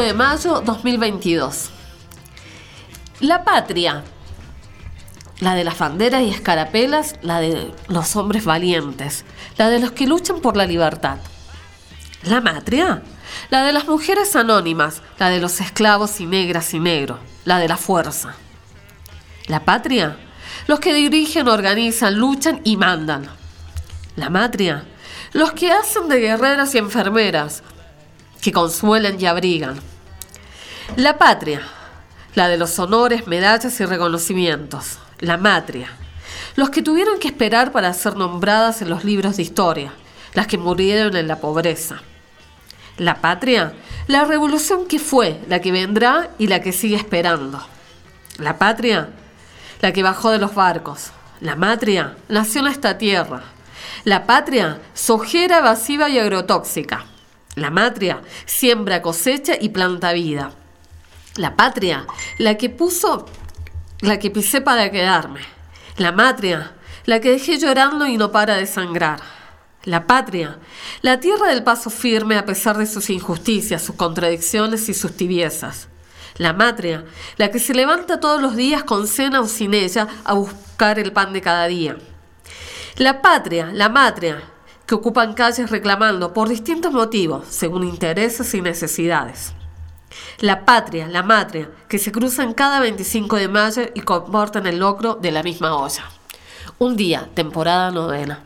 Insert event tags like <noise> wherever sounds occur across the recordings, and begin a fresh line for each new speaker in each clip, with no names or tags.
de mayo 2022. La patria. La de las banderas y escarapelas, la de los hombres valientes, la de los que luchan por la libertad. La matria. La de las mujeres anónimas, la de los esclavos y negras y negro, la de la fuerza. La patria. Los que dirigen, organizan, luchan y mandan. La matria. Los que hacen de guerreras y enfermeras, que consuelan y abrigan. La patria, la de los honores, medallas y reconocimientos. La matria, los que tuvieron que esperar para ser nombradas en los libros de historia, las que murieron en la pobreza. La patria, la revolución que fue, la que vendrá y la que sigue esperando. La patria, la que bajó de los barcos. La matria, nació en esta tierra. La patria, sojera, evasiva y agrotóxica. La matria siembra, cosecha y planta vida. La patria, la que puso, la que pisé para quedarme. La matria, la que dejé llorando y no para de sangrar. La patria, la tierra del paso firme a pesar de sus injusticias, sus contradicciones y sus tibiezas. La matria, la que se levanta todos los días con cena o sin ella a buscar el pan de cada día. La patria, la matria, que ocupan calles reclamando por distintos motivos, según intereses y necesidades. La patria, la matria, que se cruzan cada 25 de mayo y comportan el logro de la misma olla. Un día, temporada novena.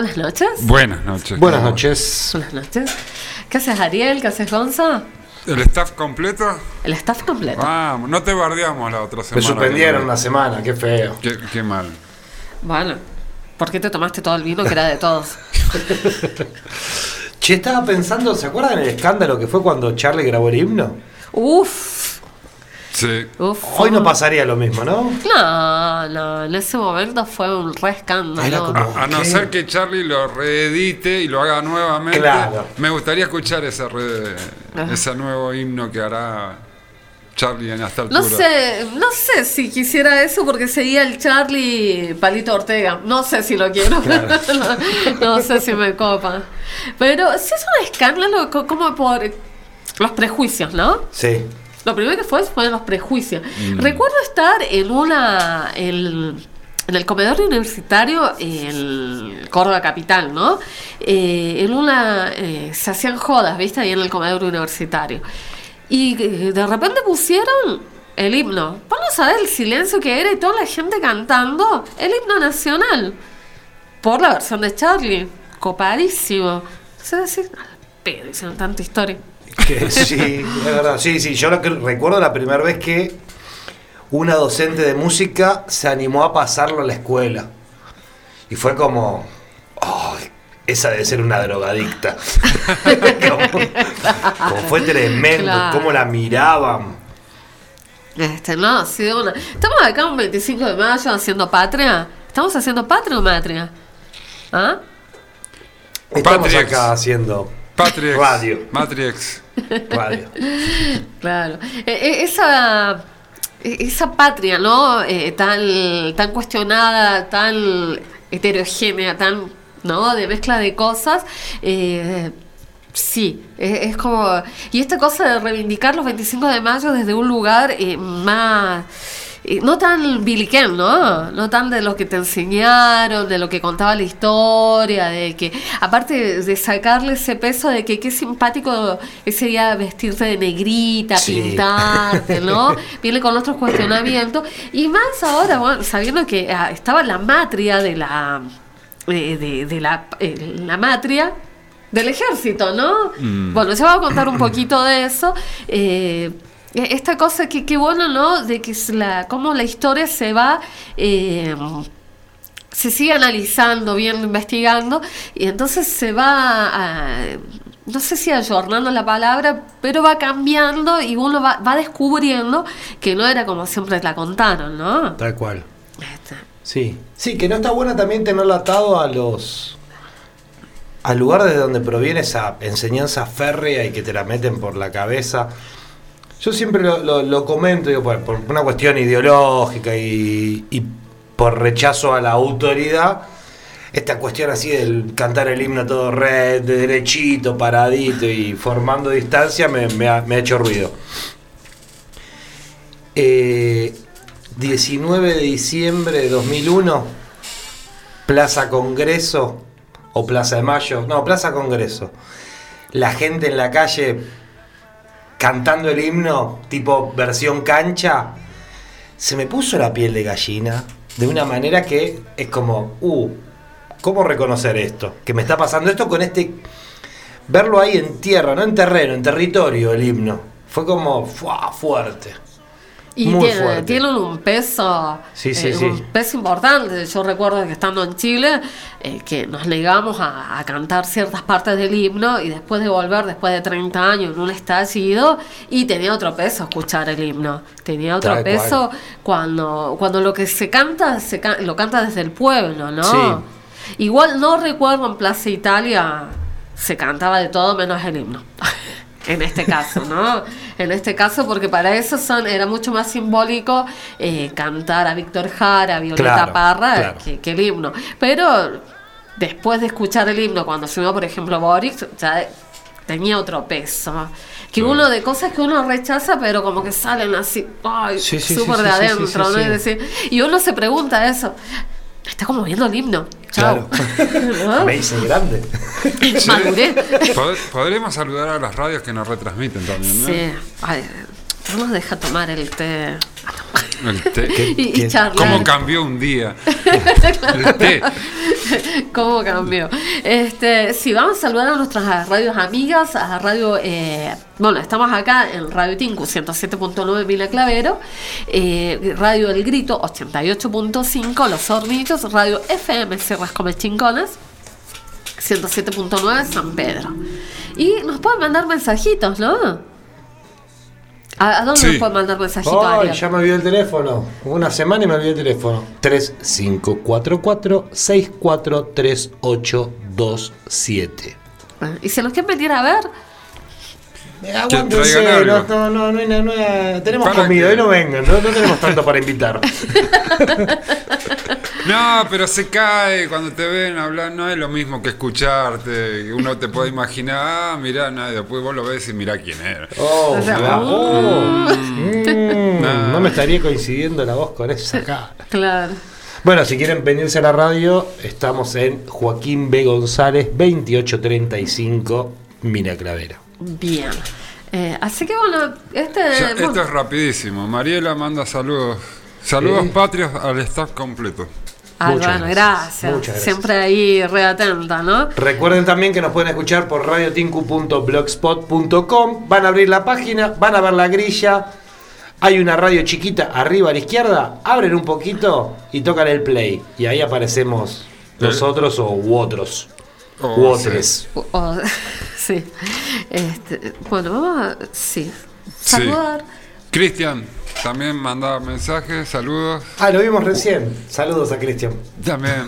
Buenas noches. Buenas noches.
Buenas ¿cómo?
noches.
Buenas noches. ¿Qué haces, Ariel? ¿Qué haces, Gonza?
¿El staff completo?
El staff completo.
Vamos, no te bardeamos la otra
Me
semana.
suspendieron una semana, qué feo.
Qué, qué mal.
Bueno, ¿por qué te tomaste todo el vino que era de todos? <laughs>
Che, estaba pensando, ¿se acuerdan el escándalo que fue cuando Charlie grabó el himno?
Uf,
Sí.
uf.
Hoy no pasaría lo mismo, ¿no?
No, no, en ese momento fue un re escándalo.
Como-
A, a no
¿Qué?
ser que Charlie lo reedite y lo haga nuevamente.
Claro.
Me gustaría escuchar ese, re-
Ajá.
ese nuevo himno que hará Charlie en esta altura.
No sé, no sé si quisiera eso porque sería el Charlie Palito Ortega. No sé si lo quiero. <laughs> no, no sé si me copa. Pero si es un escándalo co- como por los prejuicios, ¿no?
Sí.
Lo primero que fue fueron los prejuicios. Recuerdo estar en una. el- en el comedor universitario en Córdoba Capital, ¿no? Eh, en una. eh, se hacían jodas, ¿viste? Ahí en el comedor universitario. Y eh, de repente pusieron el himno. Vos no sabés el silencio que era y toda la gente cantando el himno nacional. Por la versión de Charlie. Copadísimo. Se decir, pero hicieron tanta historia.
Que <laughs> sí, es verdad. Sí, sí, yo lo que recuerdo la primera vez que una docente de música se animó a pasarlo a la escuela. Y fue como, "Ay, esa debe ser una drogadicta. <laughs> como, como fue tremendo,
Claro.
cómo la miraban.
Este, no, ha sido una. Estamos acá un 25 de mayo haciendo patria. ¿Estamos haciendo patria o matria? ¿Ah?
Estamos acá haciendo
Patrix.
Radio.
Matrix.
radio.
Claro. Eh, eh, esa. eh, Esa patria, ¿no? Eh, tan, tan cuestionada, tan heterogénea, tan, ¿no? De mezcla de cosas. eh, sí, es, es como... Y esta cosa de reivindicar los 25 de mayo desde un lugar eh, más... no tan biliquén, ¿no? No tan de lo que te enseñaron, de lo que contaba la historia, de que, aparte de, sacarle ese peso de que qué simpático ese día vestirte de negrita,
Sí.
pintarte, ¿no? <laughs> Viene con otros cuestionamientos. Y más ahora, bueno, sabiendo que ah, estaba la matria de la. eh, de, de la, eh, la matria del ejército, ¿no? Bueno, yo voy a contar un poquito de eso. Eh, esta cosa que qué bueno, ¿no? De que es la, cómo la historia se va. eh, se sigue analizando, viendo, investigando, y entonces se va, a- no sé si ayornando la palabra, pero va cambiando y uno va, va descubriendo que no era como siempre la contaron, ¿no?
Tal cual.
Este,
Sí. Sí, que no está bueno también tenerlo atado a los. al lugar desde donde proviene esa enseñanza férrea y que te la meten por la cabeza. Yo siempre lo, comento, por, una cuestión ideológica y, por rechazo a la autoridad. Esta cuestión así del cantar el himno todo red, de derechito, paradito y formando distancia me, ha, hecho ruido. Eh, 19 de diciembre de 2001, Plaza Congreso o Plaza de Mayo, no, Plaza Congreso. La gente en la calle cantando el himno, tipo versión cancha, se me puso la piel de gallina de una manera que es como, uh, ¿cómo reconocer esto? Que me está pasando esto con este... Verlo ahí en tierra, no en terreno, en territorio el himno. Fue como ¡fua! fuerte.
Y
Muy
tiene,
fuerte.
un peso,
Sí, sí,
eh,
sí.
un peso importante. Yo recuerdo que estando en Chile, eh, que nos negamos a, a cantar ciertas partes del himno y después de volver, después de 30 años, en un estallido, y tenía otro peso escuchar el himno. Tenía otro
Tal
peso cuando, cuando lo que se canta, se ca- lo canta desde el pueblo, ¿no?
Sí.
Igual no recuerdo en Plaza Italia, se cantaba de todo menos el himno. <laughs> en este caso, ¿no? En este caso, porque para eso son, era mucho más simbólico eh, cantar a Víctor Jara, a Violeta
Claro,
Parra,
claro.
que, que el himno. Pero después de escuchar el himno, cuando subió, por ejemplo, Boris, ya tenía otro peso. Que uno de cosas que uno rechaza, pero como que salen así, ay,
sí,
súper
sí,
de adentro, ¿no? Es decir, y uno se pregunta eso. Está como viendo el himno. Chao. <laughs> <laughs>
Hice grande.
Maduré.
Pod- Podremos saludar a las radios que nos retransmiten también, ¿no?
Sí. No nos deja tomar el té.
El té. <laughs>
Y, y
qué-
charlar.
¿Cómo cambió un día? <laughs> El té. <laughs>
¿Cómo cambió? Este, sí, vamos a saludar a nuestras radios amigas, a Radio, eh, bueno, estamos acá en Radio Tinku 107.9 Mila Clavero, eh, Radio El Grito 88.5 Los Hornitos, Radio FM Sierras Come Chinconas 107.9 San Pedro. Y nos pueden mandar mensajitos, ¿no? ¿A, a dónde
Sí.
nos pueden mandar mensajitos,
Ay,
Ariel?
ya me olvidé el teléfono. Una semana y me olvidé el teléfono. 3544-643827.
Bueno, Y si los quieren venir a ver,
Eh, Aguántense, no, no, no, no, tenemos comida,
que-
hoy no vengan, no, no tenemos tanto para invitar. <laughs> <laughs>
No, pero se cae cuando te ven hablar, no es lo mismo que escucharte. Uno te puede imaginar, ah, mirá, y después vos lo ves y mirá quién era.
Oh,
O sea, uh.
oh. Mm,
No.
no me estaría coincidiendo la voz con esa cara.
claro.
Bueno, si quieren venirse a la radio, estamos en Joaquín B. González, 2835, Mira Clavera.
Bien. Eh, así que bueno, este.
Ya,
bueno,
esto es rapidísimo. Mariela manda saludos. Saludos patrios al staff completo.
Ah,
muchas gracias,
gracias.
muchas gracias.
Siempre ahí reatenta, ¿no?
Recuerden también que nos pueden escuchar por radiotinku.blogspot.com. Van a abrir la página, van a ver la grilla. Hay una radio chiquita arriba a la izquierda. Abren un poquito y tocan el play. Y ahí aparecemos nosotros o u otros.
O
u
sí.
otros.
O- <laughs> sí. Este, bueno, vamos a. Sí. Saludar.
Cristian también manda mensajes, saludos.
Ah, lo vimos recién. Saludos a Cristian.
También.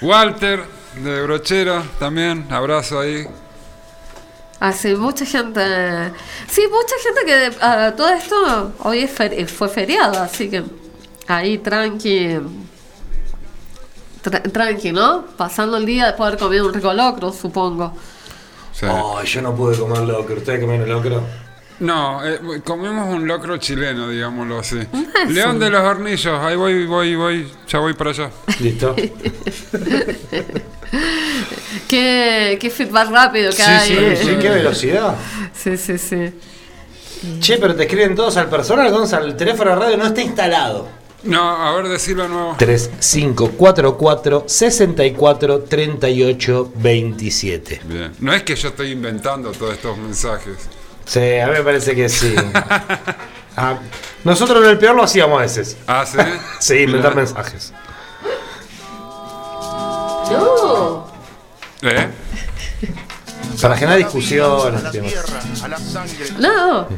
Walter de Brochero, también, abrazo ahí.
Así, mucha gente. Sí, mucha gente que. ah, todo esto hoy es fer- fue feriado, así que. Ahí tranqui. tra- tranqui, ¿no? Pasando el día después de haber comido un rico locro, supongo.
Sí.
Ay, yo no pude comer locro. ¿Ustedes comieron locro?
No, eh, comemos un locro chileno, digámoslo así. <laughs> León de los Hornillos, ahí voy, voy, voy, ya voy para allá.
¿Listo? <laughs>
Qué, qué feedback rápido que
Sí,
hay.
sí,
eh.
Sí, qué velocidad.
sí, sí, sí.
Che, pero te escriben todos al personal, Gonzalo. El teléfono de radio no está instalado.
No, a ver, decirlo de nuevo.
3544 64 38 27.
Bien. No es que yo estoy inventando todos estos mensajes.
Sí, a mí me parece que sí. <laughs> Ah, nosotros en el peor lo hacíamos a veces.
Ah, sí. <laughs>
Sí, inventar mensajes.
No.
¿Eh? <laughs>
Para generar discusiones. digamos.
No.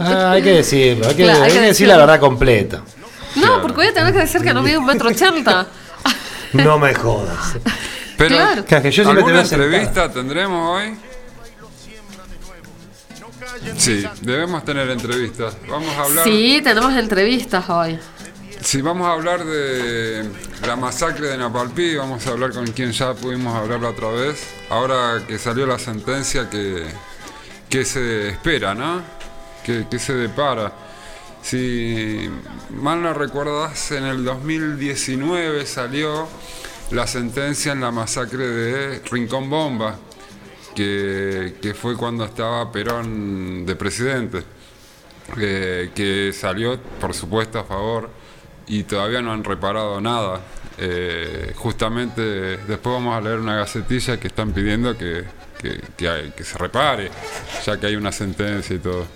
Ah, hay que decirlo, hay que,
Claro, hay
hay
que
que decir
decirlo.
la verdad completa.
No, porque voy a tener que decir que no mide un metro ochenta.
No me jodas.
Pero,
Claro.
Que yo siempre te
¿alguna entrevista tendremos hoy? Sí, debemos tener entrevistas. Vamos a hablar.
Sí, tenemos entrevistas hoy.
Sí, vamos a hablar de la masacre de Napalpí, vamos a hablar con quien ya pudimos hablar la otra vez. Ahora que salió la sentencia que, que se espera, ¿no? Que, que se depara. Si mal no recuerdas, en el 2019 salió la sentencia en la masacre de Rincón Bomba, que, fue cuando estaba Perón de presidente eh, que salió, por supuesto, a favor y todavía no han reparado nada. Eh, justamente después vamos a leer una gacetilla que están pidiendo que, que se repare, ya que hay una sentencia y todo.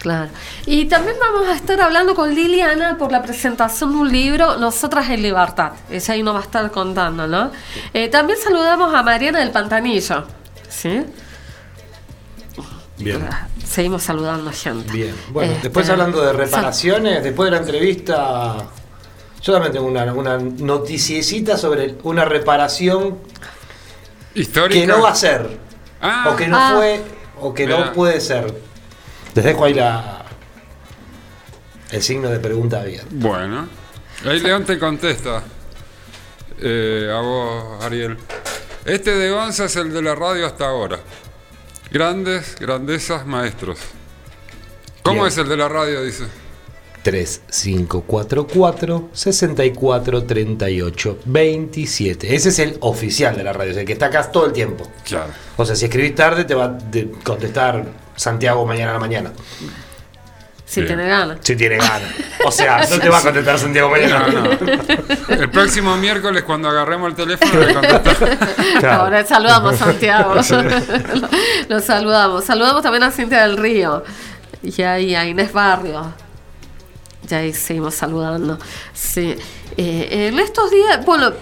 Claro. Y también vamos a estar hablando con Liliana por la presentación de un libro, Nosotras en Libertad. Ella ahí nos va a estar contando, ¿no? Eh, también saludamos a Mariana del Pantanillo. ¿Sí?
Bien.
Seguimos saludando a gente.
Bien. Bueno,
Este,
después hablando de reparaciones, después de la entrevista, yo también tengo una, una noticiecita sobre una reparación
Histórica.
que no va a ser,
Ah,
o que no
Ah.
fue, o que no puede ser. Les dejo ahí la, el signo de pregunta abierta.
Bueno, ahí León te contesta. Eh, a vos, Ariel. Este de Gonza es el de la radio hasta ahora. Grandes, grandezas, maestros. ¿Cómo
Bien.
es el de la radio? Dice.
3544 64 38 27. Ese es el oficial de la radio, es el que está acá todo el tiempo.
Claro.
O sea, si escribís tarde te va a contestar Santiago mañana a la mañana.
Si
Bien.
tiene ganas.
Si tiene ganas. O sea, <laughs> no te va a contestar Santiago mañana.
No, no. <laughs> El próximo miércoles, cuando agarremos el teléfono, le contestamos. <laughs>
Claro.
Ahora saludamos a Santiago. Lo saludamos. Saludamos también a Cintia del Río. Y ahí a Inés Barrio. Ya ahí seguimos saludando. Sí. Eh, en estos días, bueno,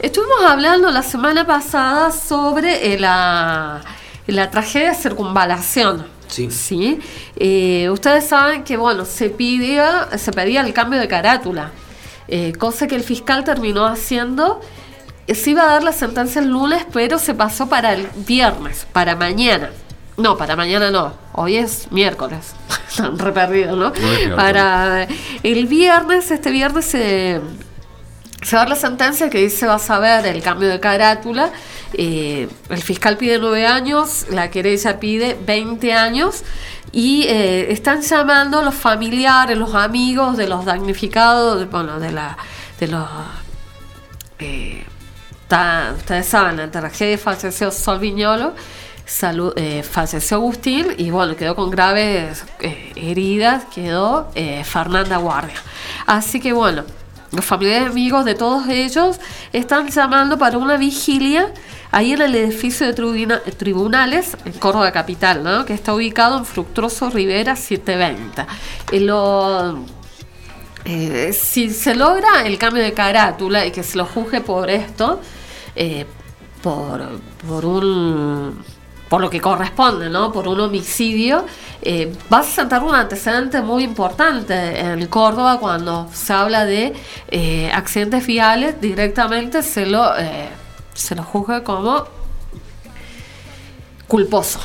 estuvimos hablando la semana pasada sobre eh, la, la tragedia de circunvalación.
Sí.
Sí. Eh, ustedes saben que, bueno, se pedía, se pedía el cambio de carátula. eh, cosa que el fiscal terminó haciendo. Se iba a dar la sentencia el lunes, pero se pasó para el viernes, para mañana. No, para mañana no. Hoy es miércoles. <laughs> Están re perdidos, ¿no? Para el viernes, este viernes se, se va a dar la sentencia que dice va a saber el cambio de carátula. Eh, el fiscal pide nueve años, la querella pide 20 años y eh, están llamando los familiares, los amigos de los damnificados, bueno, de la, de los eh, ta- ustedes saben, en la tragedia falleció Sol Viñolo, salu- eh, falleció Agustín y bueno, quedó con graves heridas, quedó eh, Fernanda Guardia. Así que bueno, los familiares amigos de todos ellos están llamando para una vigilia ahí en el edificio de tribuna- tribunales en Córdoba Capital, ¿no? que está ubicado en Fructuoso Rivera 720. Y eh, si se logra el cambio de carátula y que se lo juzgue por esto, eh, por, por un por lo que corresponde, ¿no? Por un homicidio, eh, va a sentar un antecedente muy importante en Córdoba cuando se habla de eh, accidentes viales, directamente se lo eh, se lo juzga como culposo.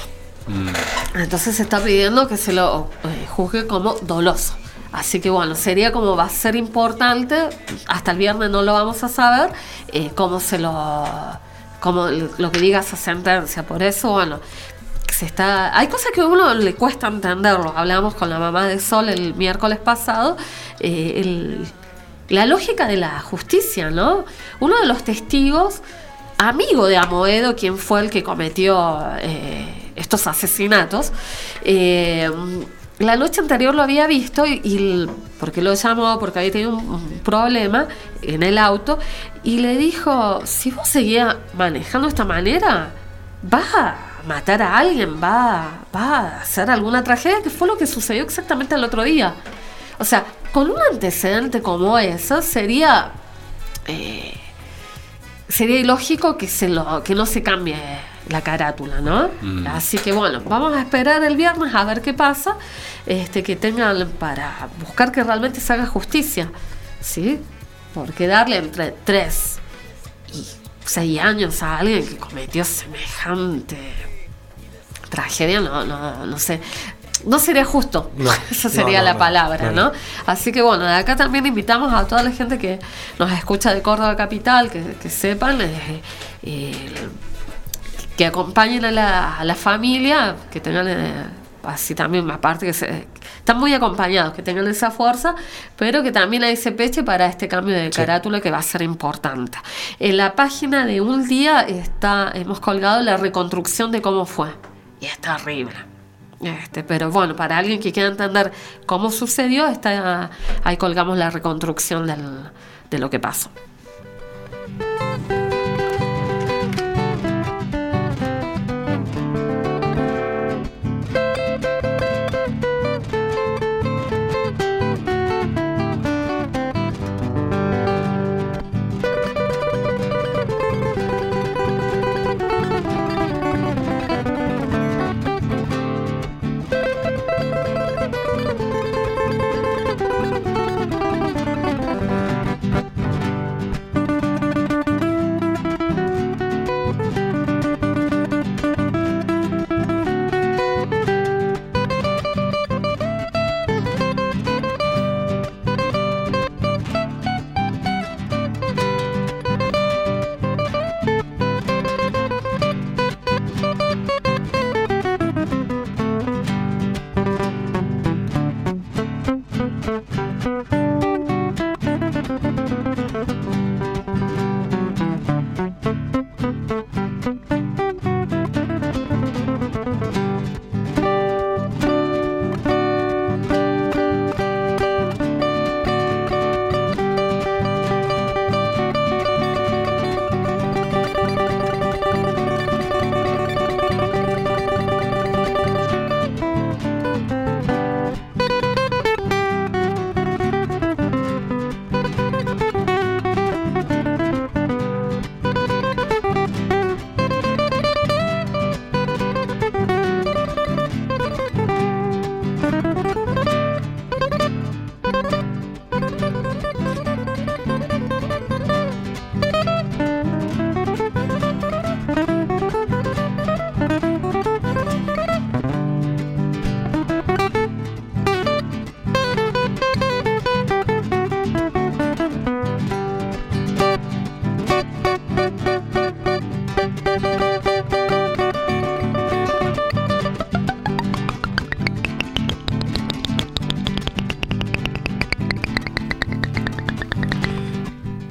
Entonces se está pidiendo que se lo eh, juzgue como doloso. Así que bueno, sería como va a ser importante, hasta el viernes no lo vamos a saber, eh, cómo se lo, como lo que diga esa sentencia. Por eso, bueno, se está, hay cosas que a uno le cuesta entenderlo. Hablamos con la mamá de Sol el miércoles pasado, eh, el- la lógica de la justicia, ¿no? Uno de los testigos, amigo de Amoedo, quien fue el que cometió eh, estos asesinatos, eh, la noche anterior lo había visto y, porque lo llamó, porque había tenido un, un problema en el auto y le dijo, si vos seguías manejando de esta manera, vas a matar a alguien, va, va a hacer alguna tragedia, que fue lo que sucedió exactamente el otro día. O sea, con un antecedente como ese sería eh, sería ilógico que se lo que no se cambie la carátula, ¿no? Así que bueno, vamos a esperar el viernes a ver qué pasa, este que tengan para buscar que realmente se haga justicia, ¿sí? Porque darle entre 3 y 6 años a alguien que cometió semejante tragedia, no, no, no sé. No sería justo.
No, <laughs>
Esa sería
no,
la palabra,
no.
Así que bueno, de acá también invitamos a toda la gente que nos escucha de Córdoba Capital, que, que sepan, eh, eh, que acompañen a la, a la familia, que tengan eh, así también, aparte que se, están muy acompañados, que tengan esa fuerza, pero que también hay ese peche para este cambio de carátula que va a ser importante. En la página de un día está, hemos colgado la reconstrucción de cómo fue. Y es terrible. Este, pero bueno, para alguien que quiera entender cómo sucedió, está, ahí colgamos la reconstrucción del- de lo que pasó.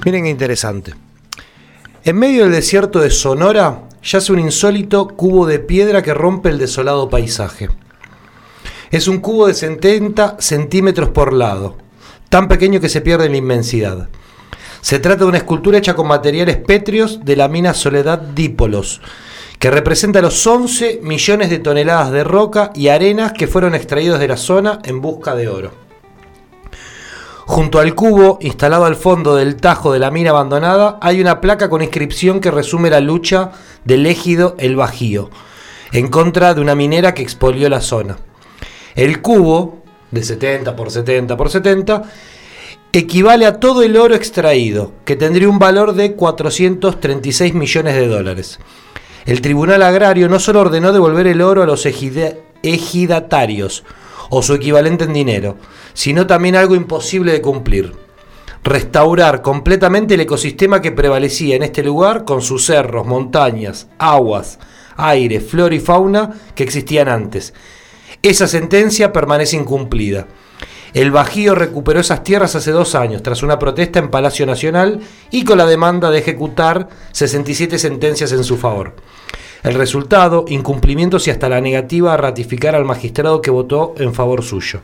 Miren qué interesante. En medio del desierto de Sonora yace un insólito cubo de piedra que rompe el desolado paisaje. Es un cubo de 70 centímetros por lado, tan pequeño que se pierde en la inmensidad. Se trata de una escultura hecha con materiales pétreos de la mina Soledad Dípolos, que representa los 11 millones de toneladas de roca y arenas que fueron extraídos de la zona en busca de oro. Junto al cubo, instalado al fondo del tajo de la mina abandonada, hay una placa con inscripción que resume la lucha del égido El Bajío, en contra de una minera que expolió la zona. El cubo, de 70 por 70 por 70, equivale a todo el oro extraído, que tendría un valor de 436 millones de dólares. El Tribunal Agrario no solo ordenó devolver el oro a los ejida- ejidatarios, o su equivalente en dinero, sino también algo imposible de cumplir. Restaurar completamente el ecosistema que prevalecía en este lugar con sus cerros, montañas, aguas, aire, flora y fauna que existían antes. Esa sentencia permanece incumplida. El Bajío recuperó esas tierras hace dos años, tras una protesta en Palacio Nacional y con la demanda de ejecutar 67 sentencias en su favor. El resultado, incumplimientos y hasta la negativa a ratificar al magistrado que votó en favor suyo.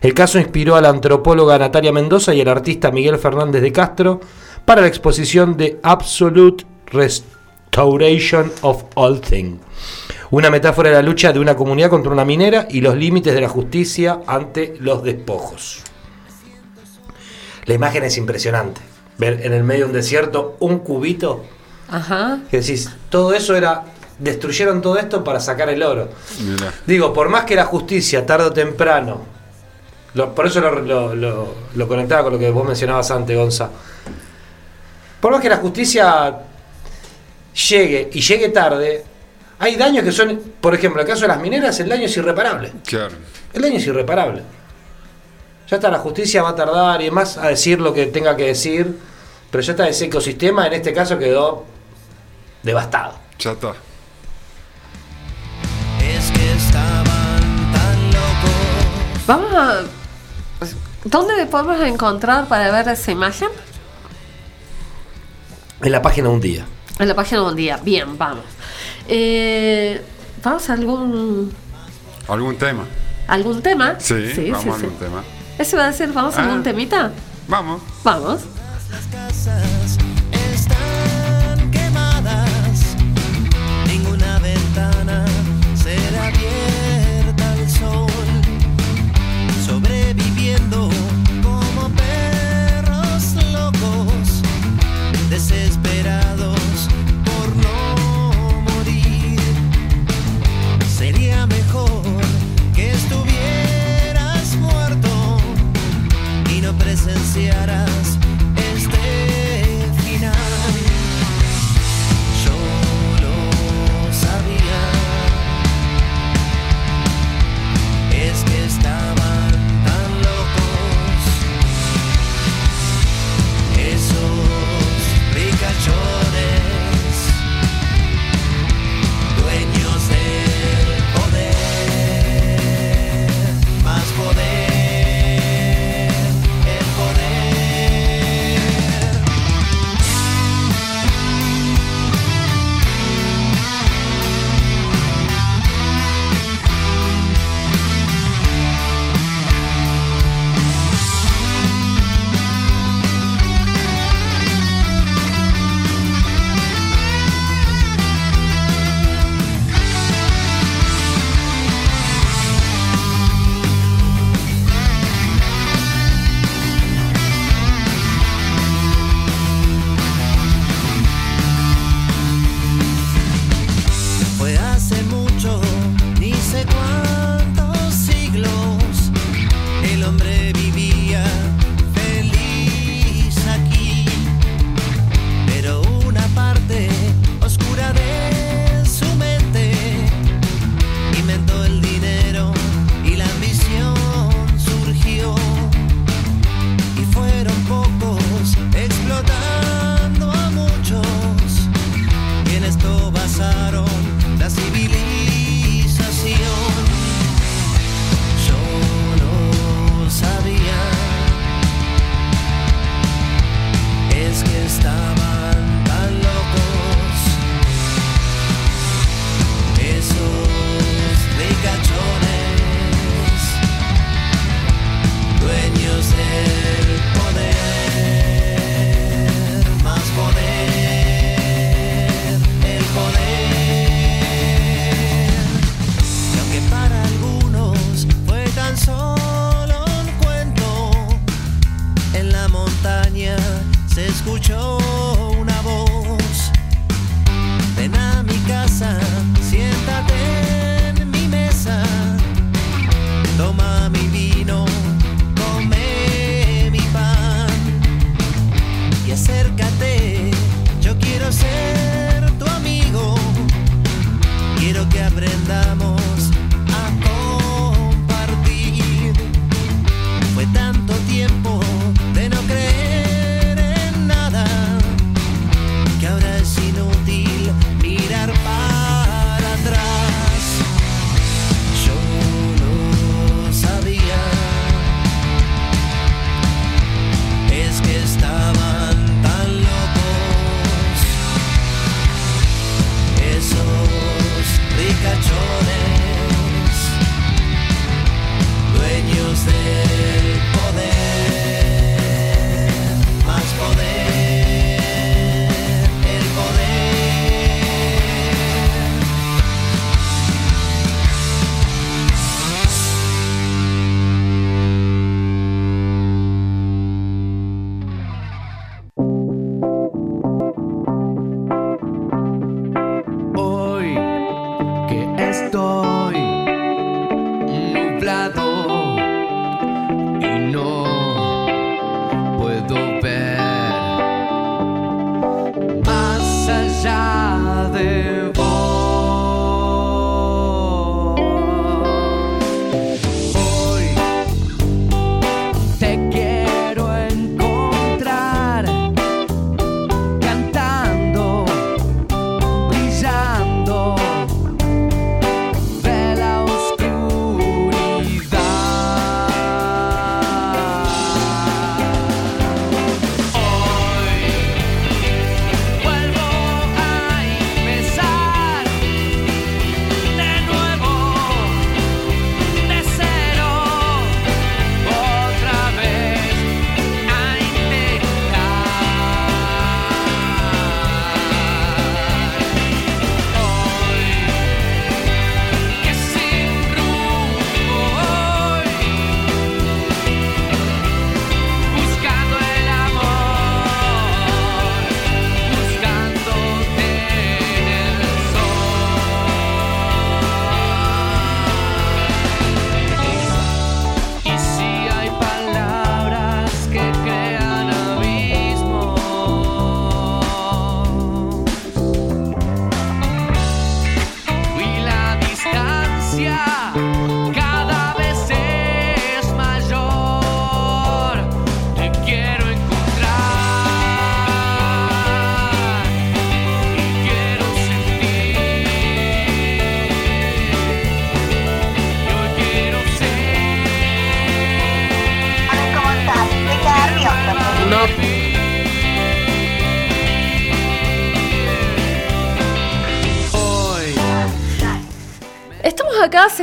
El caso inspiró a la antropóloga Natalia Mendoza y al artista Miguel Fernández de Castro para la exposición de Absolute Restoration of All Things, una metáfora de la lucha de una comunidad contra una minera y los límites de la justicia ante los despojos. La imagen es impresionante. Ver en el medio de un desierto un cubito
Ajá.
que decís, todo eso era, destruyeron todo esto para sacar el oro. Digo, por más que la justicia tarde o temprano, lo- por eso lo, lo- lo- lo conectaba con lo que vos mencionabas antes, Gonza. Por más que la justicia llegue y llegue tarde, hay daños que son, por ejemplo, en el caso de las mineras, el daño es irreparable.
Claro.
El daño es irreparable. Ya está, la justicia va a tardar y más a decir lo que tenga que decir, pero ya está, ese ecosistema en este caso quedó devastado.
Ya está.
Estaban tan locos.
Vamos a. ¿Dónde podemos encontrar para ver esa imagen?
En la página un día.
En la página un día. Bien, vamos. Eh, ¿Vamos a algún
¿Algún tema?
algún tema?
Sí, vamos a algún tema.
¿Eso va a decir, vamos a
Ah.
algún temita?
Vamos.
Vamos.
Muerto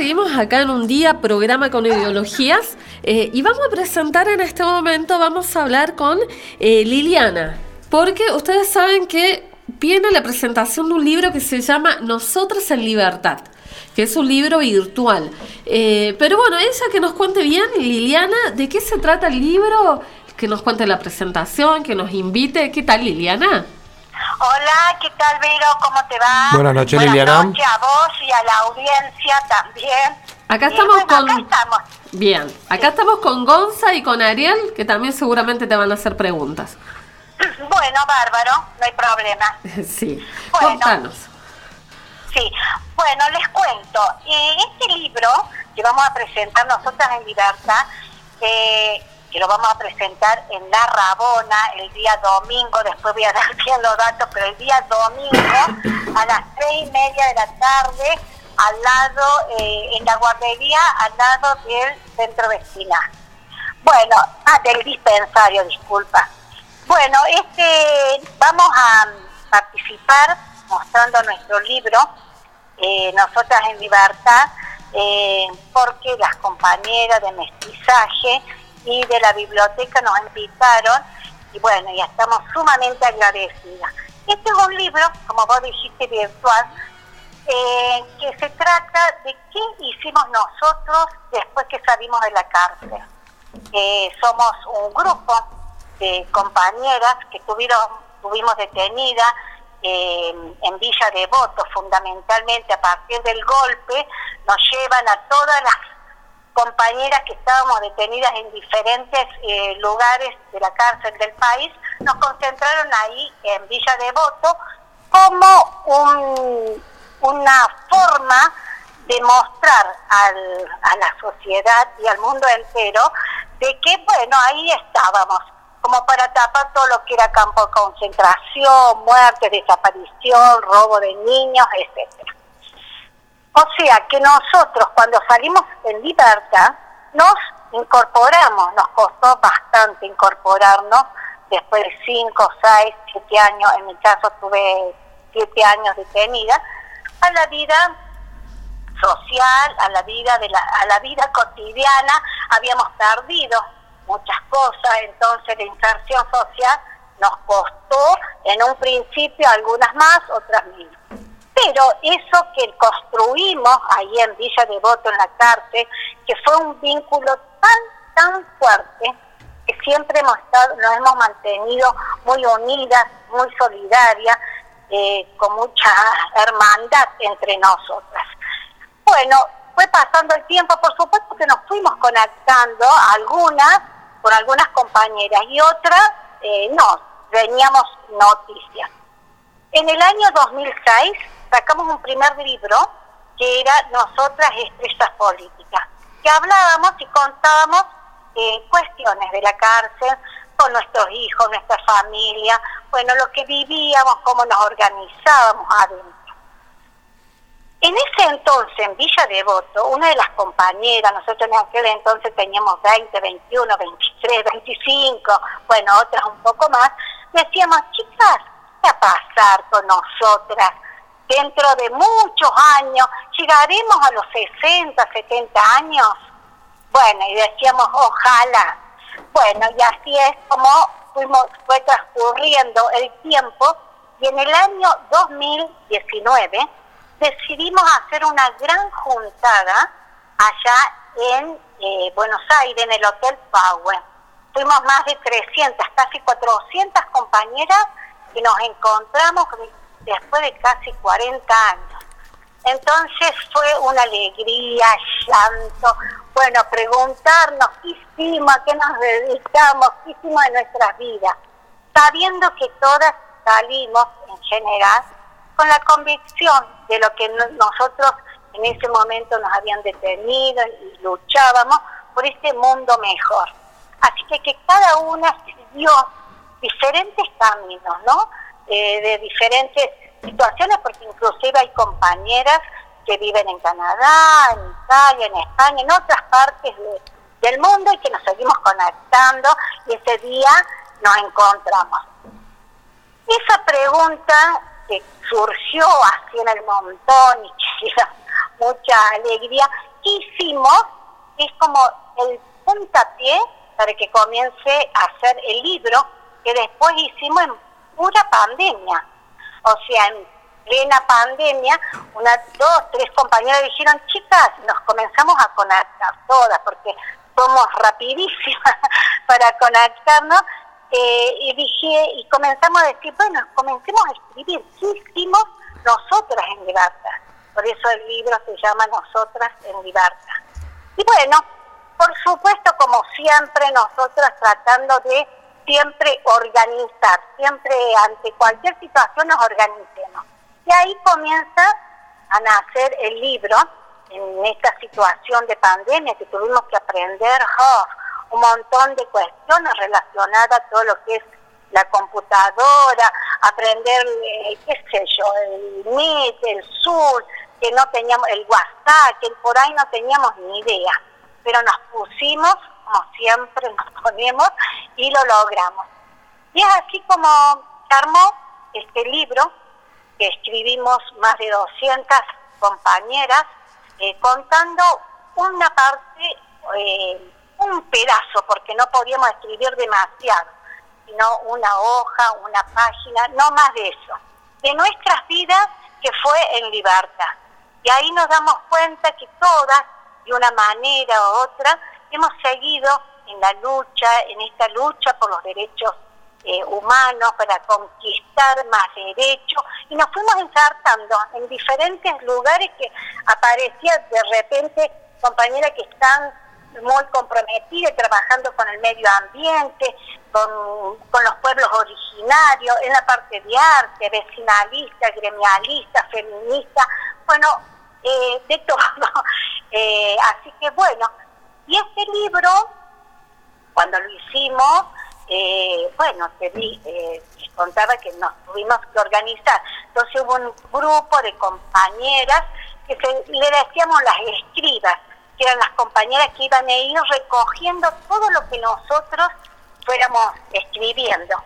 seguimos acá en un día, programa con ideologías, eh, y vamos a presentar en este momento, vamos a hablar con eh, Liliana, porque ustedes saben que viene la presentación de un libro que se llama Nosotras en Libertad, que es un libro virtual. Eh, pero bueno, ella que nos cuente bien, Liliana, ¿de qué se trata el libro? Que nos cuente la presentación, que nos invite. ¿Qué tal, Liliana?
Hola, ¿qué tal, Vero? ¿Cómo te va?
Buenas noches,
Buenas
Liliana.
noches a vos y a la audiencia también.
Acá estamos
bueno,
con...
Acá estamos.
Bien, acá estamos con Gonza y con Ariel, que también seguramente te van a hacer preguntas. <clears throat>
Bueno, bárbaro, no hay problema. <laughs>
Sí,
Bueno.
contanos.
Sí, bueno, les cuento. Eh, este libro que vamos a presentar nosotras en Libertad, eh, que lo vamos a presentar en La Rabona el día domingo, después voy a dar bien los datos, pero el día domingo a las tres y media de la tarde, al lado, eh, en la guardería, al lado del centro vecinal. Bueno, ah, del dispensario, disculpa. Bueno, este, vamos a participar mostrando nuestro libro, eh, Nosotras en Libertad, eh, porque las compañeras de mestizaje y de la biblioteca nos invitaron y bueno, ya estamos sumamente agradecidas. Este es un libro, como vos dijiste, virtual, eh, que se trata de qué hicimos nosotros después que salimos de la cárcel. Eh, somos un grupo de compañeras que tuvieron, tuvimos detenidas eh, en Villa Devoto, fundamentalmente a partir del golpe, nos llevan a todas las compañeras que estábamos detenidas en diferentes eh, lugares de la cárcel del país, nos concentraron ahí en Villa Devoto como un- una forma de mostrar al- a la sociedad y al mundo entero de que, bueno, ahí estábamos, como para tapar todo lo que era campo de concentración, muerte, desaparición, robo de niños, etcétera. O sea que nosotros cuando salimos en libertad nos incorporamos, nos costó bastante incorporarnos. Después de 5, 6, 7 años, en mi caso tuve 7 años detenida, a la vida social, a la vida de la, a la vida cotidiana, habíamos perdido muchas cosas, entonces la inserción social nos costó en un principio algunas más, otras menos. Pero eso que construimos ahí en Villa Devoto, en la cárcel, que fue un vínculo tan, tan fuerte, que siempre hemos estado, nos hemos mantenido muy unidas, muy solidarias, eh, con mucha hermandad entre nosotras. Bueno, fue pasando el tiempo, por supuesto que nos fuimos conectando, algunas con algunas compañeras y otras eh, no, teníamos noticias. En el año 2006 sacamos un primer libro que era Nosotras Estrellas Políticas, que hablábamos y contábamos eh, cuestiones de la cárcel con nuestros hijos, nuestra familia, bueno, lo que vivíamos, cómo nos organizábamos adentro. En ese entonces, en Villa Devoto, una de las compañeras, nosotros en aquel entonces teníamos 20, 21, 23, 25, bueno, otras un poco más, decíamos, chicas, ¿qué va a pasar con nosotras? Dentro de muchos años, ¿llegaremos a los 60, 70 años? Bueno, y decíamos, ojalá. Bueno, y así es como fuimos, fue transcurriendo el tiempo y en el año 2019 decidimos hacer una gran juntada allá en eh, Buenos Aires, en el Hotel Power. Fuimos más de 300, casi 400 compañeras y nos encontramos después de casi 40 años. Entonces fue una alegría, llanto, bueno, preguntarnos qué hicimos, a qué nos dedicamos, qué hicimos en nuestras vidas, sabiendo que todas salimos en general con la convicción de lo que no- nosotros en ese momento nos habían detenido y luchábamos por este mundo mejor. Así que que cada una siguió diferentes caminos, ¿no? Eh, de diferentes situaciones, porque inclusive hay compañeras que viven en Canadá, en Italia, en España, en otras partes de- del mundo y que nos seguimos conectando y ese día nos encontramos. Esa pregunta que surgió así en el montón y que mucha alegría, ¿qué hicimos? Es como el puntapié para que comience a hacer el libro que después hicimos en pura pandemia. O sea, en plena pandemia, una, dos, tres compañeras dijeron, chicas, nos comenzamos a conectar todas, porque somos rapidísimas <laughs> para conectarnos, eh, y dije, y comenzamos a decir, bueno, comencemos a escribir, ¿qué hicimos nosotras en libertad? Por eso el libro se llama Nosotras en libertad. Y bueno, por supuesto, como siempre, nosotras tratando de siempre organizar, siempre ante cualquier situación nos organicemos. Y ahí comienza a nacer el libro en esta situación de pandemia que tuvimos que aprender oh, un montón de cuestiones relacionadas a todo lo que es la computadora, aprender, eh, qué sé yo, el Meet, el Zoom, que no teníamos, el WhatsApp, que por ahí no teníamos ni idea. Pero nos pusimos, como siempre nos ponemos, y lo logramos. Y es así como armó este libro, que escribimos más de 200 compañeras, eh, contando una parte, eh, un pedazo, porque no podíamos escribir demasiado, sino una hoja, una página, no más de eso, de nuestras vidas que fue en libertad. Y ahí nos damos cuenta que todas, de una manera u otra, hemos seguido en la lucha, en esta lucha por los derechos eh, humanos, para conquistar más derechos, y nos fuimos ensartando en diferentes lugares que aparecía de repente compañeras que están muy comprometidas trabajando con el medio ambiente, con, los pueblos originarios, en la parte de arte, vecinalista, gremialista, feminista, bueno, eh, de <laughs> todo. Eh, así que bueno, y este libro, cuando lo hicimos, eh, bueno, te, di, eh, contaba que nos tuvimos que organizar. Entonces hubo un grupo de compañeras que le decíamos las escribas, que eran las compañeras que iban a ir recogiendo todo lo que nosotros fuéramos escribiendo.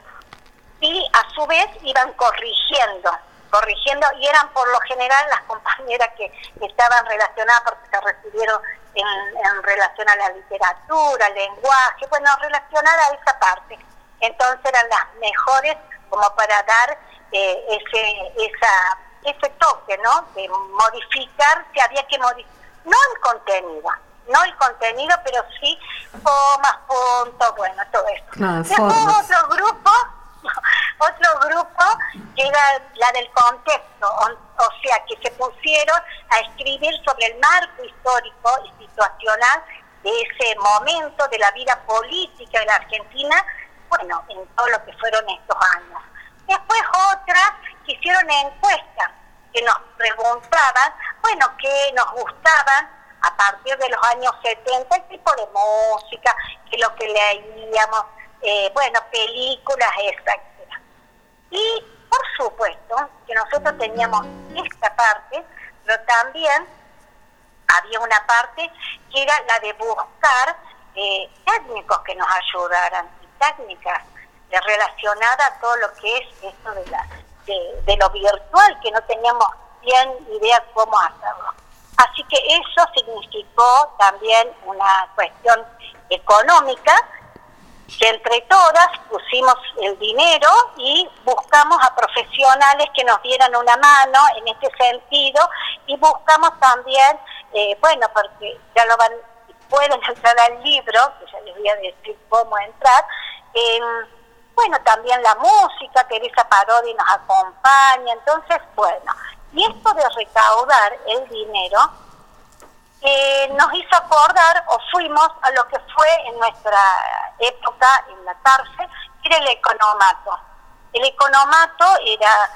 Y a su vez iban corrigiendo, corrigiendo, y eran por lo general las compañeras que, que estaban relacionadas porque se recibieron en, en relación a la literatura, al lenguaje, bueno, relacionada a esa parte. Entonces eran las mejores como para dar eh, ese, esa, ese toque, ¿no? De modificar, si había que modificar, no el contenido, no el contenido, pero sí comas, puntos, bueno, todo eso.
Claro,
Después otro grupo, <laughs> otro grupo la del contexto, o, o sea, que se pusieron a escribir sobre el marco histórico y situacional de ese momento de la vida política de la Argentina, bueno, en todo lo que fueron estos años. Después otras que hicieron encuestas, que nos preguntaban, bueno, qué nos gustaban a partir de los años 70, el tipo de música, que lo que leíamos, eh, bueno, películas, etcétera. Y por supuesto que nosotros teníamos esta parte, pero también había una parte que era la de buscar eh, técnicos que nos ayudaran, y técnicas relacionadas a todo lo que es esto de, la, de, de lo virtual, que no teníamos bien idea cómo hacerlo. Así que eso significó también una cuestión económica, que entre todas pusimos el dinero y buscamos a profesionales que nos dieran una mano en este sentido. Y buscamos también, eh, bueno, porque ya lo van, pueden entrar al libro, que ya les voy a decir cómo entrar, eh, bueno, también la música, Teresa Parodi nos acompaña, entonces, bueno, y esto de recaudar el dinero, eh, nos hizo acordar o fuimos a lo que fue en nuestra época en la cárcel, que era el economato. El economato era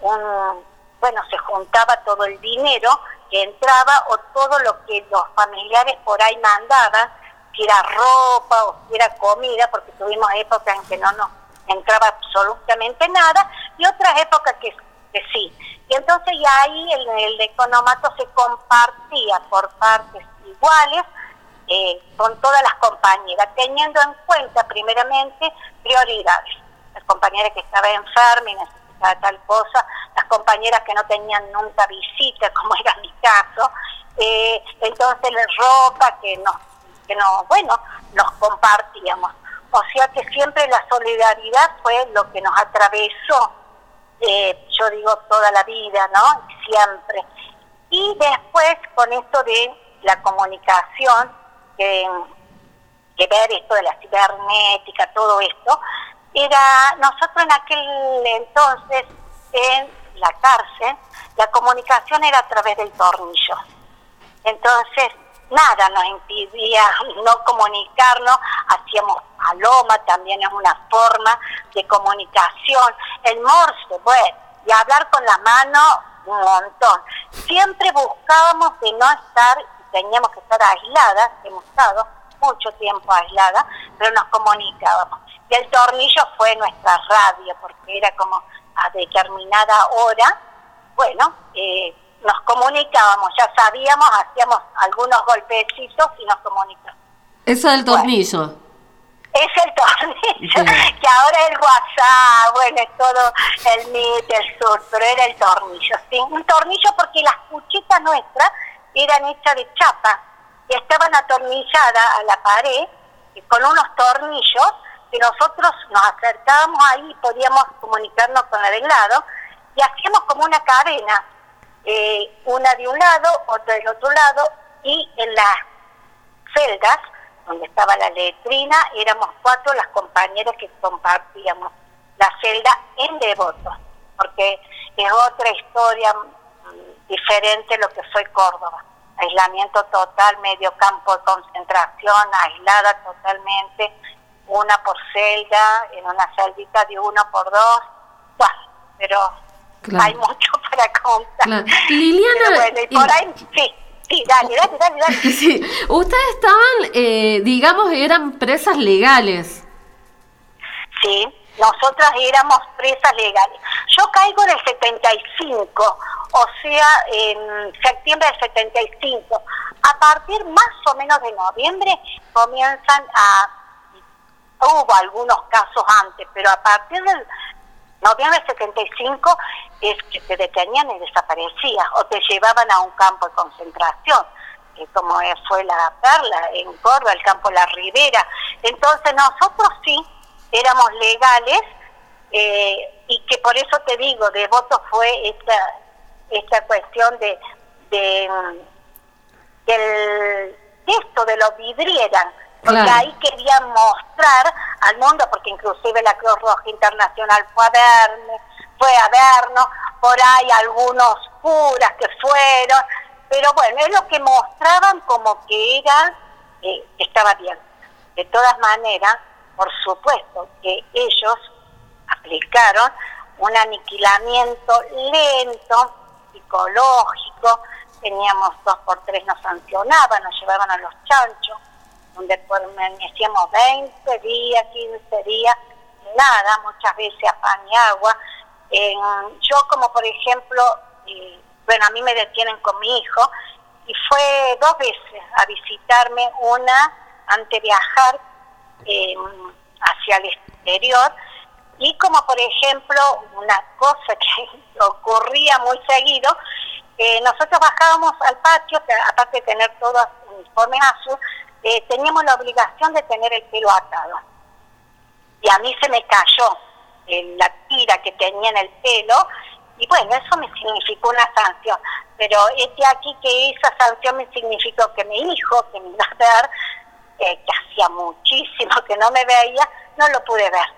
un, bueno, se juntaba todo el dinero que entraba o todo lo que los familiares por ahí mandaban, si era ropa o si era comida, porque tuvimos épocas en que no nos entraba absolutamente nada, y otras épocas que, sí. Y entonces ya ahí el, economato se compartía por partes iguales eh, con todas las compañeras, teniendo en cuenta primeramente prioridades. Las compañeras que estaban enfermas y necesitaban tal cosa, las compañeras que no tenían nunca visita, <laughs> como era mi caso, eh, entonces la ropa que nos, que nos, bueno, nos compartíamos. O sea que siempre la solidaridad fue lo que nos atravesó eh, yo digo toda la vida, ¿no? Siempre. Y después con esto de la comunicación, que, que ver esto de la cibernética, todo esto, era nosotros en aquel entonces en la cárcel, la comunicación era a través del tornillo. Entonces, nada nos impidía no comunicarnos, hacíamos paloma, también es una forma de comunicación, el morse, bueno, y hablar con la mano un montón. Siempre buscábamos de no estar, teníamos que estar aisladas, hemos estado mucho tiempo aisladas, pero nos comunicábamos. Y el tornillo fue nuestra radio, porque era como a determinada hora, bueno, eh, nos comunicábamos, ya sabíamos, hacíamos algunos golpecitos y nos comunicábamos.
Eso del tornillo.
Es el tornillo, <laughs> que ahora es el WhatsApp, bueno, es todo el Meet, el Sur, pero era el tornillo, ¿sí? Un tornillo porque las cuchitas nuestras eran hechas de chapa y estaban atornilladas a la pared y con unos tornillos que nosotros nos acercábamos ahí y podíamos comunicarnos con la del lado y hacíamos como una cadena, eh, una de un lado, otra del otro lado y en las celdas donde estaba la letrina, éramos cuatro las compañeras que compartíamos la celda en Devoto, porque es otra historia mm, diferente lo que fue Córdoba. Aislamiento total, medio campo de concentración, aislada totalmente, una por celda, en una celdita de uno por dos. Bueno, pero
Claro.
hay mucho para contar.
Claro. Liliana,
bueno, y por
y-
ahí, sí, sí, dale, dale, dale, dale. <laughs>
Sí, ustedes estaban, eh, digamos, eran presas legales.
Sí, nosotras éramos presas legales. Yo caigo en el 75, o sea, en septiembre del 75. A partir más o menos de noviembre comienzan a... Hubo algunos casos antes, pero a partir del noviembre del 75 es que te detenían y desaparecías o te llevaban a un campo de concentración, como fue la Perla en Córdoba, el campo La Ribera. Entonces nosotros sí éramos legales eh, y que por eso te digo, de voto fue esta, esta cuestión de, de, mm, esto, de lo vidrieran, porque
Claro.
ahí querían mostrar al mundo, porque inclusive la Cruz Roja Internacional fue a verme, fue a vernos, por ahí algunos curas que fueron, pero bueno, es lo que mostraban como que era, eh, que estaba bien. De todas maneras, por supuesto que ellos aplicaron un aniquilamiento lento, psicológico, teníamos dos por tres, nos sancionaban, nos llevaban a los chanchos, donde permanecíamos 20 días, 15 días, nada, muchas veces a pan y agua. Yo como por ejemplo, eh, bueno, a mí me detienen con mi hijo y fue dos veces a visitarme, una antes de viajar eh, hacia el exterior y como por ejemplo una cosa que <laughs> ocurría muy seguido, eh, nosotros bajábamos al patio, aparte de tener todos uniformes azul, eh, teníamos la obligación de tener el pelo atado. Y a mí se me cayó eh, la tira que tenía en el pelo y bueno, eso me significó una sanción. Pero este aquí que esa sanción me significó que mi hijo, que a ver, eh, que hacía muchísimo que no me veía, no lo pude ver.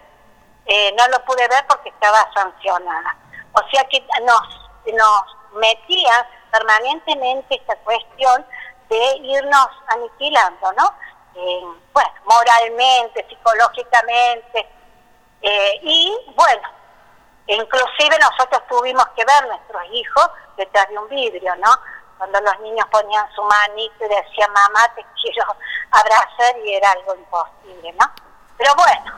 Eh, no lo pude ver porque estaba sancionada. O sea que nos, nos metían permanentemente esta cuestión de irnos aniquilando, ¿no? Eh, bueno, moralmente, psicológicamente, eh, y bueno, inclusive nosotros tuvimos que ver nuestros hijos detrás de un vidrio, ¿no? Cuando los niños ponían su manito y decían, mamá, te quiero abrazar, y era algo imposible, ¿no? Pero bueno,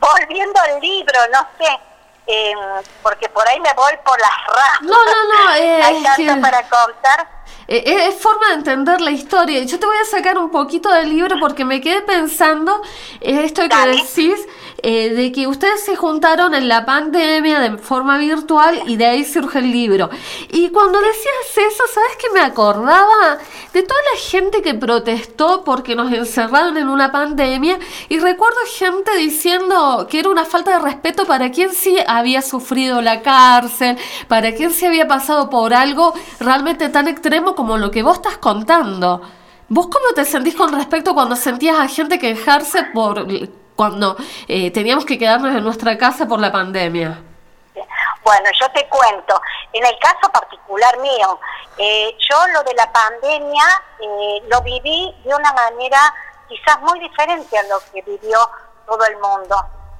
volviendo al libro, no sé, eh, porque por ahí me voy por las ramas.
No, no, no, eh, <laughs>
Hay tanto para contar.
Eh, eh, es forma de entender la historia. Yo te voy a sacar un poquito del libro porque me quedé pensando eh, esto que
Dale.
decís, eh, de que ustedes se juntaron en la pandemia de forma virtual y de ahí surge el libro. Y cuando decías eso, ¿sabes que me acordaba de toda la gente que protestó porque nos encerraron en una pandemia? Y recuerdo gente diciendo que era una falta de respeto para quien sí había sufrido la cárcel, para quien sí había pasado por algo realmente tan extremo como lo que vos estás contando. ¿Vos cómo te sentís con respecto cuando sentías a gente quejarse por cuando eh, teníamos que quedarnos en nuestra casa por la pandemia?
Bueno, yo te cuento, en el caso particular mío, eh, yo lo de la pandemia eh, lo viví de una manera quizás muy diferente a lo que vivió todo el mundo,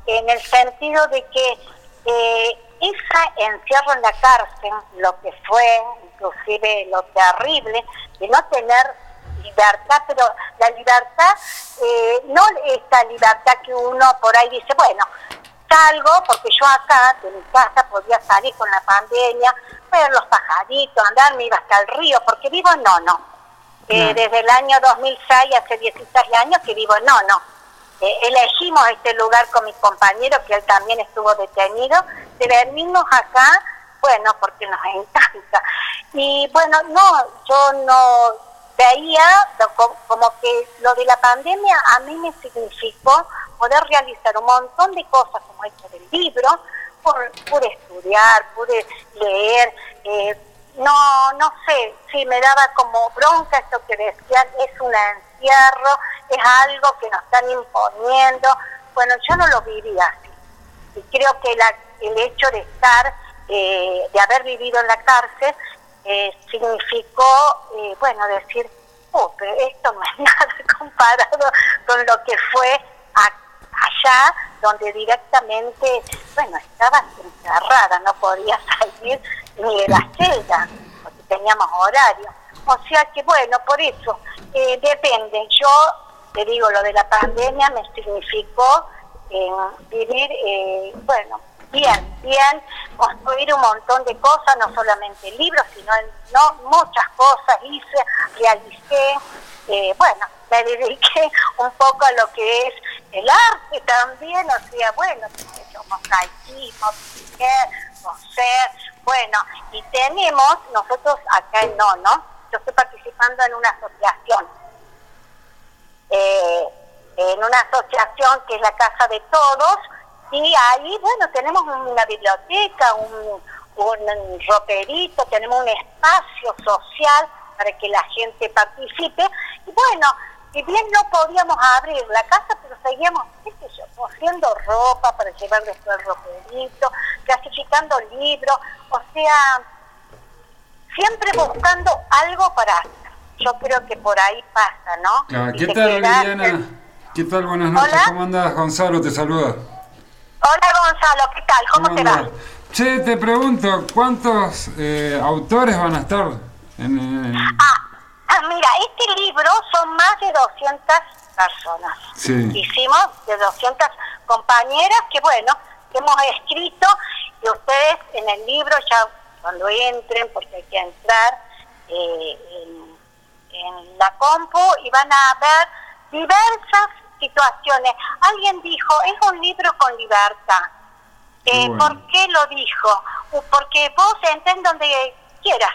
en el sentido de que eh, encierro en la cárcel, lo que fue inclusive lo terrible de no tener libertad, pero la libertad, eh, no esta libertad que uno por ahí dice, bueno, salgo porque yo acá de mi casa podía salir con la pandemia, ver los pajaritos, andar, me iba hasta el río, porque vivo en Nono. Eh,
Claro.
desde el año 2006, hace 16 años que vivo en Nono. Eh, elegimos este lugar con mis compañeros, que él también estuvo detenido, de venirnos acá, bueno, porque nos encanta. Y bueno, no, yo no veía como que lo de la pandemia a mí me significó poder realizar un montón de cosas como esto del libro, por- pude estudiar, pude leer, eh, no, no sé, sí me daba como bronca esto que decían, es un encierro, es algo que nos están imponiendo. Bueno, yo no lo viví así. Y creo que la- el hecho de estar, eh, de haber vivido en la cárcel, eh, significó, eh, bueno, decir, oh, pero esto no es <laughs> nada comparado con lo que fue a- allá, donde directamente, bueno, estabas encerrada, no podías salir ni de la celda, porque teníamos horario. O sea que, bueno, por eso, eh, depende. Yo, te digo, lo de la pandemia me significó vivir, eh, bueno, bien, bien, construir un montón de cosas, no solamente libros, sino no, muchas cosas hice, realicé, eh, bueno, me dediqué <laughs> un poco a lo que es el arte también, o sea, bueno, yo, mosaicismo, coser, bueno, y tenemos nosotros acá en Nono, yo estoy participando en una asociación, eh, en una asociación que es la Casa de Todos, y ahí, bueno, tenemos una biblioteca, un, un roperito, tenemos un espacio social para que la gente participe, y bueno, si bien no podíamos abrir la casa, pero seguíamos, qué sé yo, cosiendo ropa para llevar después el roperito, clasificando libros, o sea, siempre buscando algo para hacer. Yo creo que por ahí pasa, ¿no?
Ah, ¿Qué tal, Liliana? ¿Qué tal? Buenas noches.
Hola.
¿Cómo andás? Gonzalo te saluda.
Hola Gonzalo, ¿qué tal? ¿Cómo, te va?
Che, te pregunto, ¿cuántos eh, autores van a estar en, en-
Ah, ah, mira, este libro son más de 200 personas.
Sí.
Hicimos de 200 compañeras que, bueno, hemos escrito y ustedes en el libro ya cuando entren, porque hay que entrar eh, en, en la compu y van a ver diversas situaciones. Alguien dijo, es un libro con libertad. Eh,
bueno.
¿Por qué lo dijo? Porque vos entrés donde quieras.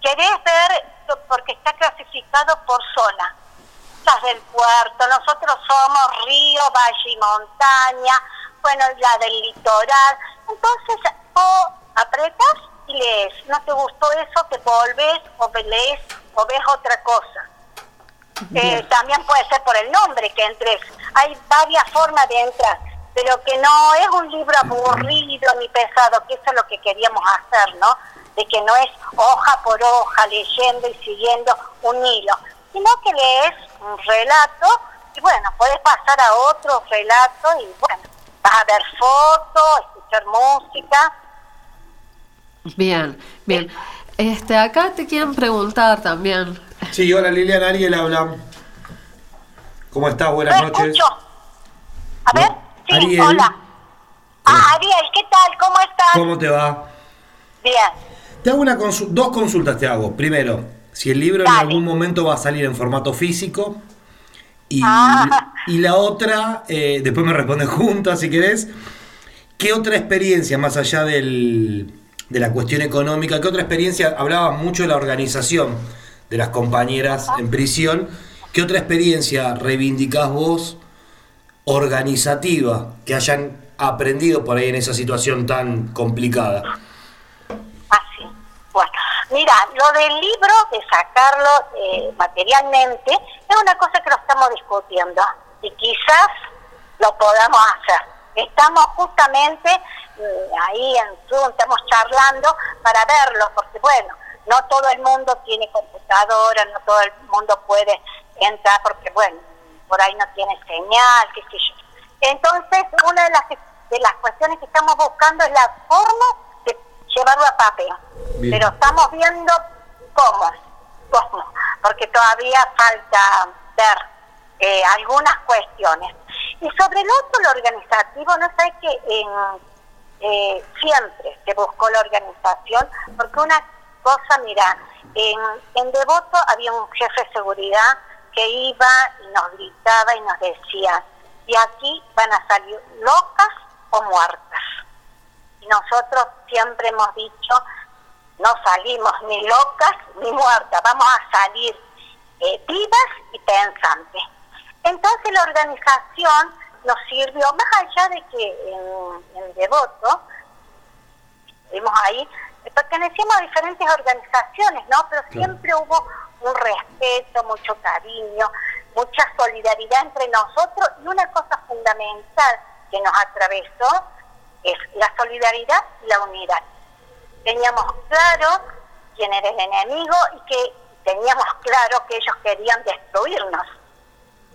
Querés ver, porque está clasificado por zona. Las del puerto, nosotros somos río, valle y montaña, bueno, la del litoral. Entonces, vos apretas y lees. No te gustó eso, te volvés o lees o ves otra cosa. Eh, también puede ser por el nombre que entres. Hay varias formas de entrar, pero que no es un libro aburrido ni pesado, que eso es lo que queríamos hacer, ¿no? De que no es hoja por hoja, leyendo y siguiendo un hilo, sino que lees un relato y bueno, puedes pasar a otro relato y bueno, vas a ver fotos, escuchar música.
Bien, bien. Este, acá te quieren preguntar también.
Sí, hola Liliana, Ariel habla. ¿Cómo estás? Buenas
No
noches.
escucho. A ver, sí,
Ariel.
hola. Ah, Ariel, ¿qué tal? ¿Cómo estás?
¿Cómo te va?
Bien.
Te hago una consu- dos consultas te hago. Primero, si el libro en algún momento va a salir en formato físico. Y,
Ah.
y la otra, eh, después me respondes <laughs> juntas si querés. ¿Qué otra experiencia, más allá del- de la cuestión económica, qué otra experiencia? Hablabas mucho de la organización de las compañeras en prisión. ¿Qué otra experiencia reivindicás vos organizativa que hayan aprendido por ahí en esa situación tan complicada?
Así. Bueno, mira, lo del libro, de sacarlo eh, materialmente, es una cosa que lo estamos discutiendo y quizás lo podamos hacer. Estamos justamente mm, ahí en Zoom, estamos charlando para verlo, porque bueno, no todo el mundo tiene computadora, no todo el mundo puede entrar, porque bueno, por ahí no tiene señal, qué sé yo. Entonces, una de las, de las cuestiones que estamos buscando es la forma de llevarlo a papel.
Bien.
Pero estamos viendo cómo, cómo, porque todavía falta ver eh, algunas cuestiones. Y sobre el otro, lo organizativo, no sé que en, eh, siempre se buscó la organización, porque una cosa, mira, en, en Devoto había un jefe de seguridad que iba y nos gritaba y nos decía, y aquí van a salir locas o muertas. Y nosotros siempre hemos dicho, no salimos ni locas ni muertas, vamos a salir eh, vivas y pensantes. Entonces la organización nos sirvió, más allá de que en, en Devoto, vimos ahí, pertenecíamos a diferentes organizaciones, ¿no? Pero siempre hubo un respeto, mucho cariño, mucha solidaridad entre nosotros y una cosa fundamental que nos atravesó es la solidaridad y la unidad. Teníamos claro quién era el enemigo y que teníamos claro que ellos querían destruirnos.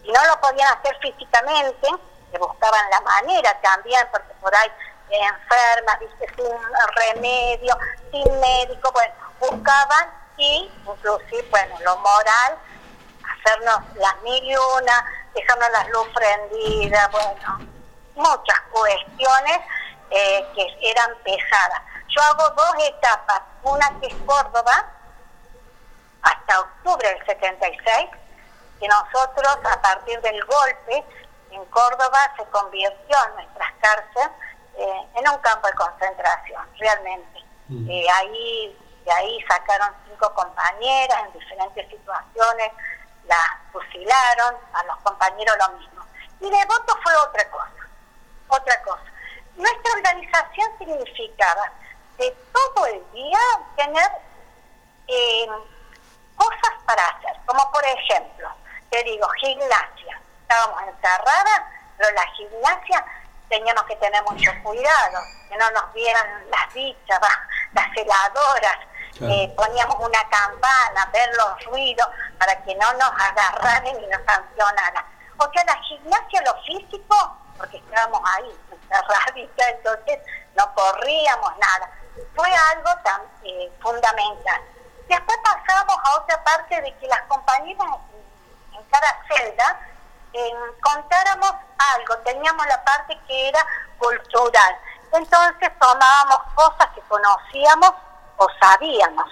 Y no lo podían hacer físicamente, que buscaban la manera también, porque por ahí enfermas, ¿viste? sin remedio, sin médico, bueno, buscaban y inclusive, bueno, lo moral, hacernos las mil y una, dejarnos las luz prendidas, bueno, muchas cuestiones eh, que eran pesadas. Yo hago dos etapas, una que es Córdoba, hasta octubre del 76, que nosotros a partir del golpe en Córdoba se convirtió en nuestras cárceles eh, en un campo de concentración, realmente. Eh, ahí, de ahí sacaron cinco compañeras en diferentes situaciones, las fusilaron, a los compañeros lo mismo. Y de voto fue otra cosa, otra cosa. Nuestra organización significaba de todo el día tener eh, cosas para hacer, como por ejemplo, te digo, gimnasia. Estábamos encerradas, pero la gimnasia teníamos que tener mucho cuidado, que no nos vieran las bichas, va, las heladoras.
Claro.
Eh, poníamos una campana, ver los ruidos para que no nos agarraran y nos sancionaran. O sea, la gimnasia, lo físico, porque estábamos ahí, encerraditas, entonces no corríamos nada. Fue algo tan eh, fundamental. Después pasamos a otra parte de que las compañeras en cada celda eh, contáramos algo, teníamos la parte que era cultural. Entonces tomábamos cosas que conocíamos o sabíamos.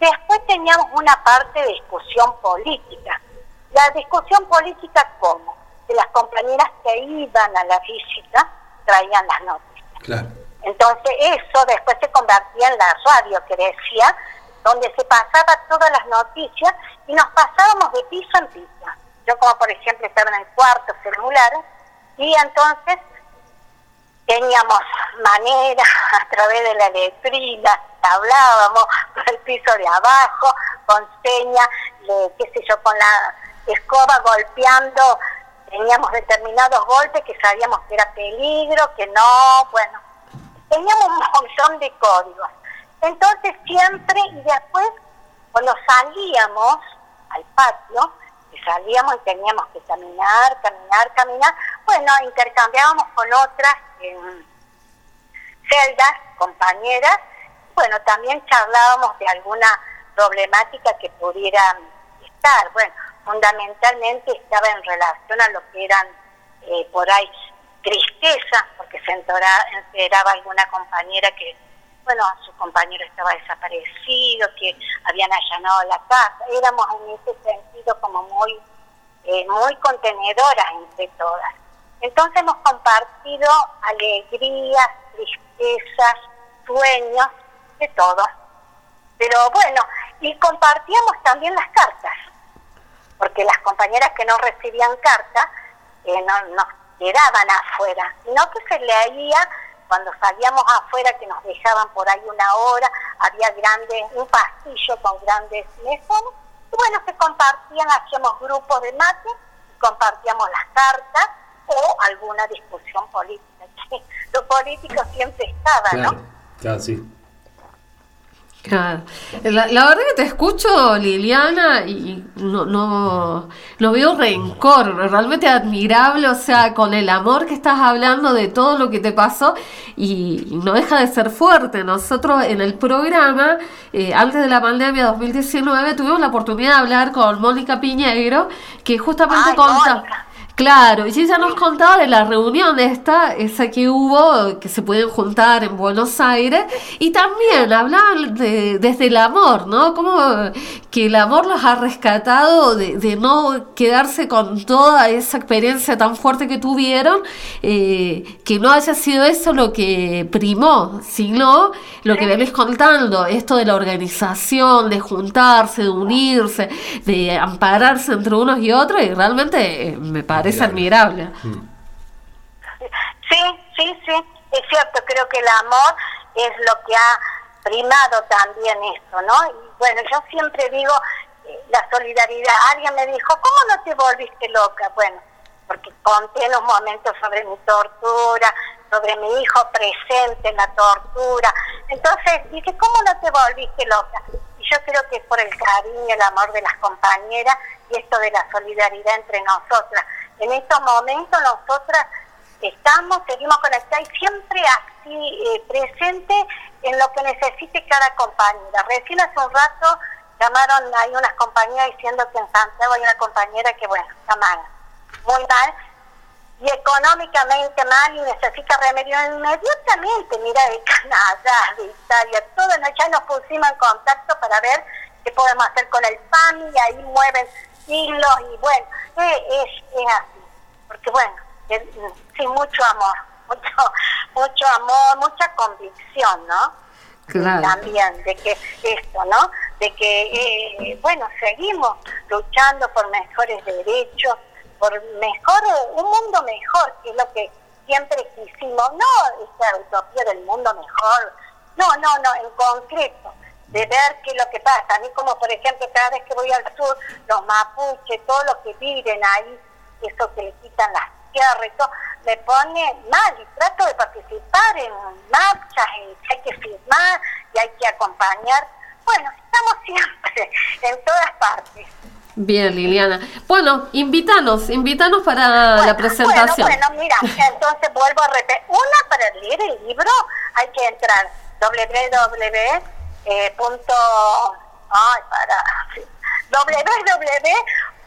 Después teníamos una parte de discusión política. La discusión política, ¿cómo? Que las compañeras que iban a la visita traían las noticias.
Claro.
Entonces eso después se convertía en la radio que decía, donde se pasaba todas las noticias y nos pasábamos de piso en piso. Yo como por ejemplo estaba en el cuarto celular y entonces teníamos manera <laughs> a través de la letrina, hablábamos <laughs> por el piso de abajo, con señas, qué sé yo, con la escoba golpeando, teníamos determinados golpes que sabíamos que era peligro, que no, bueno, teníamos un montón de códigos. Entonces siempre, y después, cuando salíamos al patio, que salíamos y teníamos que caminar, caminar, caminar, bueno, intercambiábamos con otras en celdas, compañeras, bueno, también charlábamos de alguna problemática que pudiera estar, bueno, fundamentalmente estaba en relación a lo que eran eh, por ahí tristeza, porque se entera- enteraba alguna compañera que, bueno, su compañero estaba desaparecido, que habían allanado la casa. Éramos en ese sentido como muy, eh, muy contenedoras entre todas. Entonces hemos compartido alegrías, tristezas, sueños, de todo. Pero bueno, y compartíamos también las cartas porque las compañeras que no recibían carta eh, no nos quedaban afuera, sino que se leía cuando salíamos afuera que nos dejaban por ahí una hora, había grande, un pasillo con grandes mesones, y bueno, se compartían, hacíamos grupos de mate, compartíamos las cartas o alguna discusión política. <laughs> que Lo político siempre estaba,
Claro,
¿no?
claro, sí.
Claro. La, la verdad que te escucho, Liliana, y no, no, no veo rencor, realmente admirable, o sea, con el amor que estás hablando de todo lo que te pasó y no deja de ser fuerte. Nosotros en el programa, eh, antes de la pandemia 2019, tuvimos la oportunidad de hablar con Mónica Piñeiro, que justamente
Ay,
conta...
Mónica.
Claro, y ella nos contaba de la reunión esta, esa que hubo, que se pueden juntar en Buenos Aires, y también hablaban de, desde el amor, ¿no? Como que el amor los ha rescatado de, no quedarse con toda esa experiencia tan fuerte que tuvieron, eh, que no haya sido eso lo que primó, sino lo que venís contando, esto de la organización, de juntarse, de unirse, de ampararse entre unos y otros, y realmente eh, me parece admirable.
Sí, sí, sí, es cierto, creo que el amor es lo que ha primado también eso, ¿no? Y bueno, yo siempre digo eh, la solidaridad. Alguien me dijo, ¿cómo no te volviste loca? Bueno, porque conté en un momento sobre mi tortura, sobre mi hijo presente en la tortura. Entonces dije, ¿cómo no te volviste loca? Y yo creo que es por el cariño, el amor de las compañeras y esto de la solidaridad entre nosotras. En estos momentos nosotras estamos, seguimos conectadas y siempre así eh, presente en lo que necesite cada compañera. Recién hace un rato llamaron, hay unas compañeras diciendo que en Santiago hay una compañera que, bueno, está mal, muy mal, y económicamente mal y necesita remedio inmediatamente, mira, de Canadá, de Italia, todo, ¿no? ya nos pusimos en contacto para ver qué podemos hacer con el PAN y ahí mueven hilos y bueno, eh, es, es así, porque bueno, sí, mucho amor, <laughs> mucho, mucho amor, mucha convicción, ¿no?
Claro.
También de que esto, ¿no? De que, eh, bueno, seguimos luchando por mejores derechos, por mejor, un mundo mejor, que es lo que siempre quisimos, no esta utopía del mundo mejor, no, no, no, en concreto, de ver qué es lo que pasa. A mí como, por ejemplo, cada vez que voy al sur, los mapuches, todos los que viven ahí, eso que le quitan las tierras y todo, me pone mal y trato de participar en marchas, en que hay que firmar y hay que acompañar. Bueno, estamos siempre, <laughs> en todas partes.
Bien, Liliana. Bueno, invítanos, invítanos para
Bueno,
la presentación.
Bueno, bueno, mira, <laughs> entonces vuelvo a repetir. Una, para leer el libro hay que entrar www. Eh, punto, ay, para,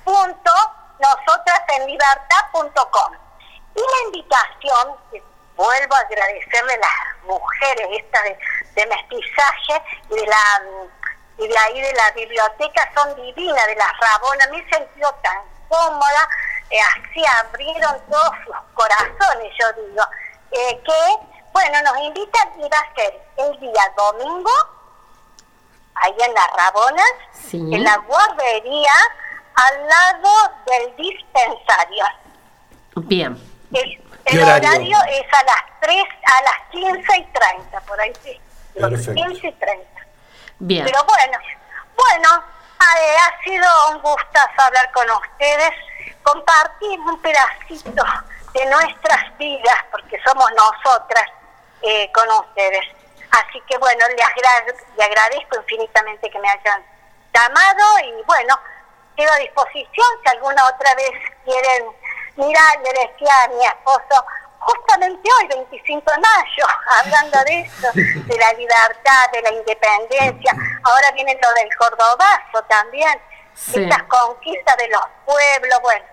www.nosotrasenlibertad.com. Y la invitación, que vuelvo a agradecerle a las mujeres estas de, mestizaje y de la y de ahí de la biblioteca son divinas, de las Rabona, me he sentido tan cómoda, eh, así abrieron todos sus corazones, yo digo, eh, que, bueno, nos invitan y va a ser el día domingo, ahí en las Rabonas,
Sí.
en la guardería, al lado del dispensario.
Bien.
El,
¿Qué
el
horario?
horario es a las 3, a las 15 y 30, por ahí sí.
Perfecto.
15 y 30.
Bien.
Pero bueno, bueno, eh, ha sido un gustazo hablar con ustedes, compartir un pedacito de nuestras vidas, porque somos nosotras eh, con ustedes. Así que bueno, le, agra- le agradezco infinitamente que me hayan llamado y bueno, quedo a disposición si alguna otra vez quieren mirar, le decía a mi esposo, justamente hoy, 25 de mayo, <laughs> hablando de esto, de la libertad, de la independencia, ahora viene lo del Cordobazo también,
Sí.
estas conquistas de los pueblos, bueno,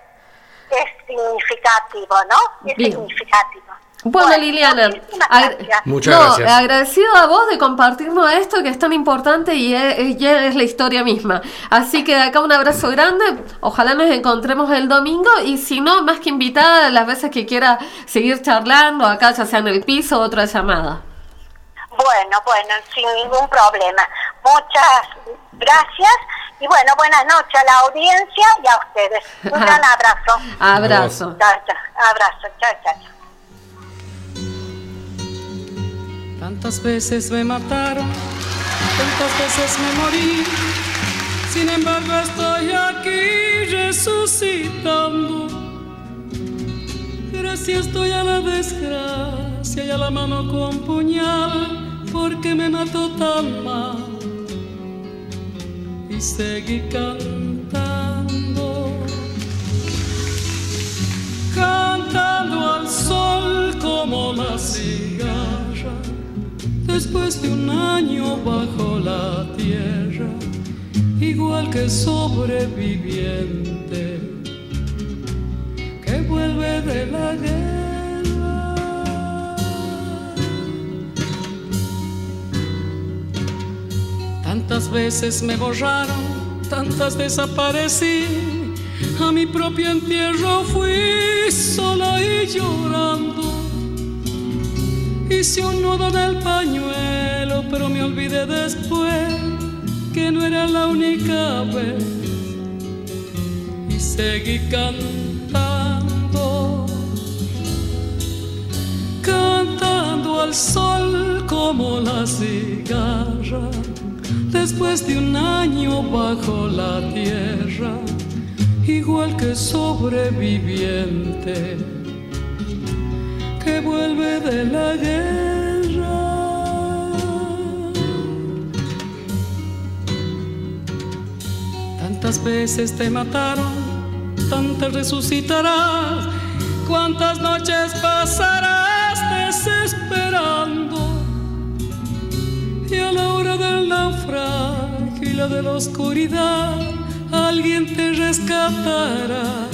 es significativo, ¿no? Es
Bien.
significativo.
Bueno, Liliana,
gracias.
Muchas
no,
gracias.
agradecido a vos de compartirnos esto que es tan importante y es, es- ya es la historia misma. Así que de acá un abrazo grande, ojalá nos encontremos el domingo y si no, más que invitada las veces que quiera seguir charlando, acá ya sea en el piso o otra llamada.
Bueno, bueno, sin ningún problema. Muchas gracias y bueno, buenas noches a la audiencia y a ustedes. Un <laughs> gran abrazo.
Abrazo.
Chao, chao. Abrazo, chao, chao.
Tantas veces me mataron, tantas veces me morí. Sin embargo estoy aquí resucitando. Gracias estoy a la desgracia y a la mano con puñal porque me mató tan mal. Y seguí cantando cantando al sol como cigarra, después de un año bajo la tierra, igual que sobreviviente que vuelve de la guerra. Tantas veces me borraron, tantas desaparecí. A mi propio entierro fui sola y llorando. Hice un nudo en el pañuelo, pero me olvidé después que no era la única vez. Y seguí cantando, cantando al sol como la cigarra, después de un año bajo la tierra, igual que sobreviviente que vuelve de la guerra. Tantas veces te mataron, tantas resucitarás, cuántas noches pasarás desesperando. Y a la hora del naufragio y la de la oscuridad, alguien te rescatará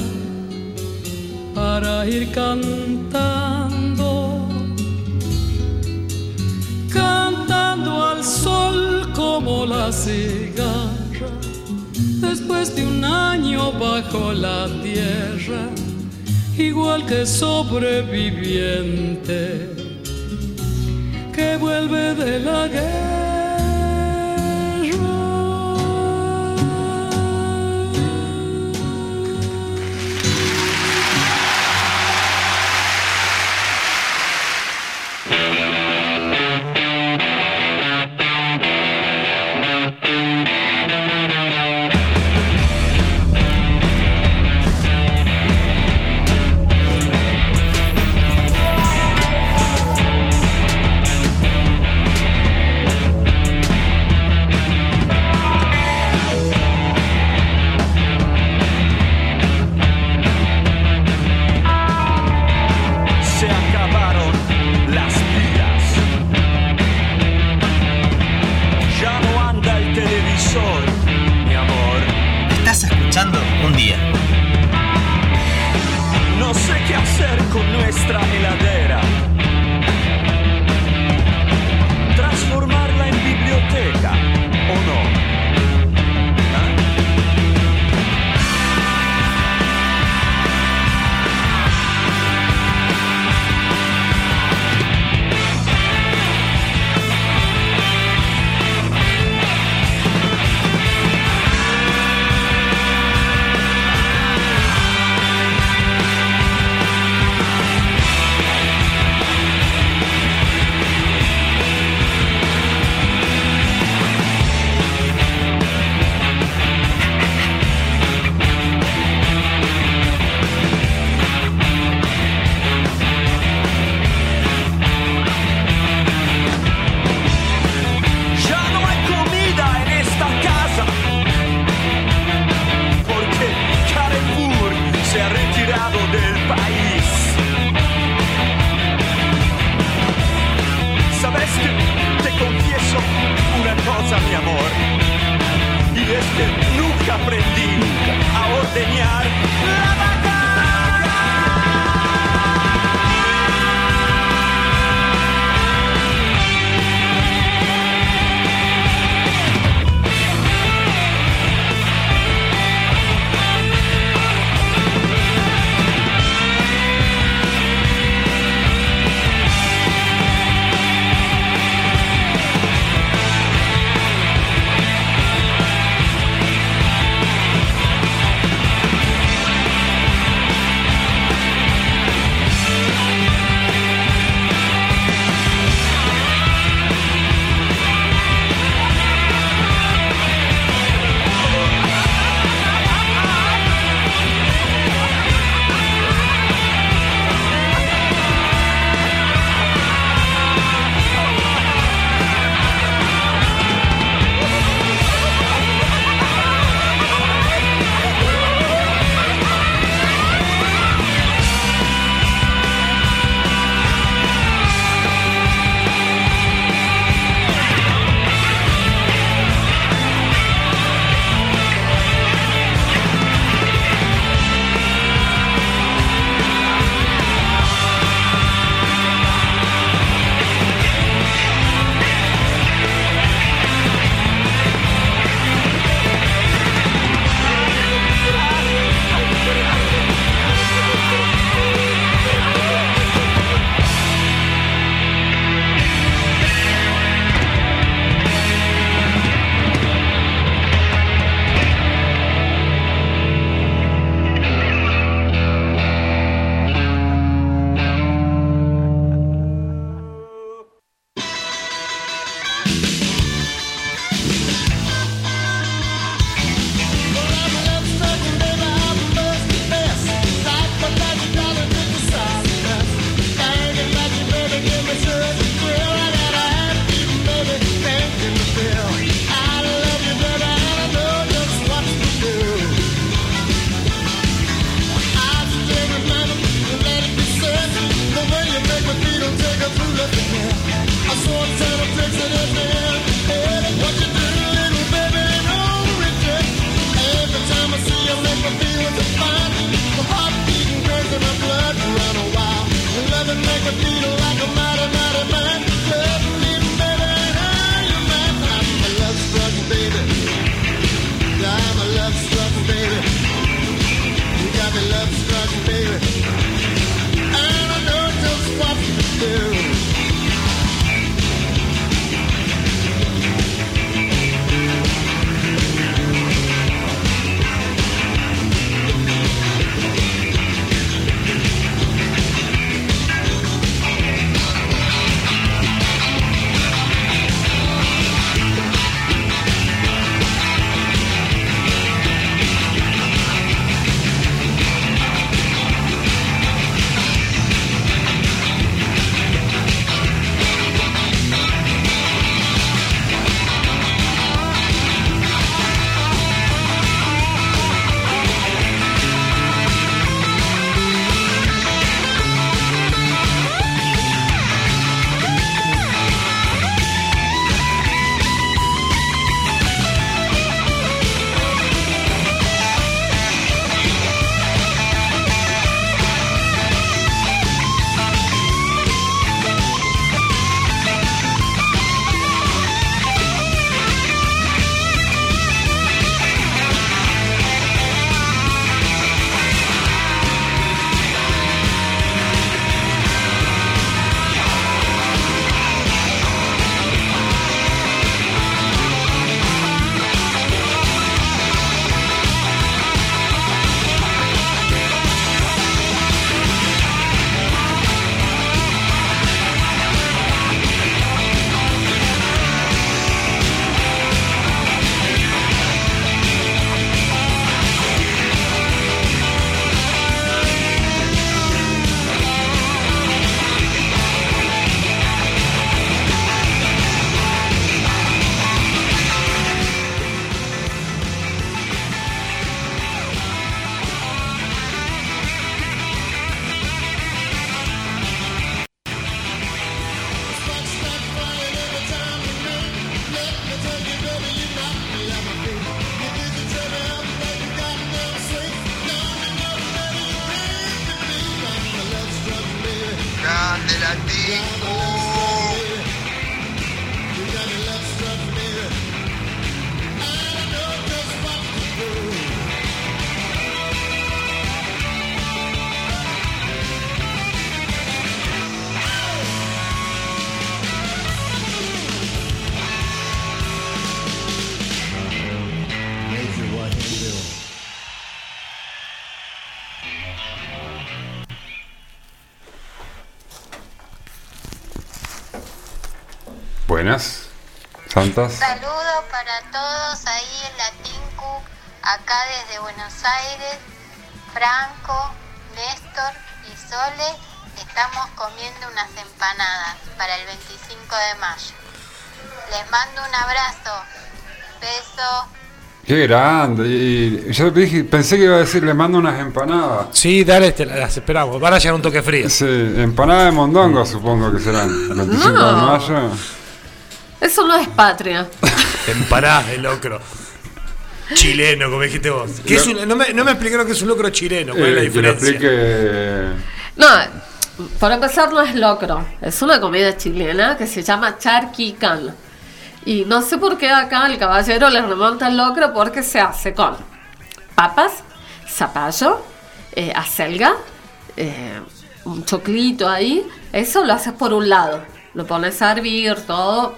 para ir cantando, sol como la cigarra, después de un año bajo la tierra, igual que sobreviviente que vuelve de la guerra.
Saludos para todos ahí en la Tinku, acá desde Buenos Aires. Franco, Néstor y Sole, estamos comiendo unas empanadas para el 25 de mayo. Les mando un abrazo. Beso.
Qué grande. Y yo dije, pensé que iba a decir, le mando unas empanadas.
Sí, dale, te las esperamos. Van a llegar un toque frío.
Sí, empanada de mondongo supongo que serán. 25 de mayo.
Eso no es patria.
Empanadas de locro. Chileno, como dijiste vos. ¿Qué es un- no, me, no me explicaron qué es un locro chileno. ¿Cuál es la
Eh, que lo
diferencia?
explique.
No, para empezar no es locro. Es una comida chilena que se llama charquicán. Y no sé por qué acá el caballero le remonta el locro porque se hace con papas, zapallo, eh, acelga, eh, un choclito ahí. Eso lo haces por un lado. Lo pones a hervir todo.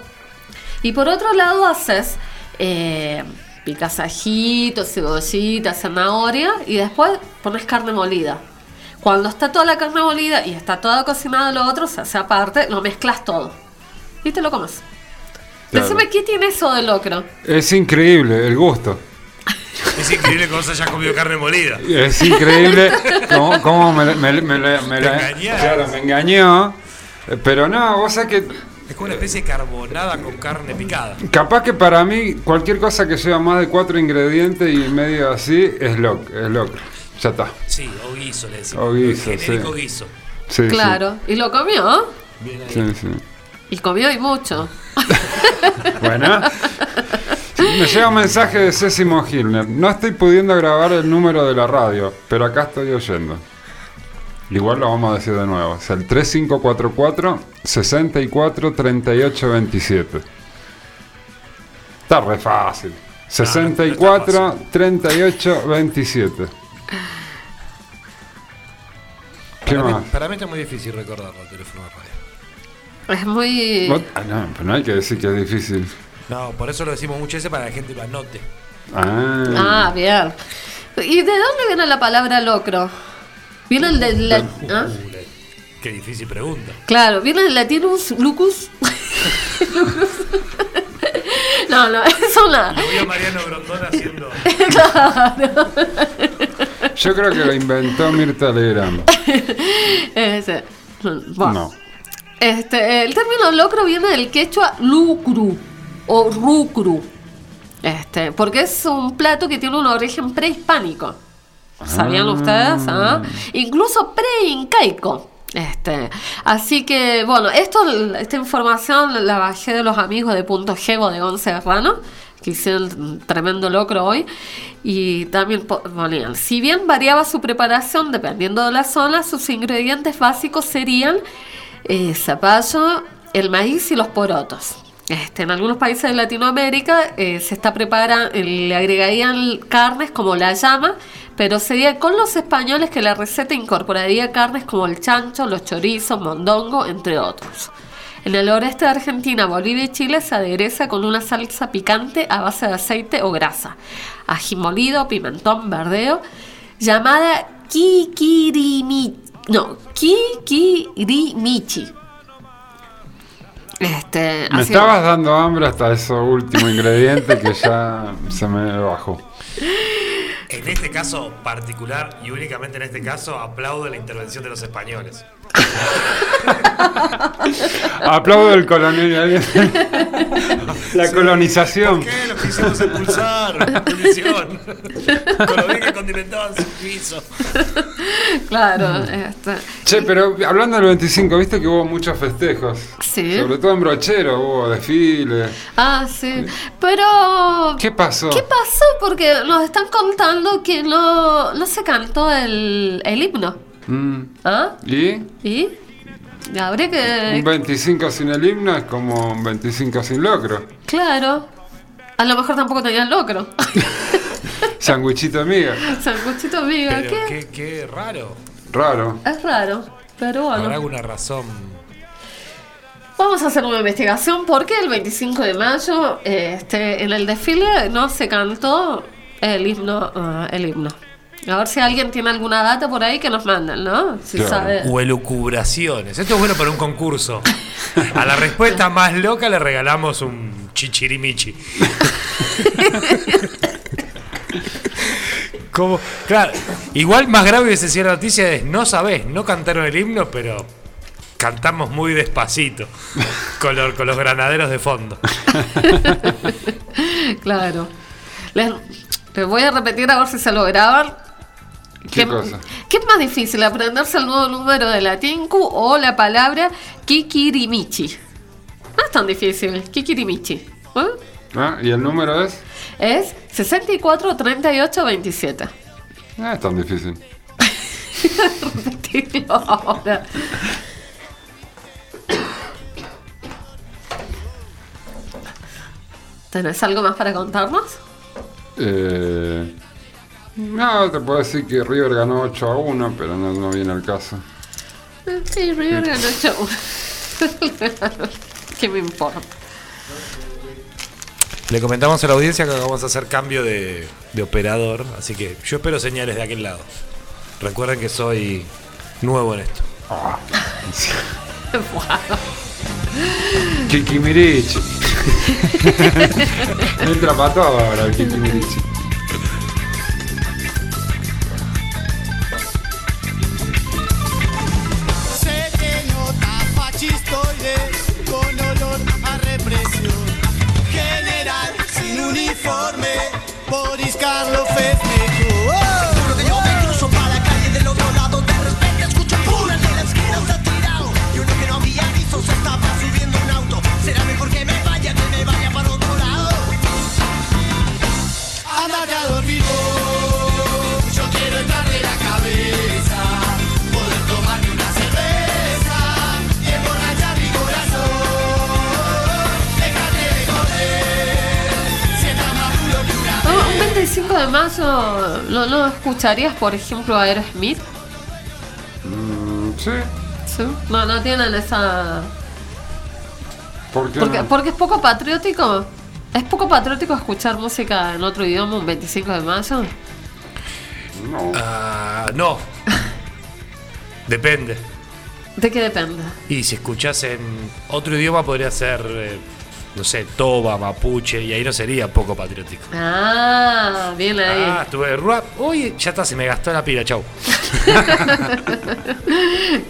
Y por otro lado haces eh, picas ajitos, cebollita, zanahoria y después pones carne molida. Cuando está toda la carne molida y está todo cocinado lo otro, se hace aparte, lo mezclas todo. Y te lo comes.
Claro.
Decime qué tiene eso de locro.
Es increíble el gusto.
Es increíble que vos hayas comido carne molida.
Es increíble cómo, cómo me, me- me- me- me
Te
la-
engañás.
claro, me engañó. Pero no, vos sabés que
Es como una especie de carbonada con carne picada.
capaz que para mí cualquier cosa que lleva más de cuatro ingredientes y medio así es loc, es locro. Ya está.
Sí, o guiso le decimos.
O guiso,
El genérico
sí.
guiso.
Sí, sí.
Claro. Y lo comió.
Sí, sí.
Y comió y mucho. <laughs>
Bueno. Me llega un mensaje de Césimo Hilner. No estoy pudiendo grabar el número de la radio, pero acá estoy oyendo. Igual lo vamos a decir de nuevo. Es el 3544 64 38 27. Está re fácil. 64 38 27. ¿Qué
Para mí,
más?
para mí está muy difícil recordarlo el teléfono de radio.
Es muy...
Ah, no, pero no hay que decir que es difícil.
No, por eso lo decimos muchas veces para que la gente lo anote.
Ah,
Ah, bien. ¿Y de dónde viene la palabra locro? Viene el del... la- ¿ah?
Qué difícil pregunta.
Claro, viene del latinus lucus. Lucus. no, no, es una...
Lo vi a Mariano Grondón haciendo. <laughs>
yo creo que lo inventó Mirta Legrand.
Ese. Bueno.
No.
Este, el término locro viene del quechua lucru o rucru. Este, porque es un plato que tiene un origen prehispánico. ¿Sabían ustedes? ah? Incluso preincaico. Este, así que, bueno, esto, esta información la bajé de los amigos de Punto G Bodegón Serrano, que hicieron tremendo locro hoy. Y también po- ponían, si bien variaba su preparación dependiendo de la zona, sus ingredientes básicos serían eh, zapallo, el maíz y los porotos. Este, en algunos países de Latinoamérica eh, se está preparando, le agregarían carnes como la llama, pero sería con los españoles que la receta incorporaría carnes como el chancho, los chorizos, mondongo, entre otros. En el oeste de Argentina, Bolivia y Chile se adereza con una salsa picante a base de aceite o grasa, ají molido, pimentón, verdeo, llamada kikirimi, no, kikirimichi. Este,
Me
así-
estabas dando hambre hasta ese último ingrediente que ya se me bajó. <laughs>
En este caso particular y únicamente en este caso, aplaudo la intervención de los españoles. <laughs>
Aplaudo el colonial. <laughs> La colonización.
¿Qué? Lo quisimos expulsar. <laughs> Con lo bien que condimentaban su piso.
Claro, este,
Che, pero hablando del 25, viste que hubo muchos festejos.
Sí.
Sobre todo en Brochero hubo desfiles.
Ah, sí. Pero.
¿Qué pasó?
¿Qué pasó? Porque nos están contando que no, no se cantó el, el himno.
Mm,
¿Ah?
¿Y?
¿Y? Habría
Un
que.
25 sin el himno es como un 25 sin locro.
Claro. A lo mejor tampoco tenían locro. <laughs>
Sanguichito amiga.
Sanguchito amiga,
Pero
¿qué?
qué, qué raro.
Raro.
Es raro. Pero
Habrá
bueno.
alguna razón.
Vamos a hacer una investigación porque el 25 de mayo este, en el desfile no se cantó el himno, ah, el himno. A ver si alguien tiene alguna data por ahí que nos manden, ¿no? Si
Claro.
sabe.
O elucubraciones. Esto es bueno para un concurso. A la respuesta más loca le regalamos un chichirimichi. <laughs> Como, claro, igual más grave hubiese sido la noticia es no sabés, no cantaron el himno, pero cantamos muy despacito con, los- con los granaderos de fondo. <laughs>
Claro. Les, les voy a repetir a ver si se lo graban.
¿Qué cosa?
¿Qué es más difícil, aprenderse el nuevo número de la Tinku o la palabra Kikirimichi? No es tan difícil, Kikirimichi. ¿eh?
¿Ah? ¿Y el número es?
Es 64 38 27.
No es tan difícil.
Repetirlo ahora. ¿Tenés algo más para contarnos?
Eh, no, te puedo decir que River ganó 8 a 1, pero no, no viene al caso.
Sí, River ganó 8 <laughs> ¿Qué me importa?
Le comentamos a la audiencia que vamos a hacer cambio de, de operador, así que yo espero señales de aquel lado. Recuerden que soy nuevo en esto. <laughs>
Kikimirichi. <laughs> Entra para todo ahora el Kikimirichi.
Con olor a represión. General sin uniforme, Boris Carlos 5 de
mayo, ¿no, escucharías, por ejemplo, a Aerosmith?
Mm, sí.
No, no tienen esa...
¿Por qué
porque, es poco patriótico. ¿Es poco patriótico escuchar música en otro idioma un 25 de mayo?
No.
Ah, no. <laughs> depende.
¿De qué depende?
Y si escuchas en otro idioma podría ser... Eh, no sé, toba, mapuche, y ahí no sería poco patriótico.
Ah, bien ahí.
Ah, estuve rap. Uy, ya está, se me gastó la pila, chau. <laughs>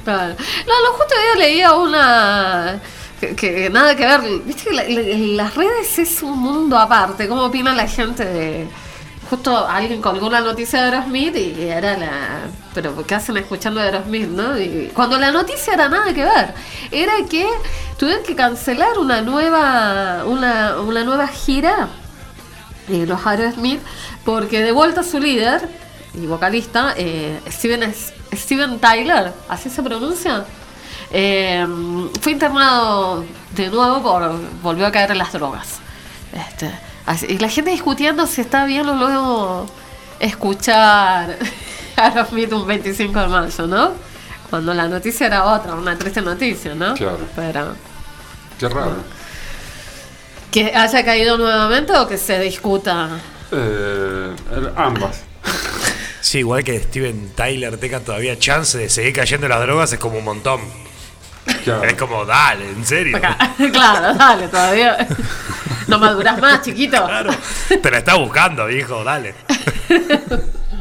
Claro. No, lo justo día leía una. Que, que nada que ver. Viste que la- la- las redes es un mundo aparte. ¿Cómo opina la gente de.? Justo alguien colgó una noticia de Aerosmith y era la. Pero ¿qué hacen escuchando a Aerosmith, no? Y cuando la noticia era nada que ver. Era que tuvieron que cancelar una nueva. Una, una nueva gira eh, los Aerosmith porque de vuelta su líder y vocalista eh, Steven, Steven Tyler, así se pronuncia, eh, fue internado de nuevo por volvió a caer en las drogas. Este, así- y la gente discutiendo si está bien o luego escuchar <laughs> Aerosmith un 25 de mayo, ¿no? Cuando la noticia era otra, una triste noticia, ¿no?
Claro.
Pero
Qué raro.
que haya caído nuevamente o que se discuta.
Eh, ambas.
Sí, igual que Steven Tyler tenga todavía chance de seguir cayendo en las drogas es como un montón.
Claro.
Es como, dale, en serio. <laughs>
claro, dale, todavía. No maduras más, chiquito.
Claro. Te la está buscando, viejo, dale. <laughs>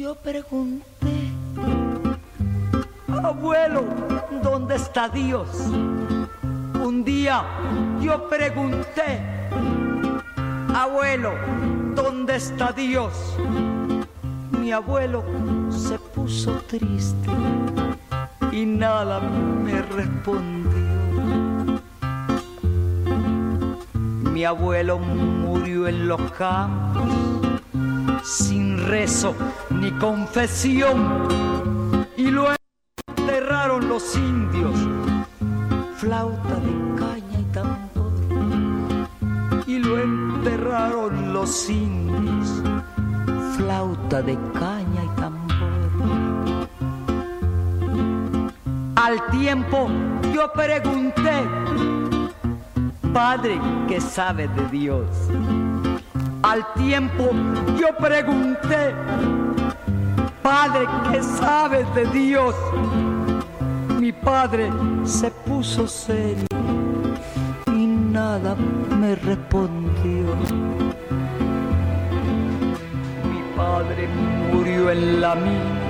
yo pregunté, abuelo, ¿dónde está Dios? Un día yo pregunté, abuelo, ¿dónde está Dios? mi abuelo se puso triste y nada me respondió. Mi abuelo murió en los campos sin rezo ni confesión y lo enterraron los indios, flauta de caña y tambor y lo enterraron los indios, flauta de caña y tambor. Al tiempo yo pregunté, Padre que sabe de Dios. Al tiempo yo pregunté, Padre que sabe de Dios. Mi padre se puso serio y nada me respondió. Mi padre murió en la mina.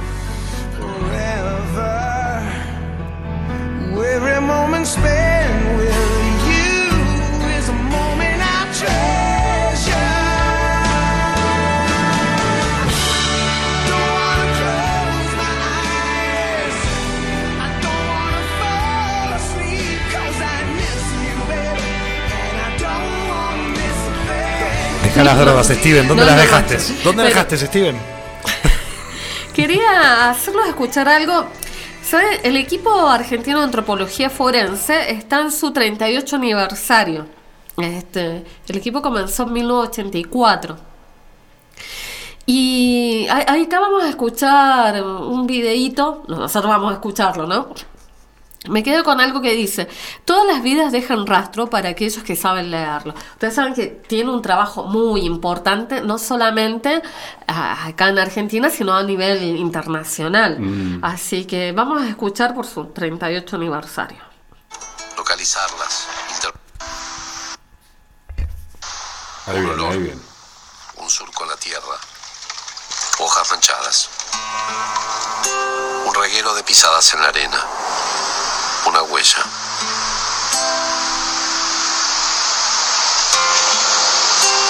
Deja las <laughs> drogas, Steven. ¿Dónde
No,
las dejaste? ¿Dónde
Pero-
dejaste, Steven? <laughs>
Quería hacerlos escuchar algo. ¿Sabe? El equipo argentino de antropología forense está en su 38 aniversario. Este, el equipo comenzó en 1984. Y ahí ahí acá vamos a escuchar un videíto. Nosotros vamos a escucharlo, ¿no? Me quedo con algo que dice, todas las vidas dejan rastro para aquellos que saben leerlo. Ustedes saben que tiene un trabajo muy importante, no solamente ah, acá en Argentina, sino a nivel internacional. Así que vamos a escuchar por su 38 aniversario.
localizarlas, inter-
Ahí viene, ahí viene.
un surco en la tierra, hojas manchadas, un reguero de pisadas en la arena, una huella.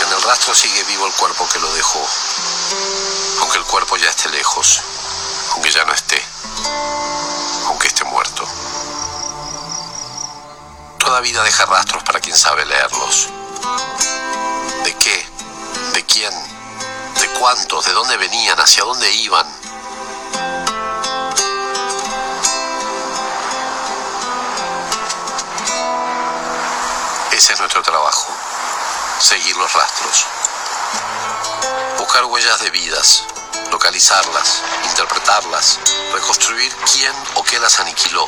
En el rastro sigue vivo el cuerpo que lo dejó, aunque el cuerpo ya esté lejos, aunque ya no esté, aunque esté muerto. Toda vida deja rastros para quien sabe leerlos. ¿De qué? ¿De quién? ¿De cuántos? ¿De dónde venían? ¿Hacia dónde iban? Ese es nuestro trabajo, seguir los rastros. Buscar huellas de vidas, localizarlas, interpretarlas, reconstruir quién o qué las aniquiló,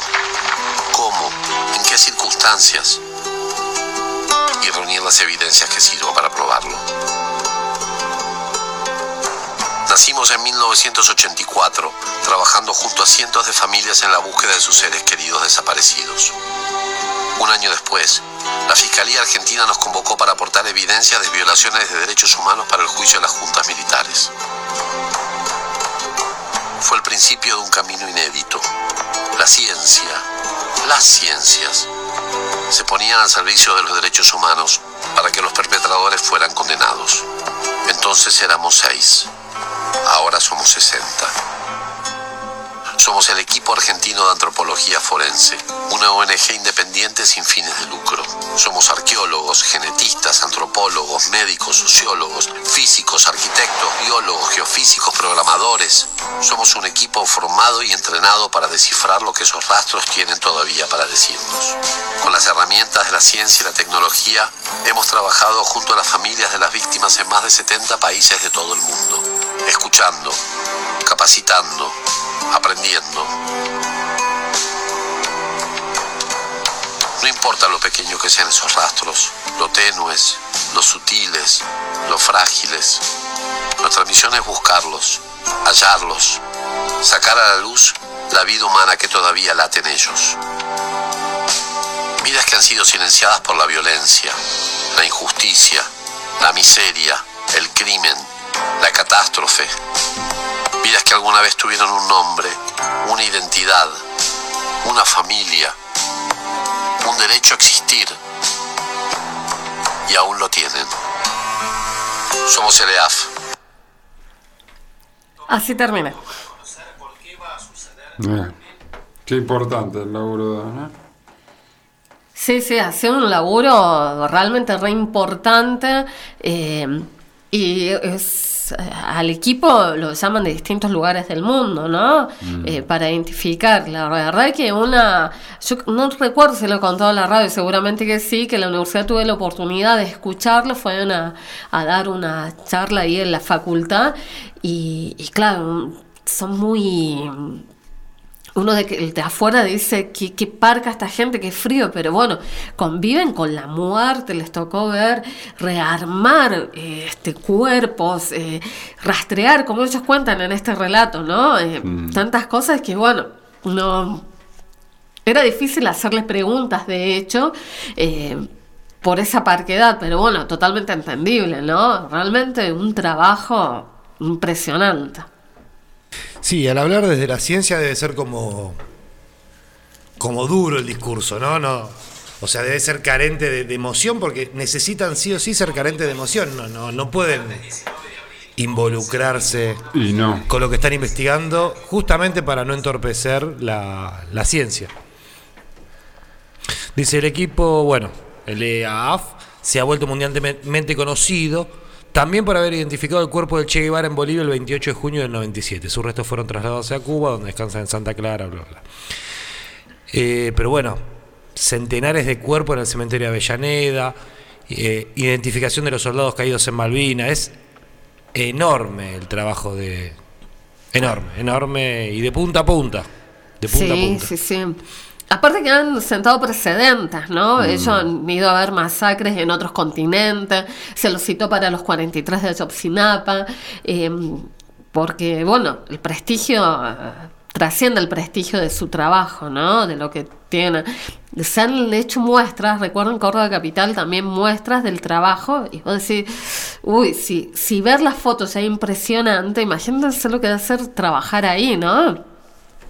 cómo, en qué circunstancias, y reunir las evidencias que sirvan para probarlo. Nacimos en 1984, trabajando junto a cientos de familias en la búsqueda de sus seres queridos desaparecidos. Un año después, la Fiscalía Argentina nos convocó para aportar evidencia de violaciones de derechos humanos para el juicio de las juntas militares. Fue el principio de un camino inédito. La ciencia, las ciencias, se ponían al servicio de los derechos humanos para que los perpetradores fueran condenados. Entonces éramos seis, ahora somos 60. Somos el equipo argentino de antropología forense, una ONG independiente sin fines de lucro. Somos arqueólogos, genetistas, antropólogos, médicos, sociólogos, físicos, arquitectos, biólogos, geofísicos, programadores. Somos un equipo formado y entrenado para descifrar lo que esos rastros tienen todavía para decirnos. Con las herramientas de la ciencia y la tecnología, hemos trabajado junto a las familias de las víctimas en más de 70 países de todo el mundo, escuchando, capacitando, aprendiendo. importa lo pequeño que sean esos rastros, lo tenues, lo sutiles, lo frágiles. Nuestra misión es buscarlos, hallarlos, sacar a la luz la vida humana que todavía late en ellos. Vidas que han sido silenciadas por la violencia, la injusticia, la miseria, el crimen, la catástrofe. Vidas que alguna vez tuvieron un nombre, una identidad, una familia, un derecho a existir y aún lo tienen. Somos el EAF.
Así termina.
Eh, Qué importante el laburo, ¿no?
Sí, sí, hace un laburo realmente re importante eh, y es, eh, al equipo lo llaman de distintos lugares del mundo, ¿no? Eh, para identificar. La verdad que una, yo no recuerdo si lo en la radio, seguramente que sí, que en la universidad tuve la oportunidad de escucharlo, fue a, a dar una charla ahí en la facultad y, y claro, son muy uno de, que- el de afuera dice que, que parca esta gente, que frío, pero bueno, conviven con la muerte, les tocó ver rearmar eh, este, cuerpos, eh, rastrear, como ellos cuentan en este relato, ¿no? Eh, Tantas cosas que bueno, no... Era difícil hacerles preguntas, de hecho, por esa parquedad, pero bueno, totalmente entendible, ¿no? Realmente un trabajo impresionante.
Sí, al hablar desde la ciencia debe ser como, como duro el discurso, ¿no? no o sea, debe ser carente de, de emoción porque necesitan sí o sí ser carentes de emoción, no, no, no pueden involucrarse
Y no.
con lo que están investigando justamente para no entorpecer la, la ciencia. Dice el equipo, bueno, el EAF se ha vuelto mundialmente conocido también por haber identificado el cuerpo del Che Guevara en Bolivia el 28 de junio del 97. Sus restos fueron trasladados a Cuba, donde descansan en Santa Clara, bla, bla. Eh, pero bueno, centenares de cuerpos en el cementerio de Avellaneda, eh, identificación de los soldados caídos en Malvinas. Es enorme el trabajo de. Enorme, enorme y de punta a punta. De punta a
sí,
punta.
sí, sí. Aparte que han sentado precedentes, ¿no?
Mm.
Ellos han ido a ver masacres en otros continentes, se los citó para los 43 de Ayotzinapa, eh, porque, bueno, el prestigio eh, trasciende el prestigio de su trabajo, ¿no? De lo que tiene. Se han hecho muestras, recuerdo en Córdoba Capital también muestras del trabajo, y vos decís, uy, si, si ver las fotos es impresionante, imagínense lo que debe ser trabajar ahí, ¿no?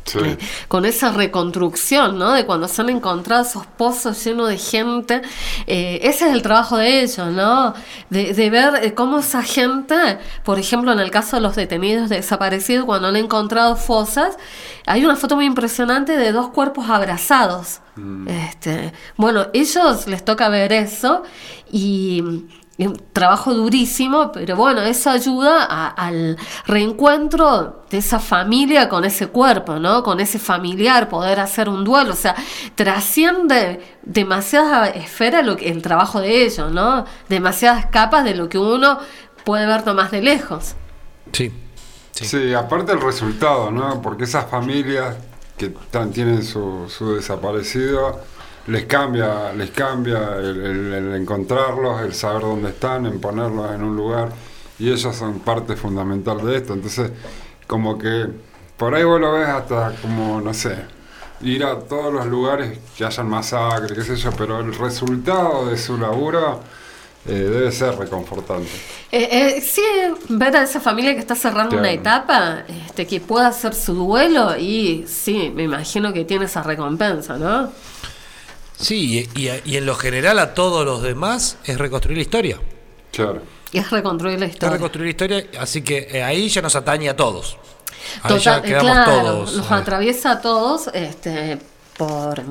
Sí.
Eh, con esa reconstrucción, ¿no? De cuando se han encontrado esos pozos llenos de gente. Eh, ese es el trabajo de ellos, ¿no? De, de ver eh, cómo esa gente, por ejemplo, en el caso de los detenidos desaparecidos, cuando han encontrado fosas, hay una foto muy impresionante de dos cuerpos abrazados. Este, bueno, ellos les toca ver eso y un trabajo durísimo, pero bueno, eso ayuda a- al reencuentro de esa familia con ese cuerpo, ¿no? Con ese familiar, poder hacer un duelo, o sea, trasciende demasiada esfera lo que, el trabajo de ellos, ¿no? Demasiadas capas de lo que uno puede ver más de lejos.
Sí.
Sí. aparte el resultado, ¿no? Porque esas familias que tan- tienen su, su desaparecido, les cambia, les cambia el, el- el encontrarlos, el saber dónde están, en ponerlos en un lugar, y ellos son parte fundamental de esto. Entonces, como que por ahí vos lo ves hasta como, no sé, ir a todos los lugares que hayan masacre, qué sé yo, pero el resultado de su laburo eh, debe ser reconfortante.
Eh, eh, sí, ver a esa familia que está cerrando una etapa, este, que pueda hacer su duelo y sí, me imagino que tiene esa recompensa, ¿no?
Sí, y, y- y en lo general a todos los demás es reconstruir la historia.
Claro.
Y es reconstruir la
Es
historia.
reconstruir la historia, así que eh, ahí ya nos atañe a todos. Ahí ya quedamos
claro,
todos.
los
eh,
atraviesa a todos este, por,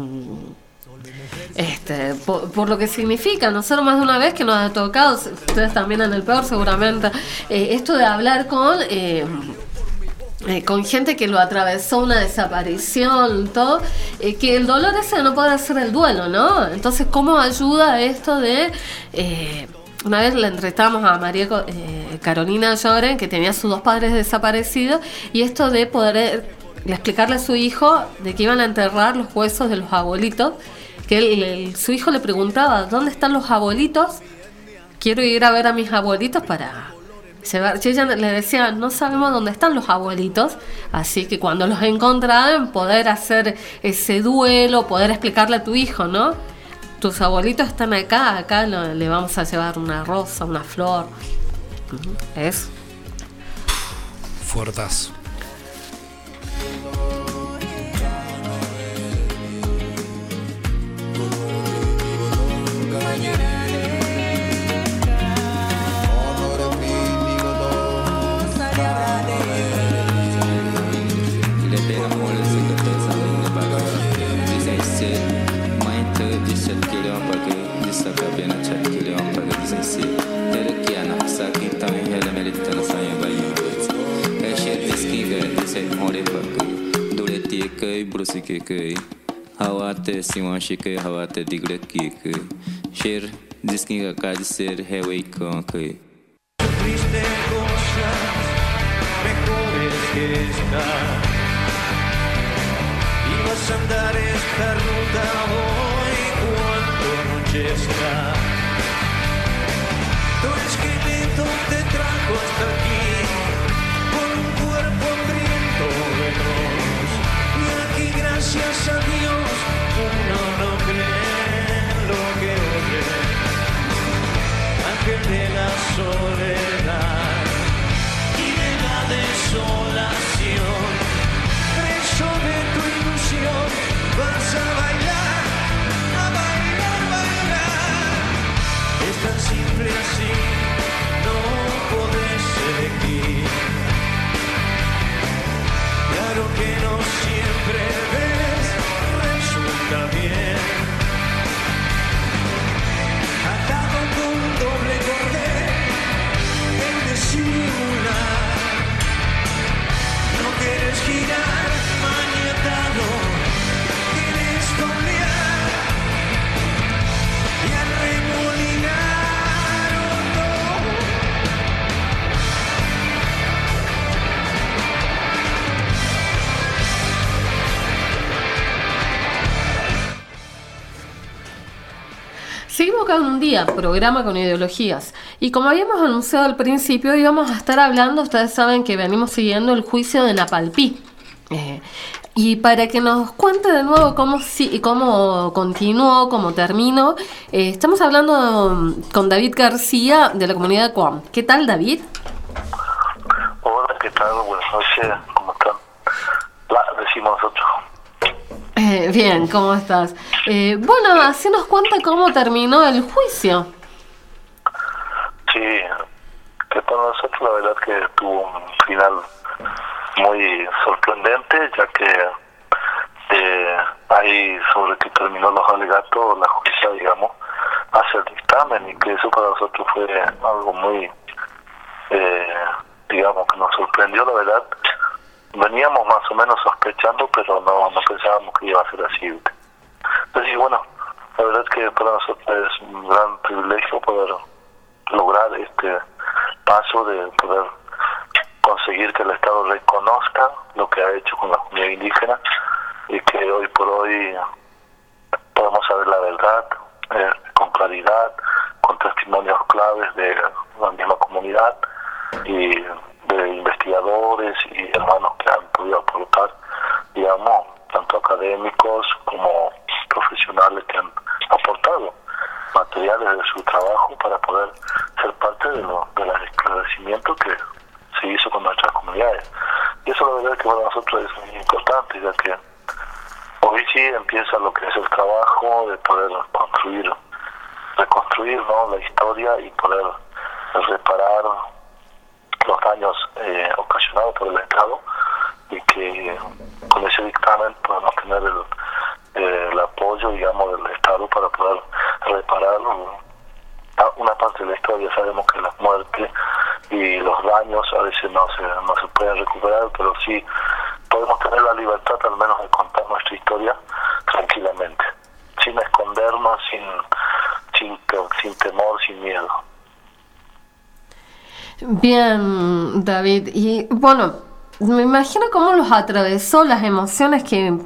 este, por, por lo que significa. Nosotros más de una vez que nos ha tocado, ustedes también en el peor seguramente, eh, esto de hablar con... eh, eh, con gente que lo atravesó una desaparición, todo, eh, que el dolor ese no poder hacer el duelo, ¿no? Entonces, ¿cómo ayuda esto de... eh, una vez le entrevistamos a María eh, Carolina Lloren, que tenía sus dos padres desaparecidos, y esto de poder explicarle a su hijo de que iban a enterrar los huesos de los abuelitos que él- su hijo le preguntaba, ¿dónde están los abuelitos? Quiero ir a ver a mis abuelitos para llevar. Y ella le decía, no sabemos dónde están los abuelitos, así que cuando los encontraran, poder hacer ese duelo, poder explicarle a tu hijo, ¿no? Tus abuelitos están acá, acá le vamos a llevar una rosa, una flor. Es
Fuertazo.
că havate simaşe că havate digre ki că şer diskin ka kaj ser hai vai ka că que.
Y vas a andar esta ruta hoy cuando anochezca. Tu esqueleto te trajo hasta aquí con un cuerpo hambriento de luz. Y aquí, gracias a Dios, uno no cree lo que oye ángel de la soledad desolación. Preso de tu ilusión, vas a bailar, a bailar, bailar. Es tan simple así, no podés elegir. Claro que no siempre ves, resulta bien. Atado con doble cordel, el disimular.
Seguimos con un día, programa con ideologías. Y como habíamos anunciado al principio, íbamos a estar hablando, ustedes saben que venimos siguiendo el juicio de Napalpí. Eh, y para que nos cuente de nuevo cómo, si- cómo continuó, cómo terminó, eh, estamos hablando mm, con David García de la comunidad Cuam. ¿Qué tal, David?
Hola, ¿qué tal? Buenas noches, ¿cómo están? La, decimos nosotros.
Eh, bien, ¿cómo estás? Eh, bueno, así nos cuenta cómo terminó el juicio.
Sí, que para nosotros la verdad que tuvo un final muy sorprendente, ya que eh, ahí sobre que terminó los alegatos, la justicia, digamos, hace el dictamen y que eso para nosotros fue algo muy, eh, digamos, que nos sorprendió, la verdad. Veníamos más o menos sospechando, pero no, no pensábamos que iba a ser así. Entonces, bueno, la verdad que para nosotros es un gran privilegio poder lograr este paso de poder conseguir que el Estado reconozca lo que ha hecho con la comunidad indígena y que hoy por hoy podemos saber la verdad eh, con claridad, con testimonios claves de la misma comunidad y de investigadores y hermanos que han podido aportar, digamos, tanto académicos como profesionales que han aportado materiales de su trabajo para poder ser parte de lo, del esclarecimiento que se hizo con nuestras comunidades. Y eso la verdad que para nosotros es muy importante, ya que hoy sí empieza lo que es el trabajo de poder construir, reconstruir ¿no? la historia y poder reparar los daños eh, ocasionados por el Estado y que con ese dictamen podemos tener el, eh, el apoyo, digamos, del Estado para poder reparar a- una parte de la historia. Sabemos que las muertes y los daños a veces no se, no se pueden recuperar, pero sí podemos tener la libertad al menos de contar nuestra historia tranquilamente, sin escondernos, sin, sin, sin temor, sin miedo.
Bien, David. Y bueno, me imagino cómo los atravesó las emociones que,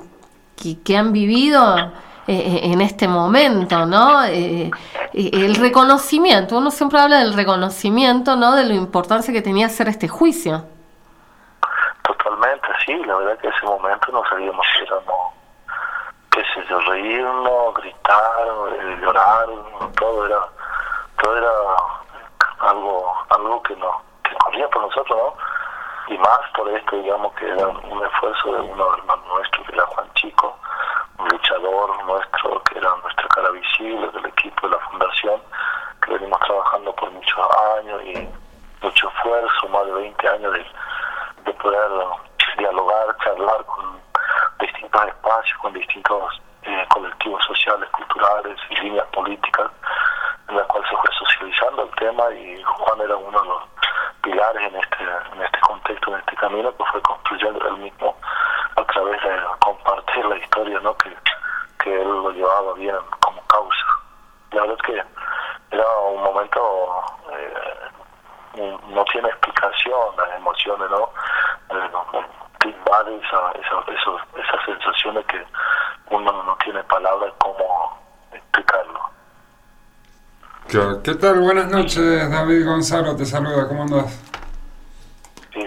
que, que han vivido eh, en este momento, ¿no? Eh, eh, el reconocimiento, uno siempre habla del reconocimiento, ¿no? De la importancia que tenía hacer este juicio.
Totalmente, sí, la verdad que ese momento no sabíamos si éramos, qué sé yo, reírnos, gritar, eh, llorar, todo era, todo era algo, algo que no, que corría por nosotros, ¿no? Y más por esto, digamos, que era un esfuerzo de uno hermano nuestro, que era Juan Chico, un luchador nuestro, que era nuestra cara visible del equipo de la fundación, que venimos trabajando por muchos años y mucho esfuerzo, más de 20 años de, de poder dialogar, charlar con distintos espacios, con distintos eh, colectivos sociales, culturales y líneas políticas, en la cual se fue socializando el tema y Juan era uno de los pilares en este, en este contexto, en este camino que fue construyendo él mismo a través de compartir la historia ¿no? que, que él lo llevaba bien como causa. La verdad es que era un momento, eh, no tiene explicación las emociones, ¿no? Eh, esa, esa, eso, esa sensación de que uno no tiene palabras como explicarlo.
¿Qué, tal? Buenas noches, David Gonzalo, te saluda, ¿cómo andás?
Sí.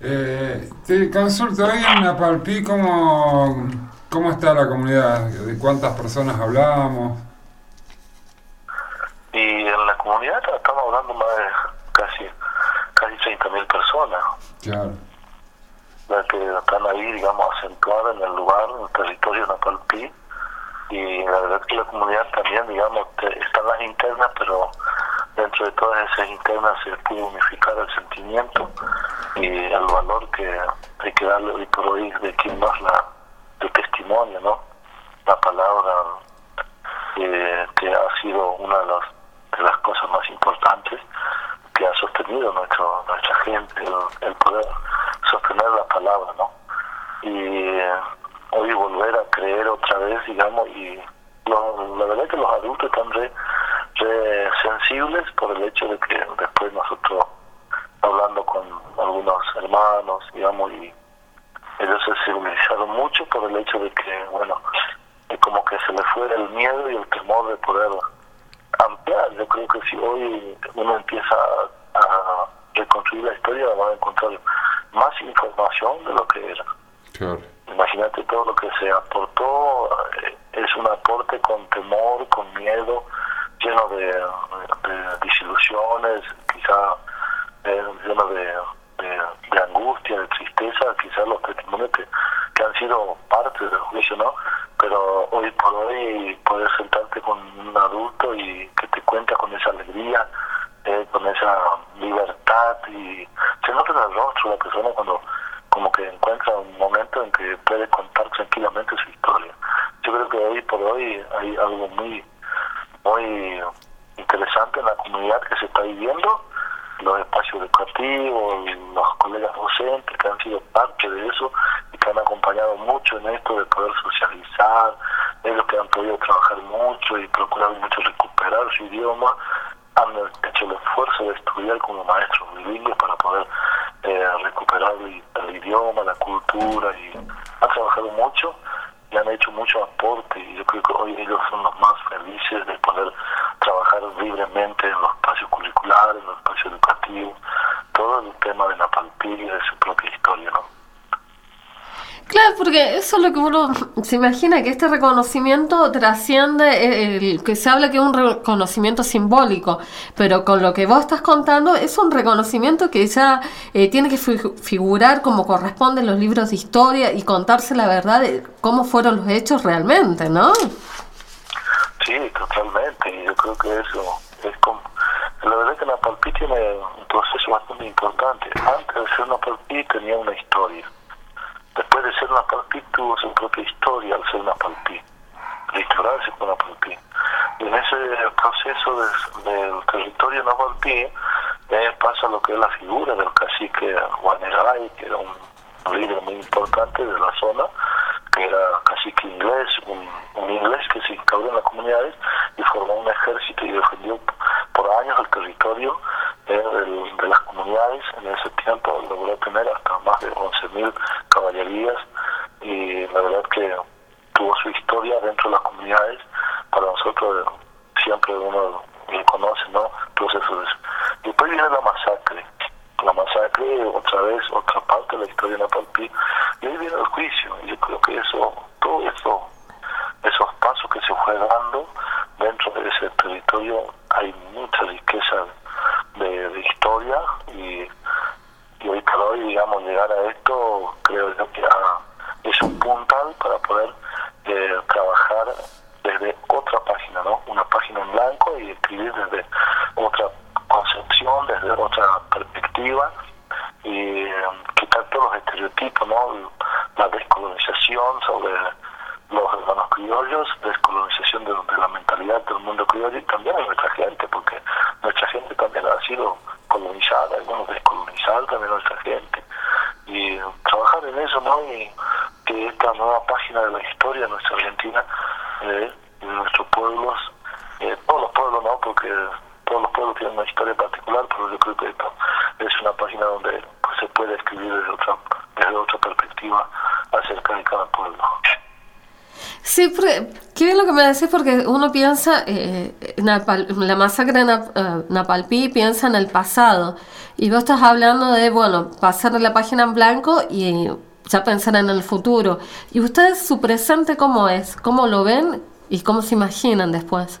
Eh, te consulto hoy en Napalpí cómo, cómo está la comunidad, de cuántas personas hablamos.
Y en la comunidad estamos hablando más de casi, casi 30.000 personas.
Claro.
las que están ahí, digamos, acentuadas en el lugar, en el territorio de Napalpí. Y la verdad es que la comunidad también, digamos, están las internas, pero dentro de todas esas internas se pudo unificar el sentimiento y el valor que hay que darle hoy por hoy de quien nos la el testimonio, ¿no? La palabra eh, que ha sido una de, las de las cosas más importantes que ha sostenido nuestro, nuestra gente, el, el poder sostener la palabra, ¿no? Y hoy volver a creer otra vez, digamos, y lo- la verdad es que los adultos están re, sensibles por el hecho de que después nosotros, hablando con algunos hermanos, digamos, y ellos se sensibilizaron mucho por el hecho de que, bueno, es como que se les fue el miedo y el temor de poder ampliar. Yo creo que si hoy uno empieza a, a reconstruir la historia, va a encontrar más información de lo que era.
Claro.
Imagínate todo lo que se aportó, eh, es un aporte con temor, con miedo, lleno de, desilusiones, quizá eh, lleno de, de, de angustia, de tristeza, quizás los testimonios que, que han sido parte del juicio, ¿no? Pero hoy por hoy poder sentarte con un adulto y que te cuenta con esa alegría, eh, con esa libertad y se nota en el rostro de la persona cuando como que encuentra un momento en que puede contar tranquilamente su historia. Yo creo que hoy por hoy hay algo muy muy interesante en la comunidad que se está viviendo, los espacios educativos, los colegas docentes que han sido parte de eso y que han acompañado mucho en esto de poder socializar, ellos que han podido trabajar mucho y procurar mucho recuperar su idioma, han hecho el esfuerzo de estudiar como maestros bilingües para poder eh, recuperar el, idioma, la cultura y han trabajado mucho y han hecho mucho aporte y yo creo que hoy ellos son los más felices de poder trabajar libremente en los espacios curriculares, en los espacios educativos, todo el tema de Napalpí y de su propia historia, ¿no?
Claro, porque eso es lo que uno se imagina, que este reconocimiento trasciende, el, que se habla que es un reconocimiento simbólico, pero con lo que vos estás contando es un reconocimiento que ya eh, tiene que fi- figurar como corresponde en los libros de historia y contarse la verdad de cómo fueron los hechos realmente, ¿no?
Sí, totalmente. Yo creo que eso es como... La verdad es que Napalpí tiene un proceso bastante importante. Antes de ser Napalpí tenía una historia. Después de ser Napalpí tuvo su propia historia al ser Napalpí. Restaurarse con Napalpí. Y en ese proceso de- del territorio Napalpí eh, pasa lo que es la figura del cacique Guaneray, que era un, líder muy importante de la zona, que era cacique inglés, un, un inglés que se instauró en las comunidades y formó un ejército y defendió por años el territorio del- de las comunidades. En ese tiempo logró tener hasta mil caballerías y la verdad que tuvo su historia dentro de las comunidades. Para nosotros eh, siempre uno conoce, ¿no? Entonces, pues, después viene la masacre. La masacre, otra vez, otra parte de la historia de la Napalpí. Y ahí viene el juicio. Yo creo que eso, todo eso porque
uno piensa, eh, la masacre de eh, Napalpí piensa en el pasado. Y vos estás hablando de, bueno, pasar la página en blanco y ya pensar en el futuro. ¿Y ustedes su presente cómo es? ¿Cómo lo ven y cómo se imaginan después?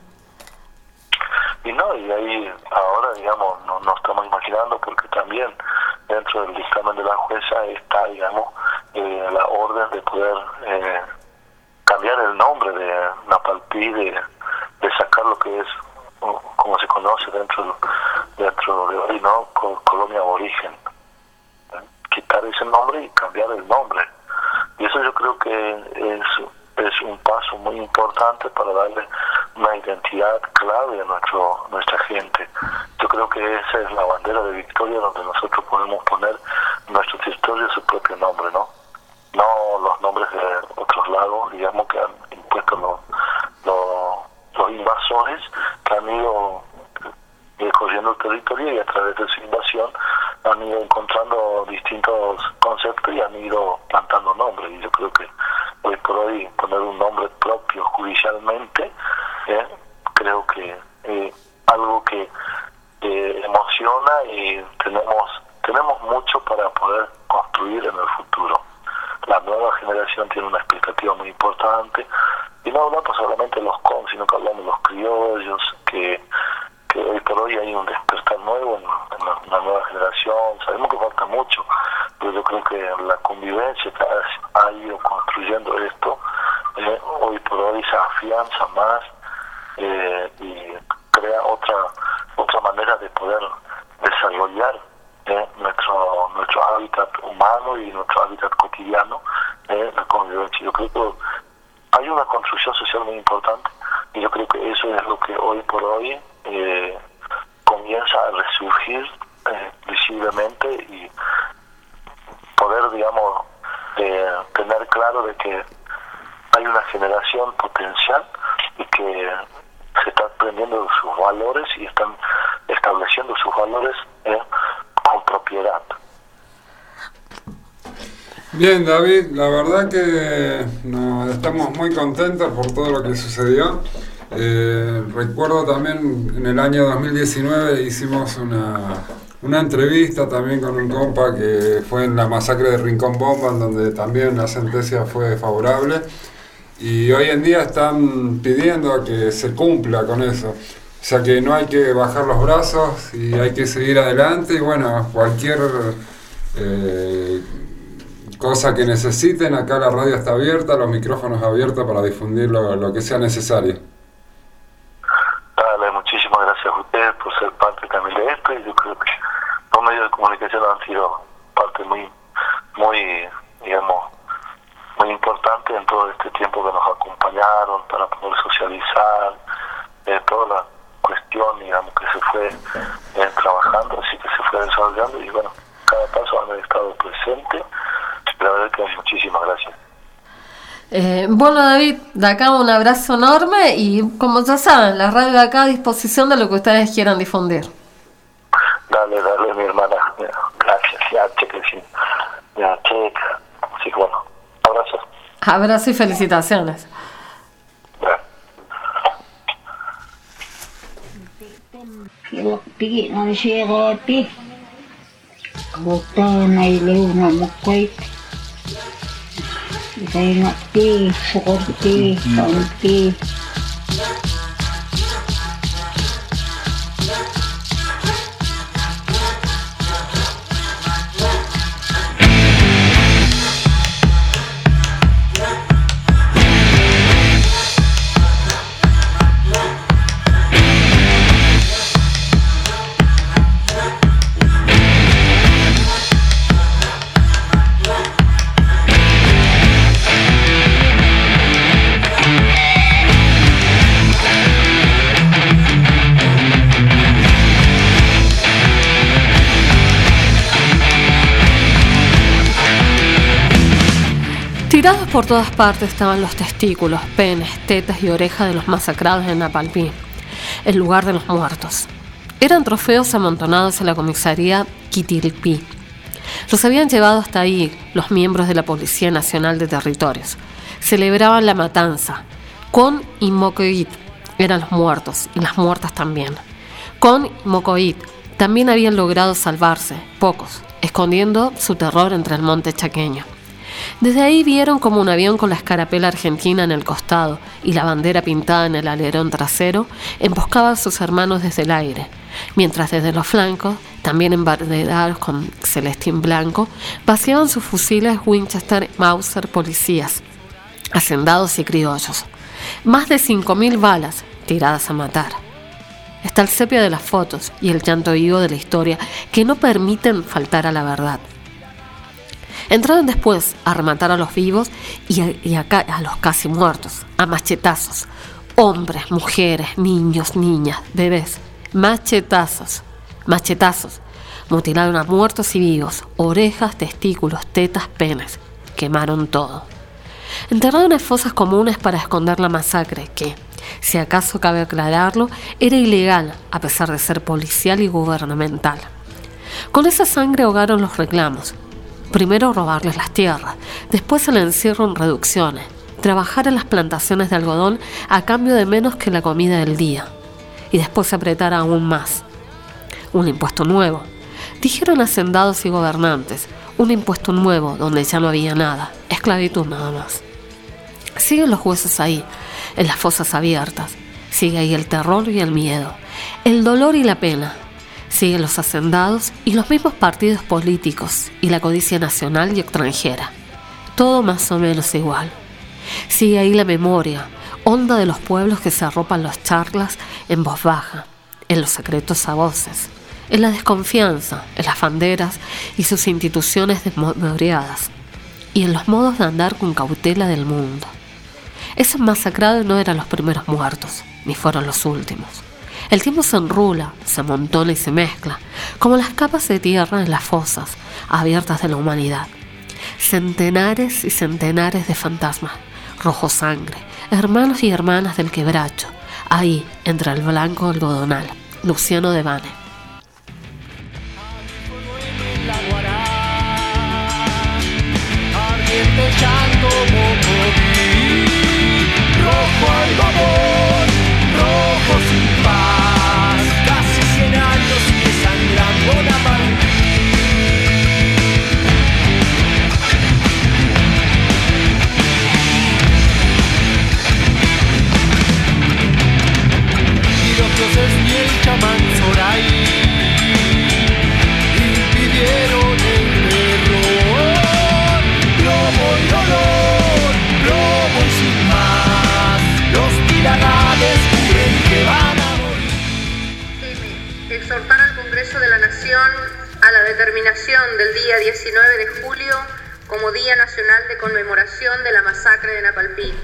David. La verdad que no, estamos muy contentos por todo lo que sucedió. Eh, recuerdo también en el año 2019 hicimos una, una entrevista también con un compa que fue en la masacre de Rincón Bomba, en donde también la sentencia fue favorable. Y hoy en día están pidiendo que se cumpla con eso. O sea que no hay que bajar los brazos y hay que seguir adelante. Y bueno, cualquier que necesiten, acá la radio está abierta, los micrófonos abiertos para difundir lo que sea necesario.
de
acá un abrazo enorme y como ya saben, la radio de acá a disposición de lo que ustedes quieran difundir.
Dale, dale, mi hermana. Gracias, ya, cheque, sí. Ya, cheque. Así que bueno, abrazos.
Abrazo y felicitaciones.
Piqui, no. Botón ahí le uno. Y ahí no. kaunti, kaunti,
kaunti. Por todas partes estaban los testículos, penes, tetas y orejas de los masacrados en Napalpí, el lugar de los muertos. Eran trofeos amontonados en la comisaría Quitilpí. Los habían llevado hasta ahí los miembros de la Policía Nacional de Territorios. Celebraban la matanza. Con y Mocoit eran los muertos y las muertas también. Con y Mocoit también habían logrado salvarse, pocos, escondiendo su terror entre el monte chaqueño. Desde ahí vieron como un avión con la escarapela argentina en el costado y la bandera pintada en el alerón trasero emboscaba a sus hermanos desde el aire, mientras desde los flancos, también embanderados con celestín blanco, vaciaban sus fusiles Winchester Mauser policías, hacendados y criollos. Más de 5.000 balas tiradas a matar. Está el sepia de las fotos y el llanto vivo de la historia que no permiten faltar a la verdad. Entraron después a rematar a los vivos y a, los casi muertos, a machetazos. Hombres, mujeres, niños, niñas, bebés. Machetazos, machetazos. Mutilaron a muertos y vivos, orejas, testículos, tetas, penes. Quemaron todo. Enterraron en fosas comunes para esconder la masacre, que, si acaso cabe aclararlo, era ilegal a pesar de ser policial y gubernamental. Con esa sangre ahogaron los reclamos. Primero robarles las tierras, después el encierro en reducciones, trabajar en las plantaciones de algodón a cambio de menos que la comida del día, y después apretar aún más. Un impuesto nuevo. Dijeron hacendados y gobernantes, un impuesto nuevo donde ya no había nada, esclavitud nada más. Siguen los huesos ahí, en las fosas abiertas. Sigue ahí el terror y el miedo, el dolor y la pena. Siguen los hacendados y los mismos partidos políticos y la codicia nacional y extranjera. Todo más o menos igual. Sigue ahí la memoria, honda de los pueblos que se arropan las charlas en voz baja, en los secretos a voces, en la desconfianza, en las banderas y sus instituciones desmemoriadas, y en los modos de andar con cautela del mundo. Esos masacrados no eran los primeros muertos, ni fueron los últimos. El tiempo se enrula, se amontona y se mezcla, como las capas de tierra en las fosas abiertas de la humanidad. Centenares y centenares de fantasmas, rojo sangre, hermanos y hermanas del quebracho, ahí, entre el blanco algodonal. Luciano
rojo algodón, rojo Soray impidieron el terror. Dolor, sin más. Los descubren que van a morir.
Exhortar al Congreso de la Nación a la determinación del día 19 de julio como Día Nacional de Conmemoración de la Masacre de Napalpí.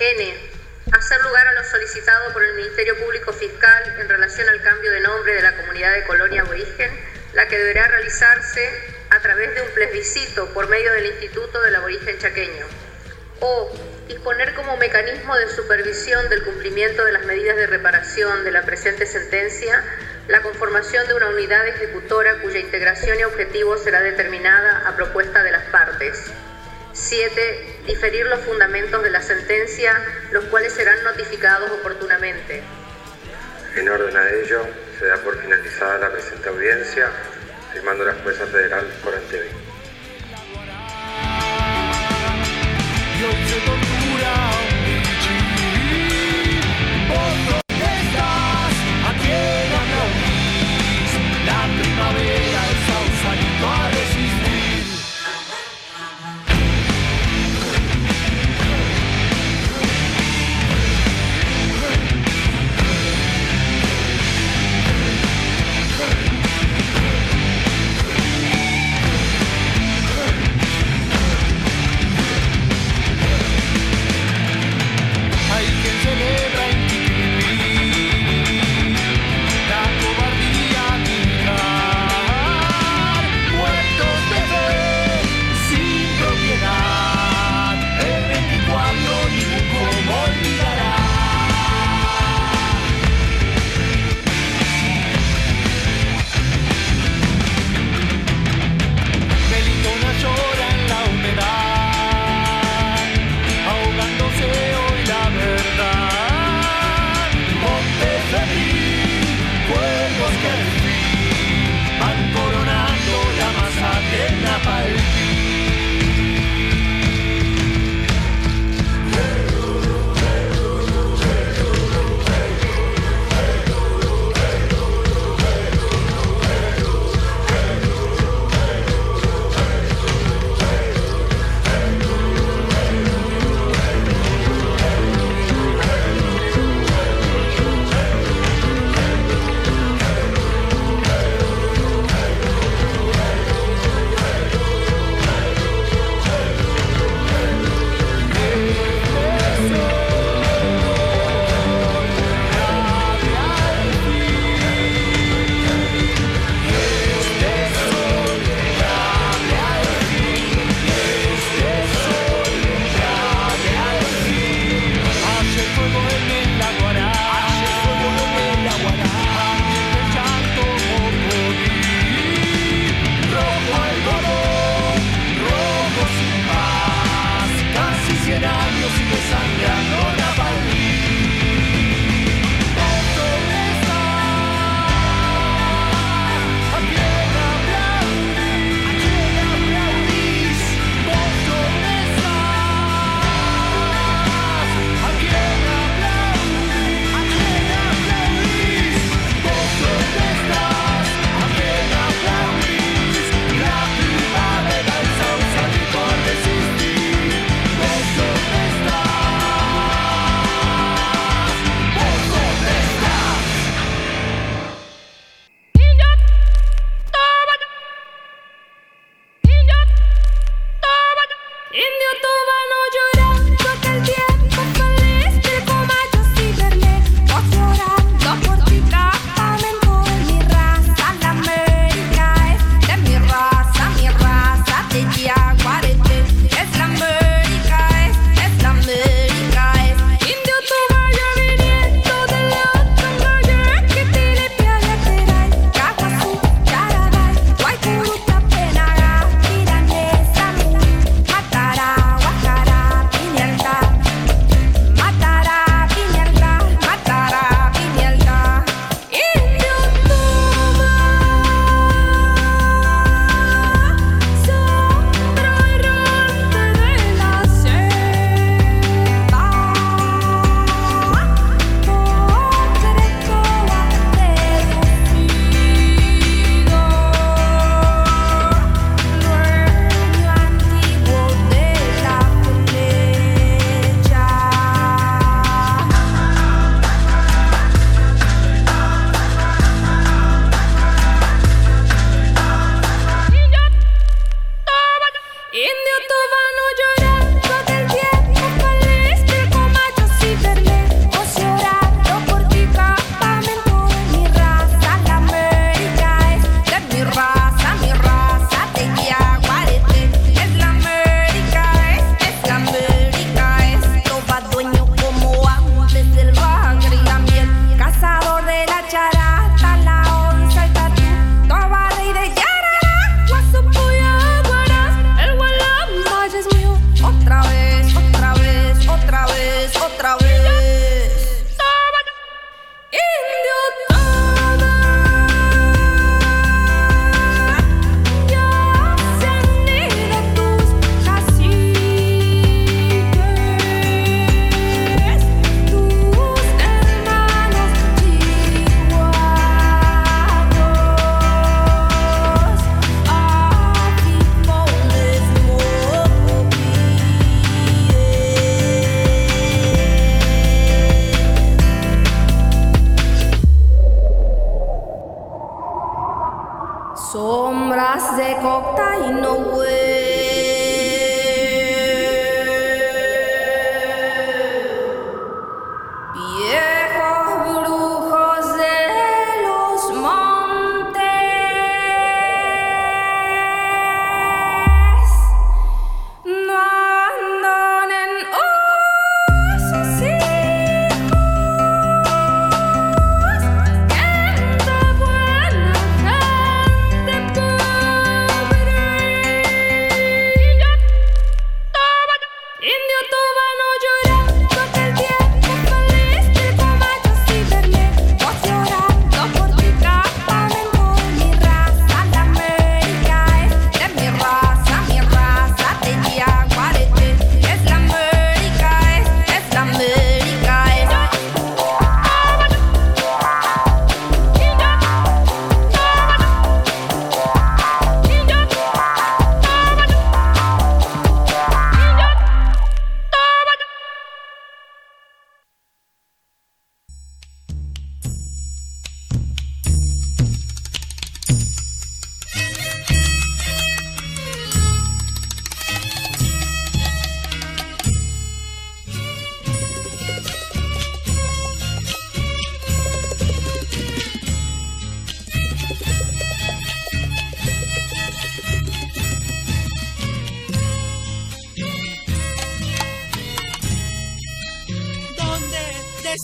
N. Hacer lugar a lo solicitado por el Ministerio Público Fiscal en relación al cambio de nombre de la comunidad de colonia aborigen, la que deberá realizarse a través de un plebiscito por medio del Instituto del Aborigen Chaqueño. O disponer como mecanismo de supervisión del cumplimiento de las medidas de reparación de la presente sentencia la conformación de una unidad ejecutora cuya integración y objetivo será determinada a propuesta de las partes. 7. diferir los fundamentos de la sentencia, los cuales serán notificados oportunamente.
En orden a ello, se da por finalizada la presente audiencia, firmando la jueza federal por
Antevi. estás
aquí.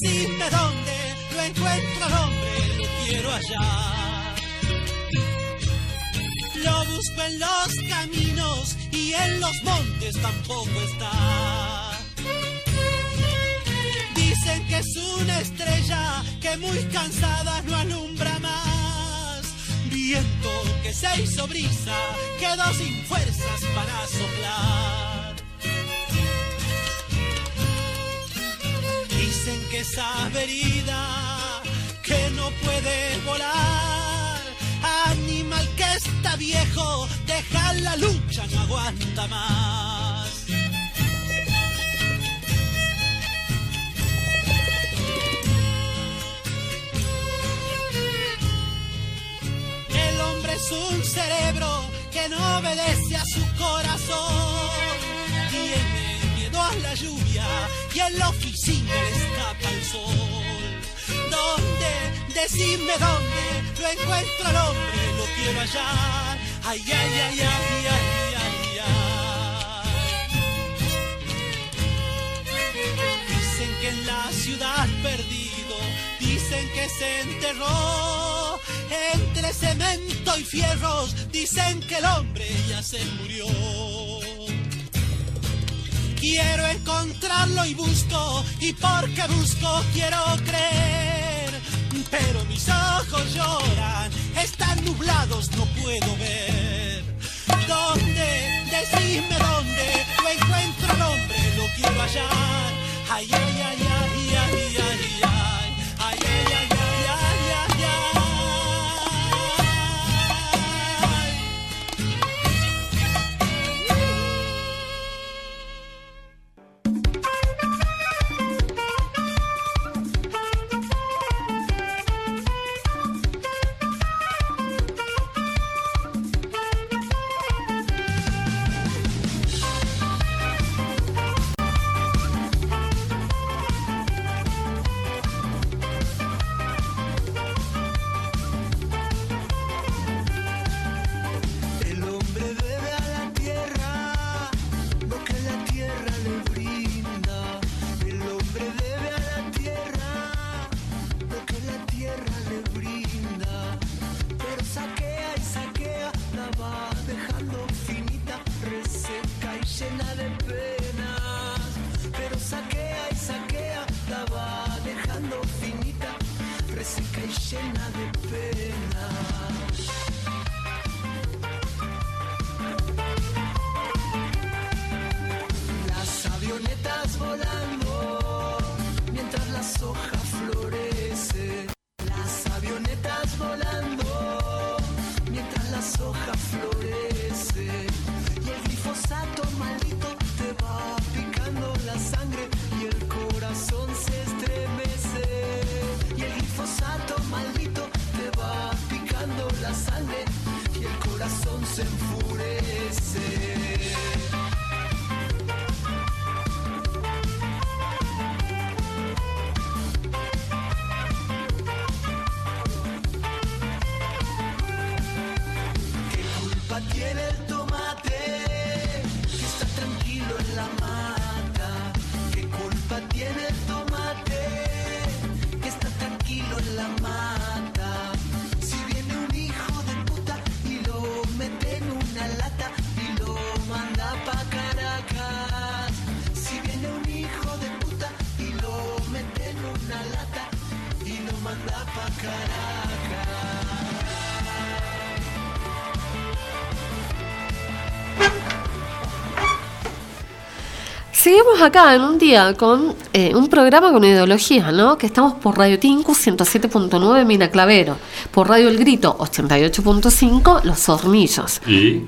Decidme dónde lo encuentro al hombre, lo quiero hallar. Lo busco en los caminos y en los montes tampoco está. Dicen que es una estrella que muy cansada no alumbra más. Viento que se hizo brisa, quedó sin fuerzas para soplar. Dicen que esa herida que no puede volar, animal que está viejo, deja la lucha, no aguanta más. El hombre es un cerebro que no obedece a su corazón. Tiene miedo a la lluvia y en la oficina le escapa el sol. ¿Dónde? Decidme dónde lo encuentro al hombre, lo quiero hallar. Ay, ay, ay, ay, ay, ay, ay. Dicen que en la ciudad perdido, dicen que se enterró entre cemento y fierros, dicen que el hombre ya se murió. Quiero encontrarlo y busco, y porque busco quiero creer. Pero mis ojos lloran, están nublados, no puedo ver. ¿Dónde? Decidme dónde, lo encuentro hombre, lo quiero hallar. Ay, ay, ay, ay, ay, ay. Ay,
Acá en un día con eh, un programa con ideología, ¿no? Que estamos por Radio Tinku 107.9 Mina Clavero, por Radio El Grito 88.5 Los Hornillos
Y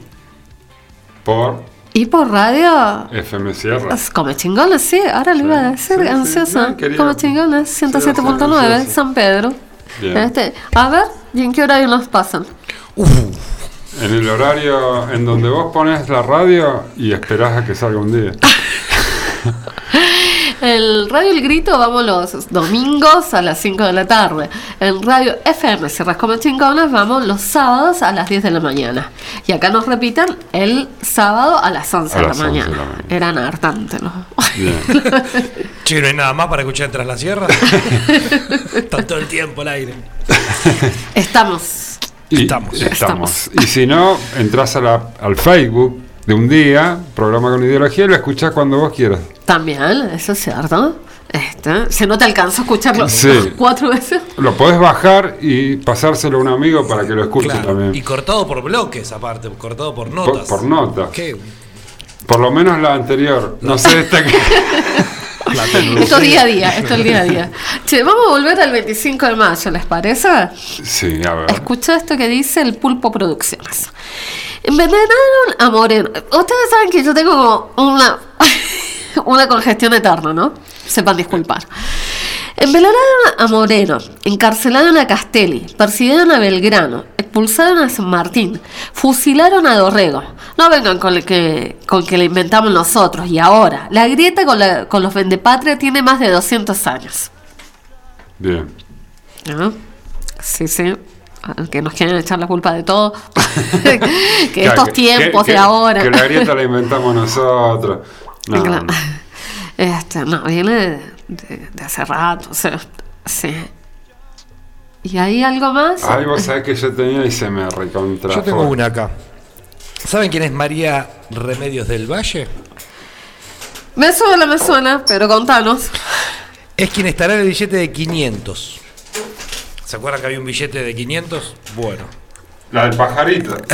por
y por Radio
FM Sierra.
Come Chingones, sí, ahora lo iba a decir,
sí,
ansiosa.
no, quería-
Come Chingones 107.9
ansiosa.
San Pedro.
Bien.
Este, a ver, ¿y en qué horario nos pasan?
En el horario en donde vos pones la radio y esperás a que salga un día. <laughs>
El Radio El Grito vamos los domingos a las 5 de la tarde. En Radio FM Sierras Come Chingones vamos los sábados a las 10 de la mañana. Y acá nos repiten el sábado a las 11
A
de la
las 11 de
mañana.
la mañana.
Eran hartantes, ¿no? <laughs>
Che, no hay nada más para escuchar tras la sierra. <laughs> Está todo el tiempo al aire.
Estamos.
Y
Estamos.
estamos. Y si no, entras a la- al Facebook de un día, programa con ideología, y lo escuchás cuando vos quieras.
También, eso es cierto. Este, ¿Se no te alcanzó a escucharlo
Sí.
cuatro veces?
Lo podés bajar y pasárselo a un amigo para que lo escuche
Claro,
también.
Y cortado por bloques, aparte, cortado por notas.
por nota.
¿Qué?
Por lo menos la anterior. No sé esta que. <laughs>
Esto es día a día, esto es día a día. Che, vamos a volver al 25 de mayo, ¿les parece?
Sí, a ver.
Escucha esto que dice el Pulpo Producciones. Envenenaron a Moreno. Ustedes saben que yo tengo una, <laughs> una congestión eterna, ¿no? Sepan disculpar. Envenenaron a Moreno, encarcelaron a Castelli, persiguieron a Belgrano, expulsaron a San Martín, fusilaron a Dorrego. No vengan con el que, con que le inventamos nosotros. Y ahora, la grieta con, la- con los vendepatria tiene más de 200 años.
Bien.
¿no? Sí, sí. Que nos quieren echar la culpa de todo. <laughs> <laughs> que
Claro,
estos
que-
tiempos
que-
de ahora.
Que la grieta la inventamos nosotros. No,
Claro.
no. <laughs>
Este, no, viene de, de- de hace rato. O sea, sí. ¿Y hay algo más?
Ay, vos sabés que yo tenía y se me recontra.
Yo tengo una acá. ¿Saben quién es María Remedios del Valle?
Me suena, me suena, pero contanos.
Es quien estará en el billete de 500. ¿Se acuerdan que había un billete de 500? Bueno.
La del pajarito. <laughs>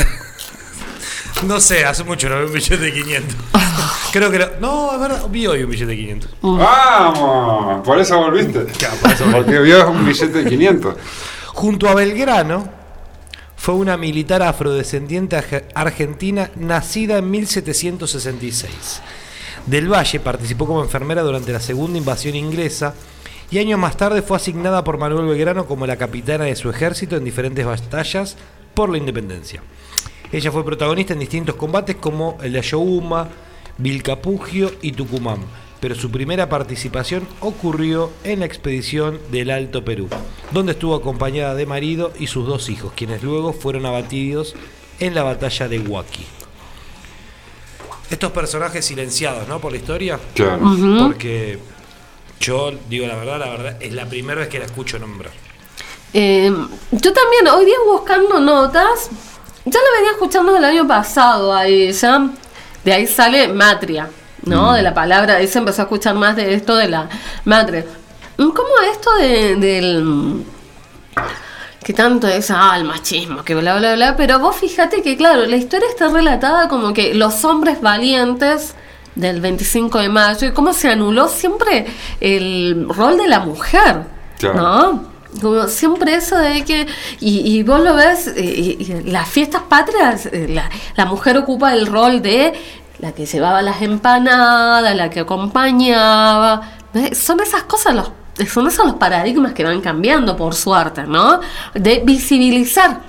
No sé, hace mucho no veo un billete de 500. <laughs> Creo que... lo- no, es verdad, vi hoy un billete de 500.
¡Vamos! Por eso volviste. <laughs> Porque vio un billete de 500.
Junto a Belgrano, fue una militar afrodescendiente arge- argentina nacida en 1766. Del Valle participó como enfermera durante la segunda invasión inglesa y años más tarde fue asignada por Manuel Belgrano como la capitana de su ejército en diferentes batallas por la independencia. Ella fue protagonista en distintos combates como el de Ayohuma, Vilcapugio y Tucumán, pero su primera participación ocurrió en la expedición del Alto Perú, donde estuvo acompañada de marido y sus dos hijos, quienes luego fueron abatidos en la batalla de Huaki. Estos personajes silenciados, ¿no? Por la historia.
Claro.
Porque yo digo la verdad, la verdad, es la primera vez que la escucho nombrar.
Eh, yo también, hoy día buscando notas, ya la venía escuchando el año pasado a ella, de ahí sale matria, ¿no? De la palabra, ahí se empezó a escuchar más de esto de la matria. ¿Cómo esto de, del... que tanto es, ah, el machismo, que bla, bla, bla, pero vos fíjate que, claro, la historia está relatada como que los hombres valientes del 25 de mayo y cómo se anuló siempre el rol de la mujer,
Claro.
¿no? Como siempre eso de que, y, y vos lo ves, y- y las fiestas patrias, eh, la, la mujer ocupa el rol de la que llevaba las empanadas, la que acompañaba. Son esas cosas, los, son esos los paradigmas que van cambiando, por suerte, ¿no? De visibilizar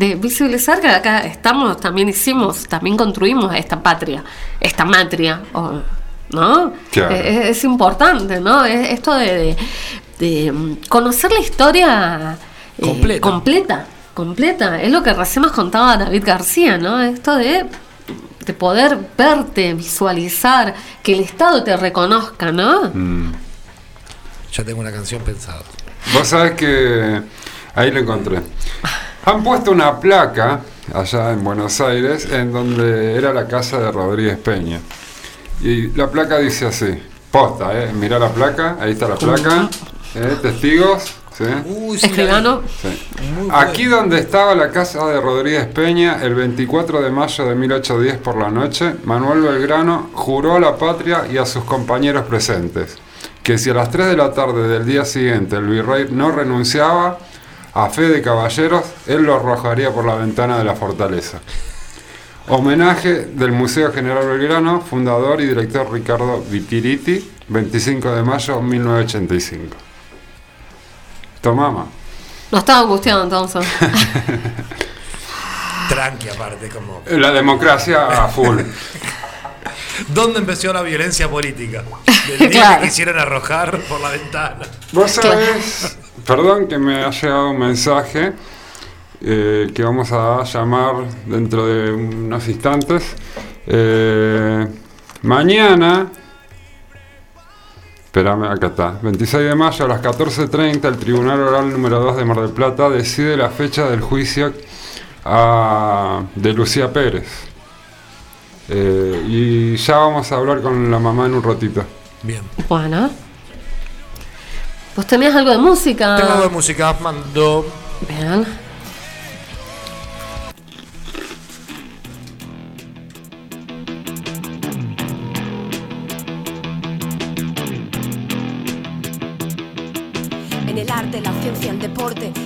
de visibilizar que acá estamos, también hicimos, también construimos esta patria, esta matria, ¿no?
Claro.
Es, es importante, ¿no? Es esto de, de- de, mm, conocer la historia eh,
Completa.
completa, completa. Es lo que recién nos contaba David García, ¿no? Esto de, de poder verte, visualizar, que el Estado te reconozca, ¿no?
Mm.
Ya tengo una canción pensada.
Vos sabés que ahí lo encontré. Han puesto una placa allá en Buenos Aires en donde era la casa de Rodríguez Peña. Y la placa dice así, posta, ¿eh? Mirá la placa, ahí está la placa, ¿eh? testigos. ¿sí?
Escribano.
Sí. Aquí donde estaba la casa de Rodríguez Peña, el 24 de mayo de 1810 por la noche, Manuel Belgrano juró a la patria y a sus compañeros presentes que si a las 3 de la tarde del día siguiente el virrey no renunciaba a fe de caballeros, él lo arrojaría por la ventana de la fortaleza. Homenaje del Museo General Belgrano, fundador y director Ricardo Vitiriti, 25 de mayo de 1985. Tomama.
No estaba angustiado entonces. <laughs>
Tranqui aparte, como...
La democracia a full.
¿Dónde empezó la violencia política? <laughs> Del día
Claro.
que quisieron arrojar por la ventana.
Vos sabés, perdón que me ha llegado un mensaje eh, que vamos a llamar dentro de unos instantes. Eh, mañana, espérame, acá está, 26 de mayo a las 14.30, el Tribunal Oral número 2 de Mar del Plata decide la fecha del juicio a- de Lucía Pérez. Eh, y ya vamos a hablar con la mamá en un ratito.
Bien.
Bueno. ¿Vos tenías algo de música?
Tengo algo de música, mando.
Bien.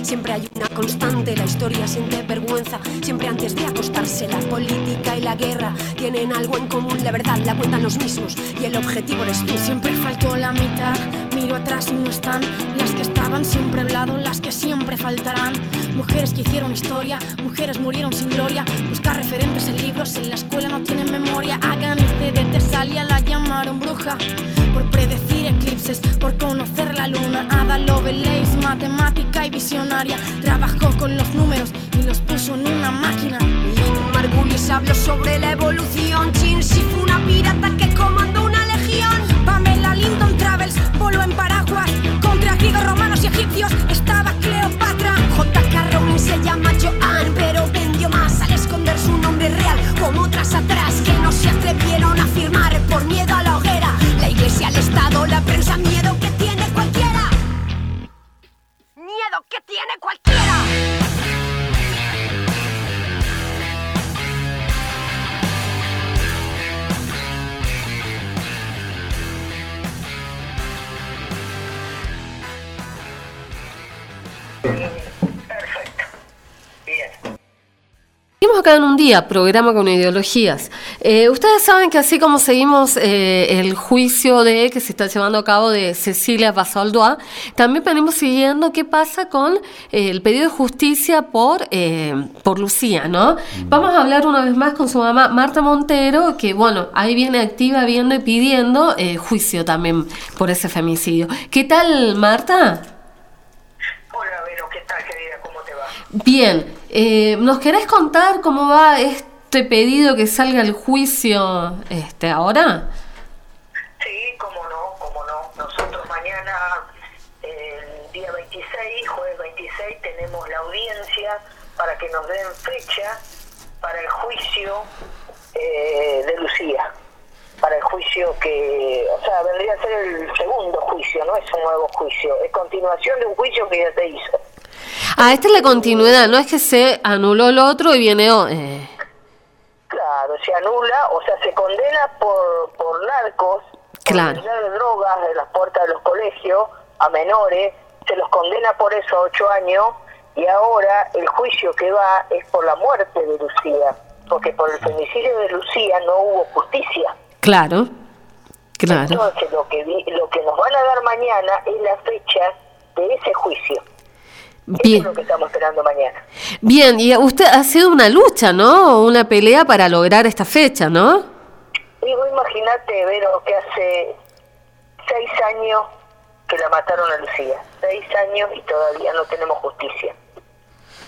Siempre hay una constante. La historia siente vergüenza, siempre antes de acostarse. La política y la guerra tienen algo en común. La verdad la cuentan los mismos y el objetivo eres tú.
Siempre faltó la mitad, miro atrás y no están las que estaban siempre al las que siempre faltarán. Mujeres que hicieron historia, mujeres murieron sin gloria. Buscar referentes en libros, en la escuela no tienen memoria. Hagan este de Tesalia, la llamaron bruja. Por predecir por conocer la luna. Ada Lovelace, matemática y visionaria. Trabajó con los números y los puso en una máquina.
Margulis habló sobre
En
un día, programa con ideologías. Eh, ustedes saben que así como seguimos eh, el juicio de que se está llevando a cabo de Cecilia Basoldoa, también venimos siguiendo qué pasa con eh, el pedido de justicia por, eh, por Lucía, ¿no? Vamos a hablar una vez más con su mamá Marta Montero, que bueno, ahí viene activa viendo y pidiendo juicio también por ese femicidio. ¿Qué tal, Marta?
Hola, Vero, ¿qué tal, querida? ¿Cómo te va?
Bien, eh, ¿nos querés contar cómo va este pedido que salga al juicio este, ahora?
Sí, cómo no, cómo no. Nosotros mañana, el día 26, jueves 26, tenemos la audiencia para que nos den fecha para el juicio eh, de Lucía. Para el juicio que, o sea, vendría a ser el segundo juicio, no es un nuevo juicio, es continuación de un juicio que ya se hizo.
A este la continuidad, no es que se anuló el otro y viene... eh,
Claro, se anula, o sea, se condena por, por narcos,
Claro.
por drogas de las puertas de los colegios a menores, se los condena por eso a ocho años y ahora el juicio que va es por la muerte de Lucía, porque por el femicidio de Lucía no hubo justicia.
claro, claro.
Entonces lo que vi- lo que nos van a dar mañana es la fecha de ese juicio. Eso es
Bien.
lo que estamos esperando mañana.
Bien, y usted ha sido una lucha, ¿no? Una pelea para lograr esta fecha, ¿no?
Y vos imaginate, Vero, que hace seis años que la mataron a Lucía. Seis años y todavía no tenemos justicia.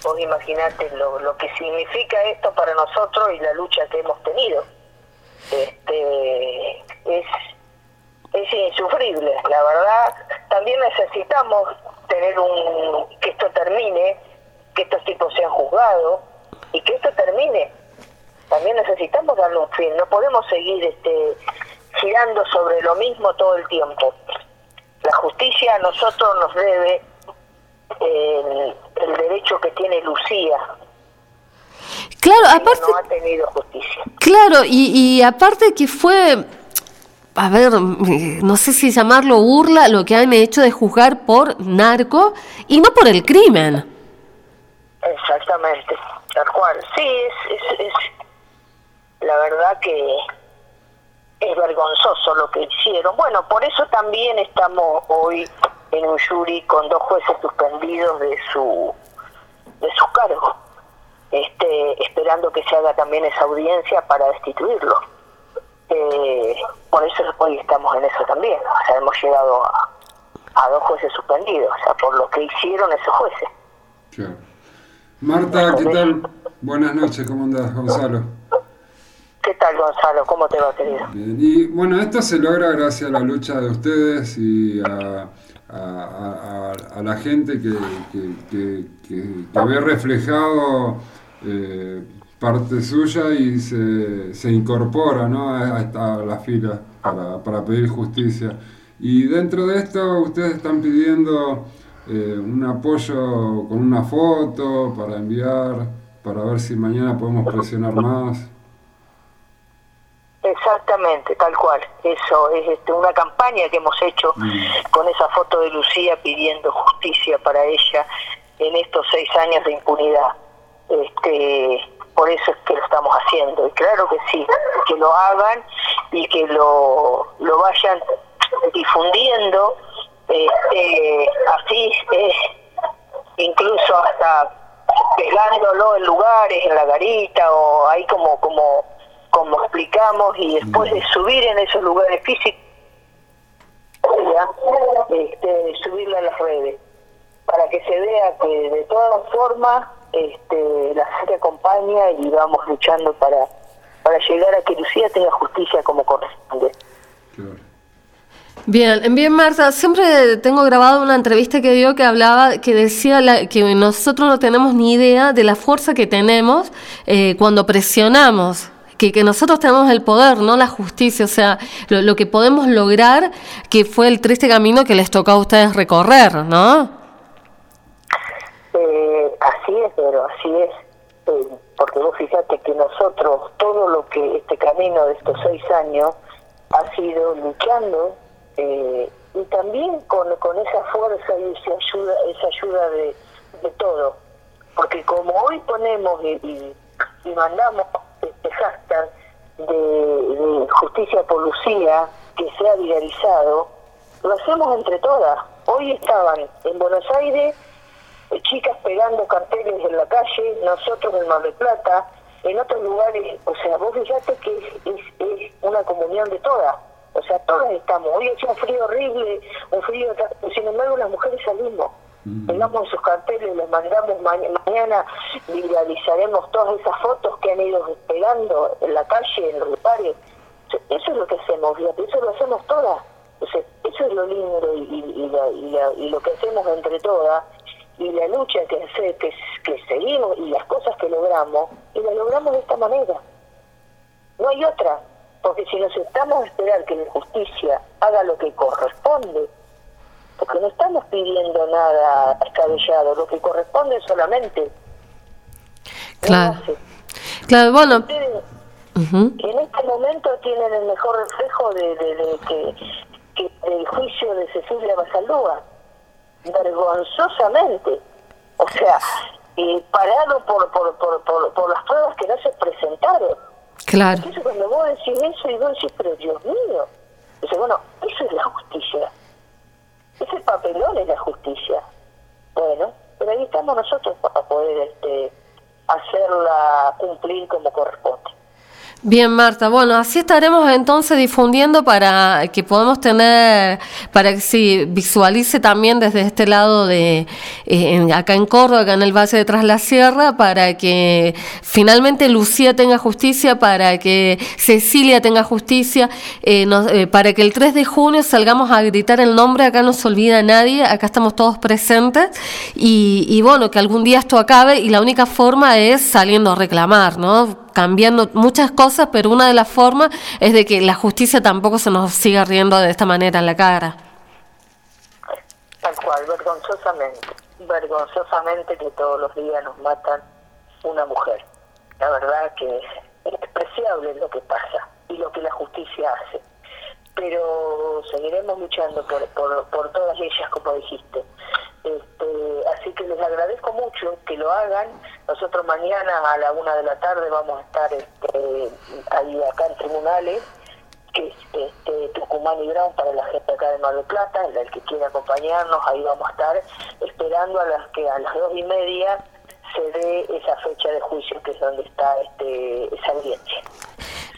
Vos imaginate lo, lo que significa esto para nosotros y la lucha que hemos tenido. Este, es, es insufrible, la verdad. También necesitamos tener un que esto termine, que estos tipos sean juzgados y que esto termine. También necesitamos darle un fin. No podemos seguir este, girando sobre lo mismo todo el tiempo. La justicia a nosotros nos debe el, el derecho que tiene Lucía.
Claro, aparte,
no ha tenido justicia.
claro, y, y aparte que fue, a ver, no sé si llamarlo burla, lo que han hecho de juzgar por narco y no por el crimen.
Exactamente, tal cual. Sí, es, es, es la verdad que es vergonzoso lo que hicieron. Bueno, por eso también estamos hoy en un jury con dos jueces suspendidos de su de sus cargos, este, esperando que se haga también esa audiencia para destituirlo. Eh, por eso hoy estamos en eso también. O sea, hemos llegado a, a dos jueces suspendidos, o sea, por lo que hicieron esos jueces.
Claro. Marta, ¿qué tal? Buenas noches, ¿cómo andás, Gonzalo?
¿Qué tal, Gonzalo? ¿Cómo te va, querido?
Bien, Y bueno, esto se logra gracias a la lucha de ustedes y a, a- a- a- a la gente que, que, que- que- que ve reflejado eh, parte suya y se, se incorpora ¿no? a, esta- a la fila para, para pedir justicia. Y dentro de esto ustedes están pidiendo eh, un apoyo con una foto para enviar, para ver si mañana podemos presionar más.
Exactamente, tal cual. Eso es este, una campaña que hemos hecho con esa foto de Lucía pidiendo justicia para ella en estos seis años de impunidad. Este, por eso es que lo estamos haciendo. Y claro que sí, que lo hagan y que lo, lo vayan difundiendo, este, así, eh, incluso hasta pegándolo en lugares, en la garita o ahí como como como explicamos y después de subir en esos lugares físicos ya, este, subirla a las redes para que se vea que de todas formas este, la gente acompaña y vamos luchando para para llegar a que Lucía tenga justicia como corresponde.
Bien, bien Marta, siempre tengo grabado una entrevista que dio que hablaba, que decía la- que nosotros no tenemos ni idea de la fuerza que tenemos eh, cuando presionamos, que, que nosotros tenemos el poder, no la justicia, o sea, lo que podemos lograr, que fue el triste camino que les tocó a ustedes recorrer, ¿no?
Eh, así es, pero así es. Eh, porque vos fíjate que nosotros, todo lo que este camino de estos seis años ha sido luchando eh, y también con, con esa fuerza y esa ayuda, esa ayuda de, de todo. Porque como hoy ponemos y, y, mandamos este hashtag de, de justicia por Lucía, que se ha viralizado, lo hacemos entre todas. Hoy estaban en Buenos Aires chicas pegando carteles en la calle, nosotros en Mar del Plata, en otros lugares, o sea, vos fíjate que es, es, es una comunión de todas, o sea, todas estamos, hoy hace un frío horrible, un frío, sin embargo las mujeres salimos, pegamos sus carteles, les mandamos ma- mañana, viralizaremos todas esas fotos que han ido pegando en la calle, en los bares, eso es lo que hacemos, fíjate, eso lo hacemos todas, o sea, eso es lo lindo y, y- y la- y la- y lo que hacemos entre todas, y la lucha que, hace, que, que seguimos y las cosas que logramos, y las logramos de esta manera. No hay otra, porque si nos estamos a esperar que la justicia haga lo que corresponde, porque no estamos pidiendo nada escabellado, lo que corresponde solamente.
Claro. Claro, bueno.
Ustedes en este momento tienen el mejor reflejo de, de- de que, que del juicio de Cecilia Basaldúa, vergonzosamente, o sea, eh, parado por, por, por, por, por las pruebas que no se presentaron.
Claro.
Entonces cuando vos decís eso y vos decís, pero Dios mío, dice, bueno, eso es la justicia, ese papelón es la justicia. Bueno, pero ahí estamos nosotros para poder este, hacerla cumplir como corresponde.
Bien, Marta. Bueno, así estaremos entonces difundiendo para que podamos tener, para que se visualice también desde este lado de, eh, acá en Córdoba, acá en el Valle de Tras la Sierra, para que finalmente Lucía tenga justicia, para que Cecilia tenga justicia, eh, eh, para que el 3 de junio salgamos a gritar el nombre, acá no se olvida nadie, acá estamos todos presentes, y, y bueno, que algún día esto acabe, y la única forma es saliendo a reclamar, ¿no? Cambiando muchas cosas, pero una de las formas es de que la justicia tampoco se nos siga riendo de esta manera en la cara.
Tal cual, vergonzosamente, vergonzosamente que todos los días nos matan una mujer. La verdad que es despreciable lo que pasa y lo que la justicia hace. Pero seguiremos luchando por, por, por todas ellas, como dijiste. Este, así que les agradezco mucho que lo hagan. Nosotros mañana a la una de la tarde vamos a estar este, ahí acá en tribunales que es este, Tucumán y Brown para la gente acá de Mar del Plata, el, que quiera acompañarnos, ahí vamos a estar esperando a las que a las dos y media se dé esa fecha de juicio que es donde está este, esa audiencia.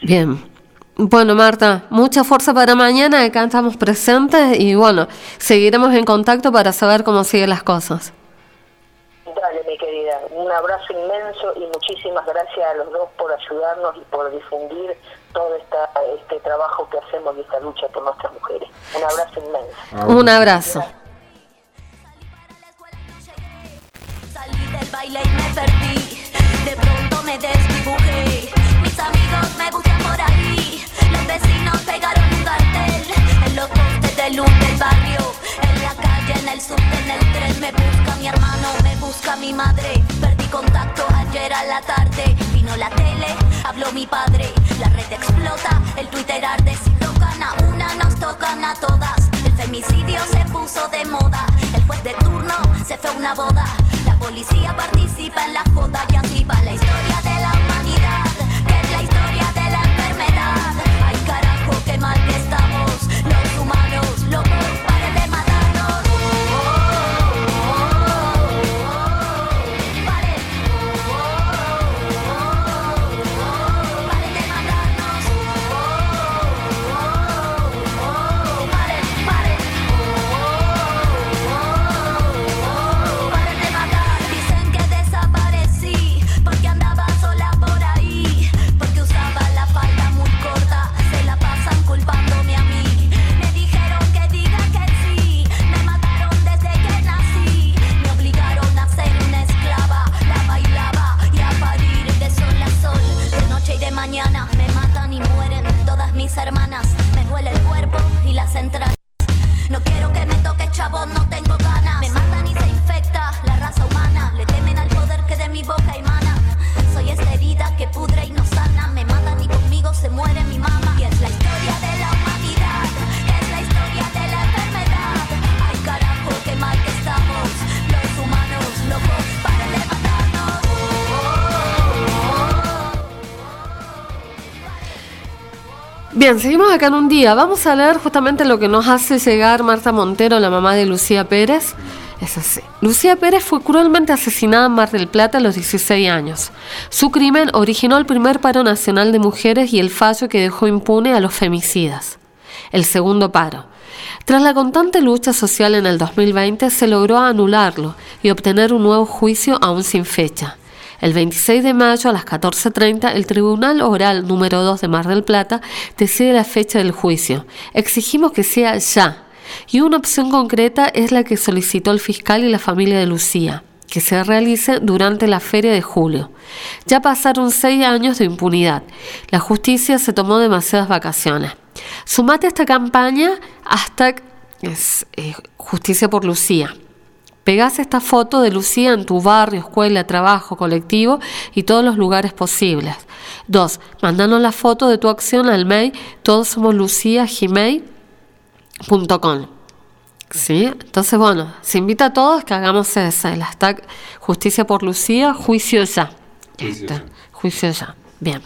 Bien. Bueno, Marta, mucha fuerza para mañana, acá estamos presentes y bueno, seguiremos en contacto para saber cómo siguen las cosas.
Dale, mi querida, un abrazo inmenso y muchísimas gracias a los dos por ayudarnos y por difundir todo esta, este trabajo que hacemos y esta lucha por nuestras mujeres. Un abrazo inmenso.
Un abrazo.
Salí del baile y me perdí. De pronto me desdibujé. Mis amigos me buscan por ahí. Vecinos pegaron un cartel. En los postes de luz del barrio. En la calle, en el subte, en el tren. Me busca mi hermano, me busca mi madre. Perdí contacto ayer a la tarde. Vino la tele, habló mi padre. La red explota, el Twitter arde. Si tocan a una, nos tocan a todas. El femicidio se puso de moda. El juez de turno se fue a una boda. La policía participa en la joda y así la historia de la chabón, no tengo
Bien, seguimos acá en un día. Vamos a leer justamente lo que nos hace llegar Marta Montero, la mamá de Lucía Pérez. Es así. Lucía Pérez fue cruelmente asesinada en Mar del Plata a los 16 años. Su crimen originó el primer paro nacional de mujeres y el fallo que dejó impune a los femicidas. El segundo paro. Tras la constante lucha social en el 2020, se logró anularlo y obtener un nuevo juicio aún sin fecha. El 26 de mayo a las 14.30, el Tribunal Oral número 2 de Mar del Plata decide la fecha del juicio. Exigimos que sea ya. Y una opción concreta es la que solicitó el fiscal y la familia de Lucía, que se realice durante la feria de julio. Ya pasaron seis años de impunidad. La justicia se tomó demasiadas vacaciones. Sumate a esta campaña hasta es, eh, Justicia por Lucía. Pegás esta foto de Lucía en tu barrio, escuela, trabajo, colectivo y todos los lugares posibles. Dos, mandanos la foto de tu acción al mail todos somos Lucía gmail.com. ¿Sí? Entonces, bueno, se invita a todos que hagamos ese, el hashtag Justicia por Lucía, juicio ya.
Juicio
Este,
ya.
juicio ya. Bien.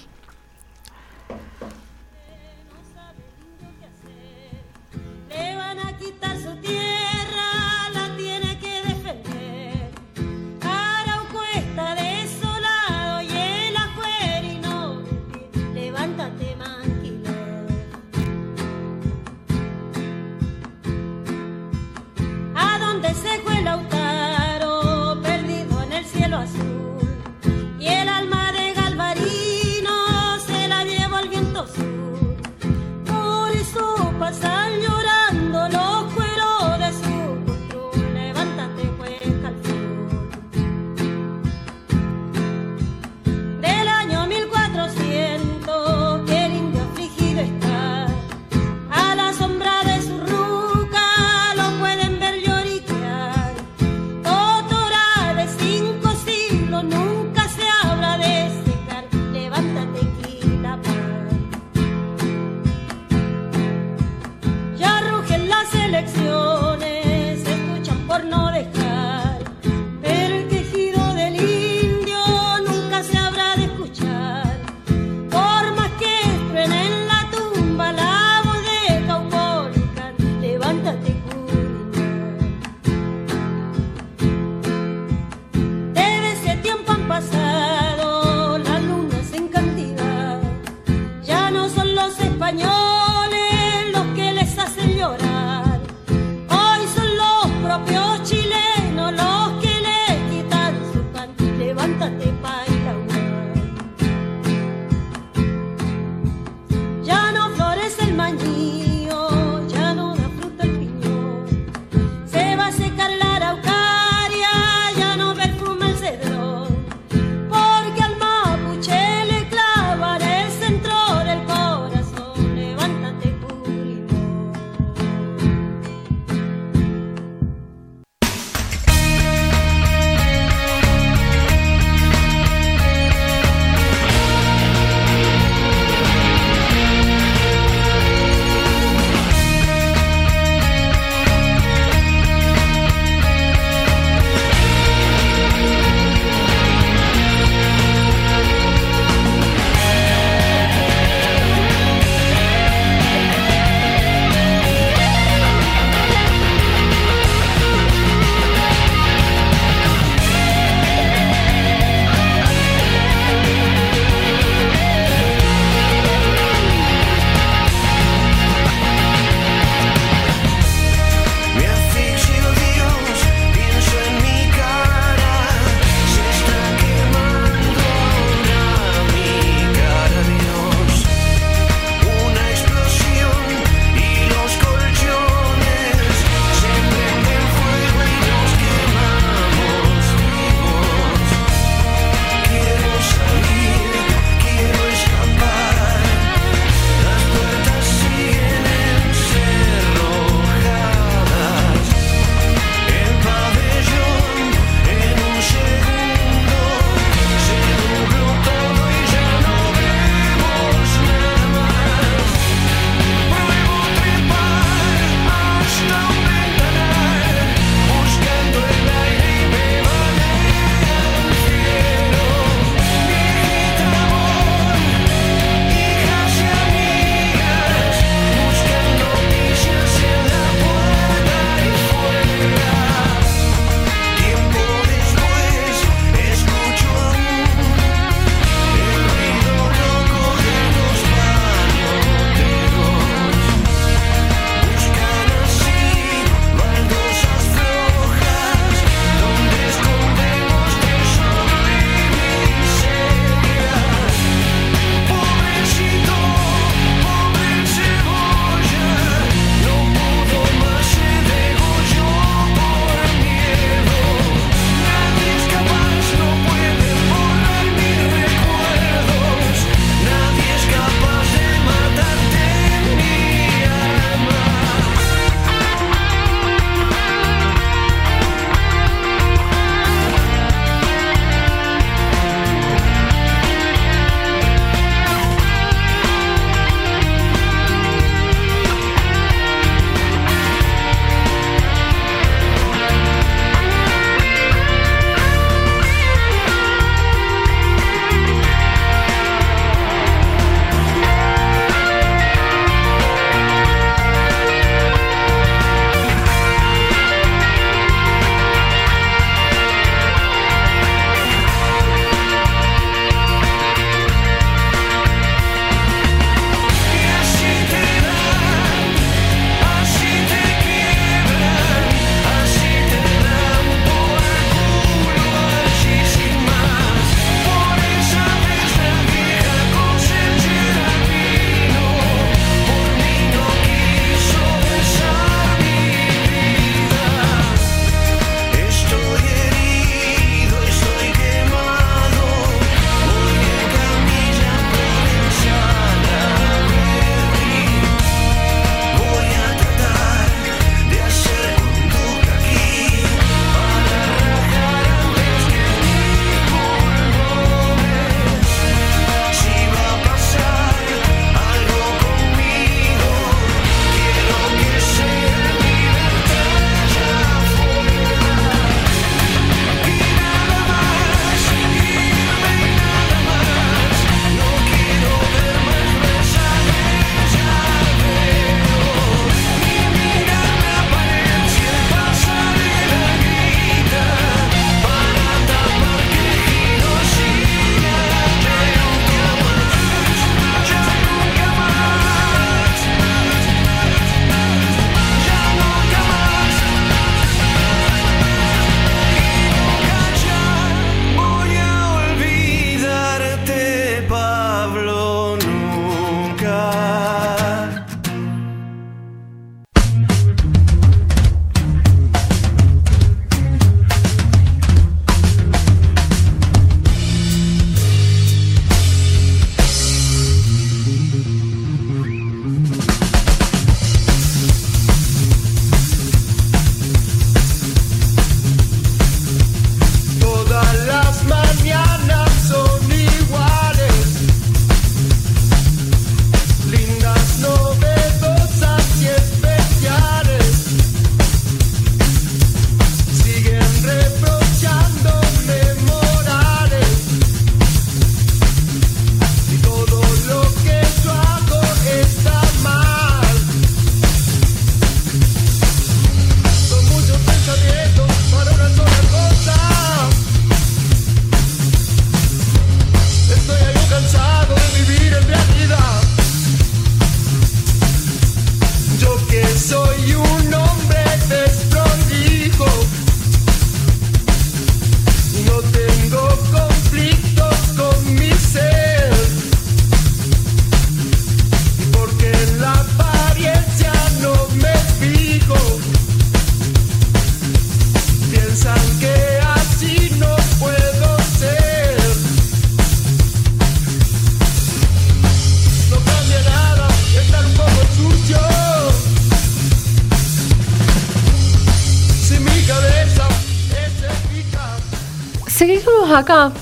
Acá,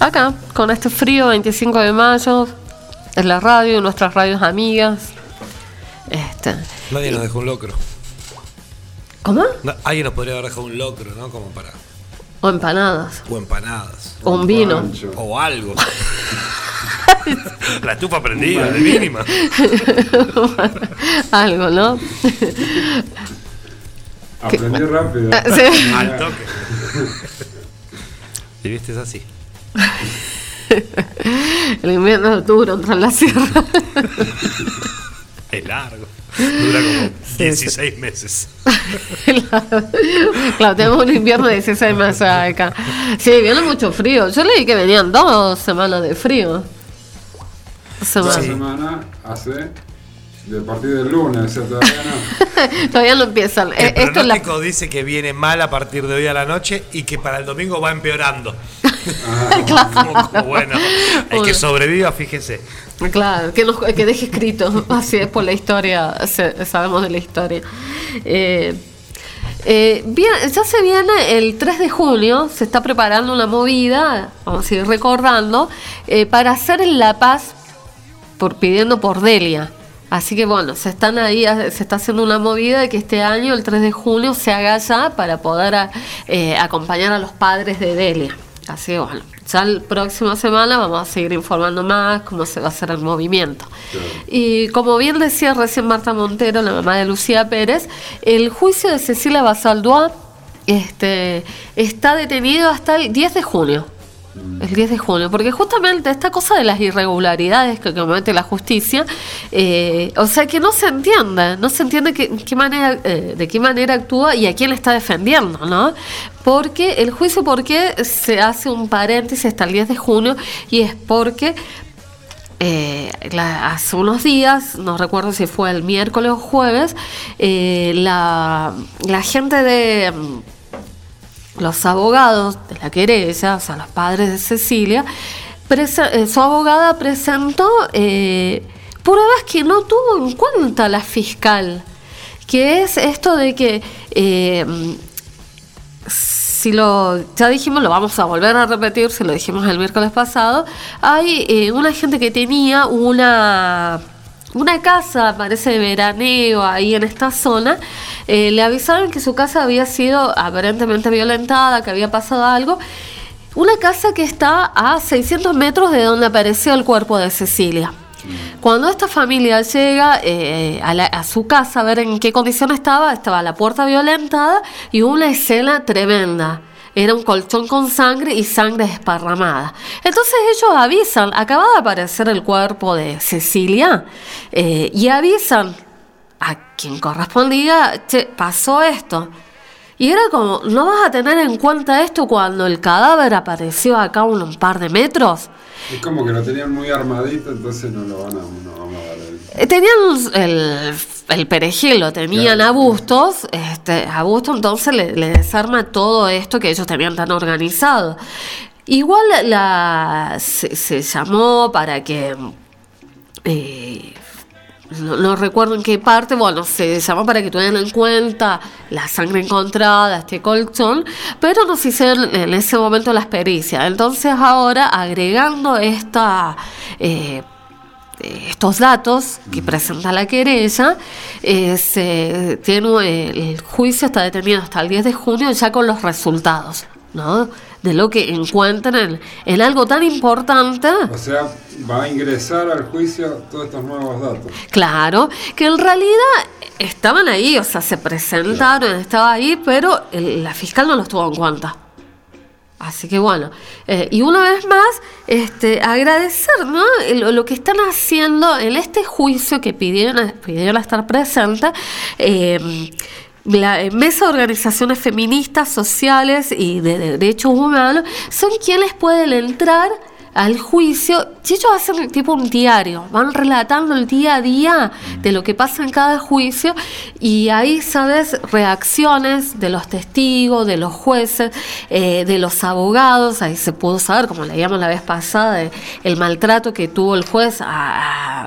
acá, con este frío 25 de mayo, en la radio, en nuestras radios amigas. Este,
Nadie nos dejó un locro.
¿Cómo?
No, alguien nos podría haber dejado un locro, ¿no? Como para.
O empanadas.
O empanadas.
O un vino.
O algo. <laughs> La estufa prendida, de mínima. <laughs>
Algo, ¿no?
Aprendí <laughs> rápido.
Ah, sí.
Al toque. Y viste, es así. <laughs>
El invierno es duro entrar en la sierra. <laughs>
Es largo. Dura como 16 meses. <laughs>
claro, tenemos un invierno de 16 meses acá. Sí, viene mucho frío. Yo leí que venían dos semanas de frío.
Toda
semanas.
semana hace de partir del lunes, o sea, <laughs> todavía no.
Todavía no empiezan.
El
Eh, Esto es la
pronóstico dice que viene mal a partir de hoy a la noche y que para el domingo va empeorando. <laughs> <laughs> Como- como, bueno, el que sobreviva, fíjese.
Claro, que, nos- que deje escrito, así es por la historia, se- sabemos de la historia. Eh, eh, bien, ya se viene el 3 de junio, se está preparando una movida, vamos a ir recordando, eh, para hacer en La Paz, por, pidiendo por Delia. Así que bueno, se están ahí, se está haciendo una movida de que este año, el 3 de junio, se haga ya para poder a- eh, acompañar a los padres de Delia. Así que bueno, ya la próxima semana vamos a seguir informando más cómo se va a hacer el movimiento. Y como bien decía recién Marta Montero, la mamá de Lucía Pérez, el juicio de Cecilia Basaldúa este, está detenido hasta el 10 de junio. El 10 de junio, porque justamente esta cosa de las irregularidades que comete la justicia, eh, o sea que no se entiende, no se entiende qué eh, de qué manera actúa y a quién está defendiendo, ¿no? Porque el juicio, ¿por qué se hace un paréntesis hasta el 10 de junio? Y es porque eh, hace unos días, no recuerdo si fue el miércoles o jueves, la, la gente de los abogados de la querella, o sea, los padres de Cecilia, eh, su abogada presentó eh, pruebas que no tuvo en cuenta la fiscal, que es esto de que eh, si lo ya dijimos lo vamos a volver a repetir si lo dijimos el miércoles pasado hay una gente que tenía una una casa parece veraneo ahí en esta zona. Eh, le avisaron que su casa había sido aparentemente violentada que había pasado algo. Una casa que está a 600 metros de donde apareció el cuerpo de Cecilia. Cuando esta familia llega eh, a, la- a su casa a ver en qué condición estaba, estaba la puerta violentada y una escena tremenda. Era un colchón con sangre y sangre desparramada. Entonces ellos avisan, acaba de aparecer el cuerpo de Cecilia eh, y avisan a quien correspondía, che, pasó esto. Y era como, ¿no vas a tener en cuenta esto cuando el cadáver apareció acá a un, par de metros?
Es como que lo tenían muy armadito, entonces no lo van a, no vamos a dar el-
Eh, Tenían el, el perejil, lo tenían a Bustos, este, a Bustos entonces le, le desarma todo esto que ellos tenían tan organizado. Igual la, se, se llamó para que, eh, no, no recuerdo en qué parte, bueno, se llamó para que tuvieran en cuenta la sangre encontrada, este colchón, pero no se hicieron en ese momento las pericias. Entonces ahora agregando esta... eh, estos datos que presenta la querella, eh, se tiene, eh, el juicio está detenido hasta el 10 de junio ya con los resultados, ¿no? De lo que encuentran en, en algo tan importante,
O sea, va a ingresar al juicio todos estos nuevos datos.
claro, que en realidad estaban ahí, o sea, se presentaron, estaba ahí, pero el- la fiscal no los tuvo en cuenta. Así que bueno, eh, y una vez más, este, agradecer ¿no? lo, que están haciendo en este juicio que pidieron, pidieron estar presentes. eh, la Mesa de Organizaciones Feministas, Sociales y de Derechos Humanos son quienes pueden entrar al juicio y ellos hacen tipo un diario, van relatando el día a día de lo que pasa en cada juicio y ahí sabes reacciones de los testigos, de los jueces, eh, de los abogados, ahí se pudo saber, como leíamos la vez pasada, de el maltrato que tuvo el juez a, a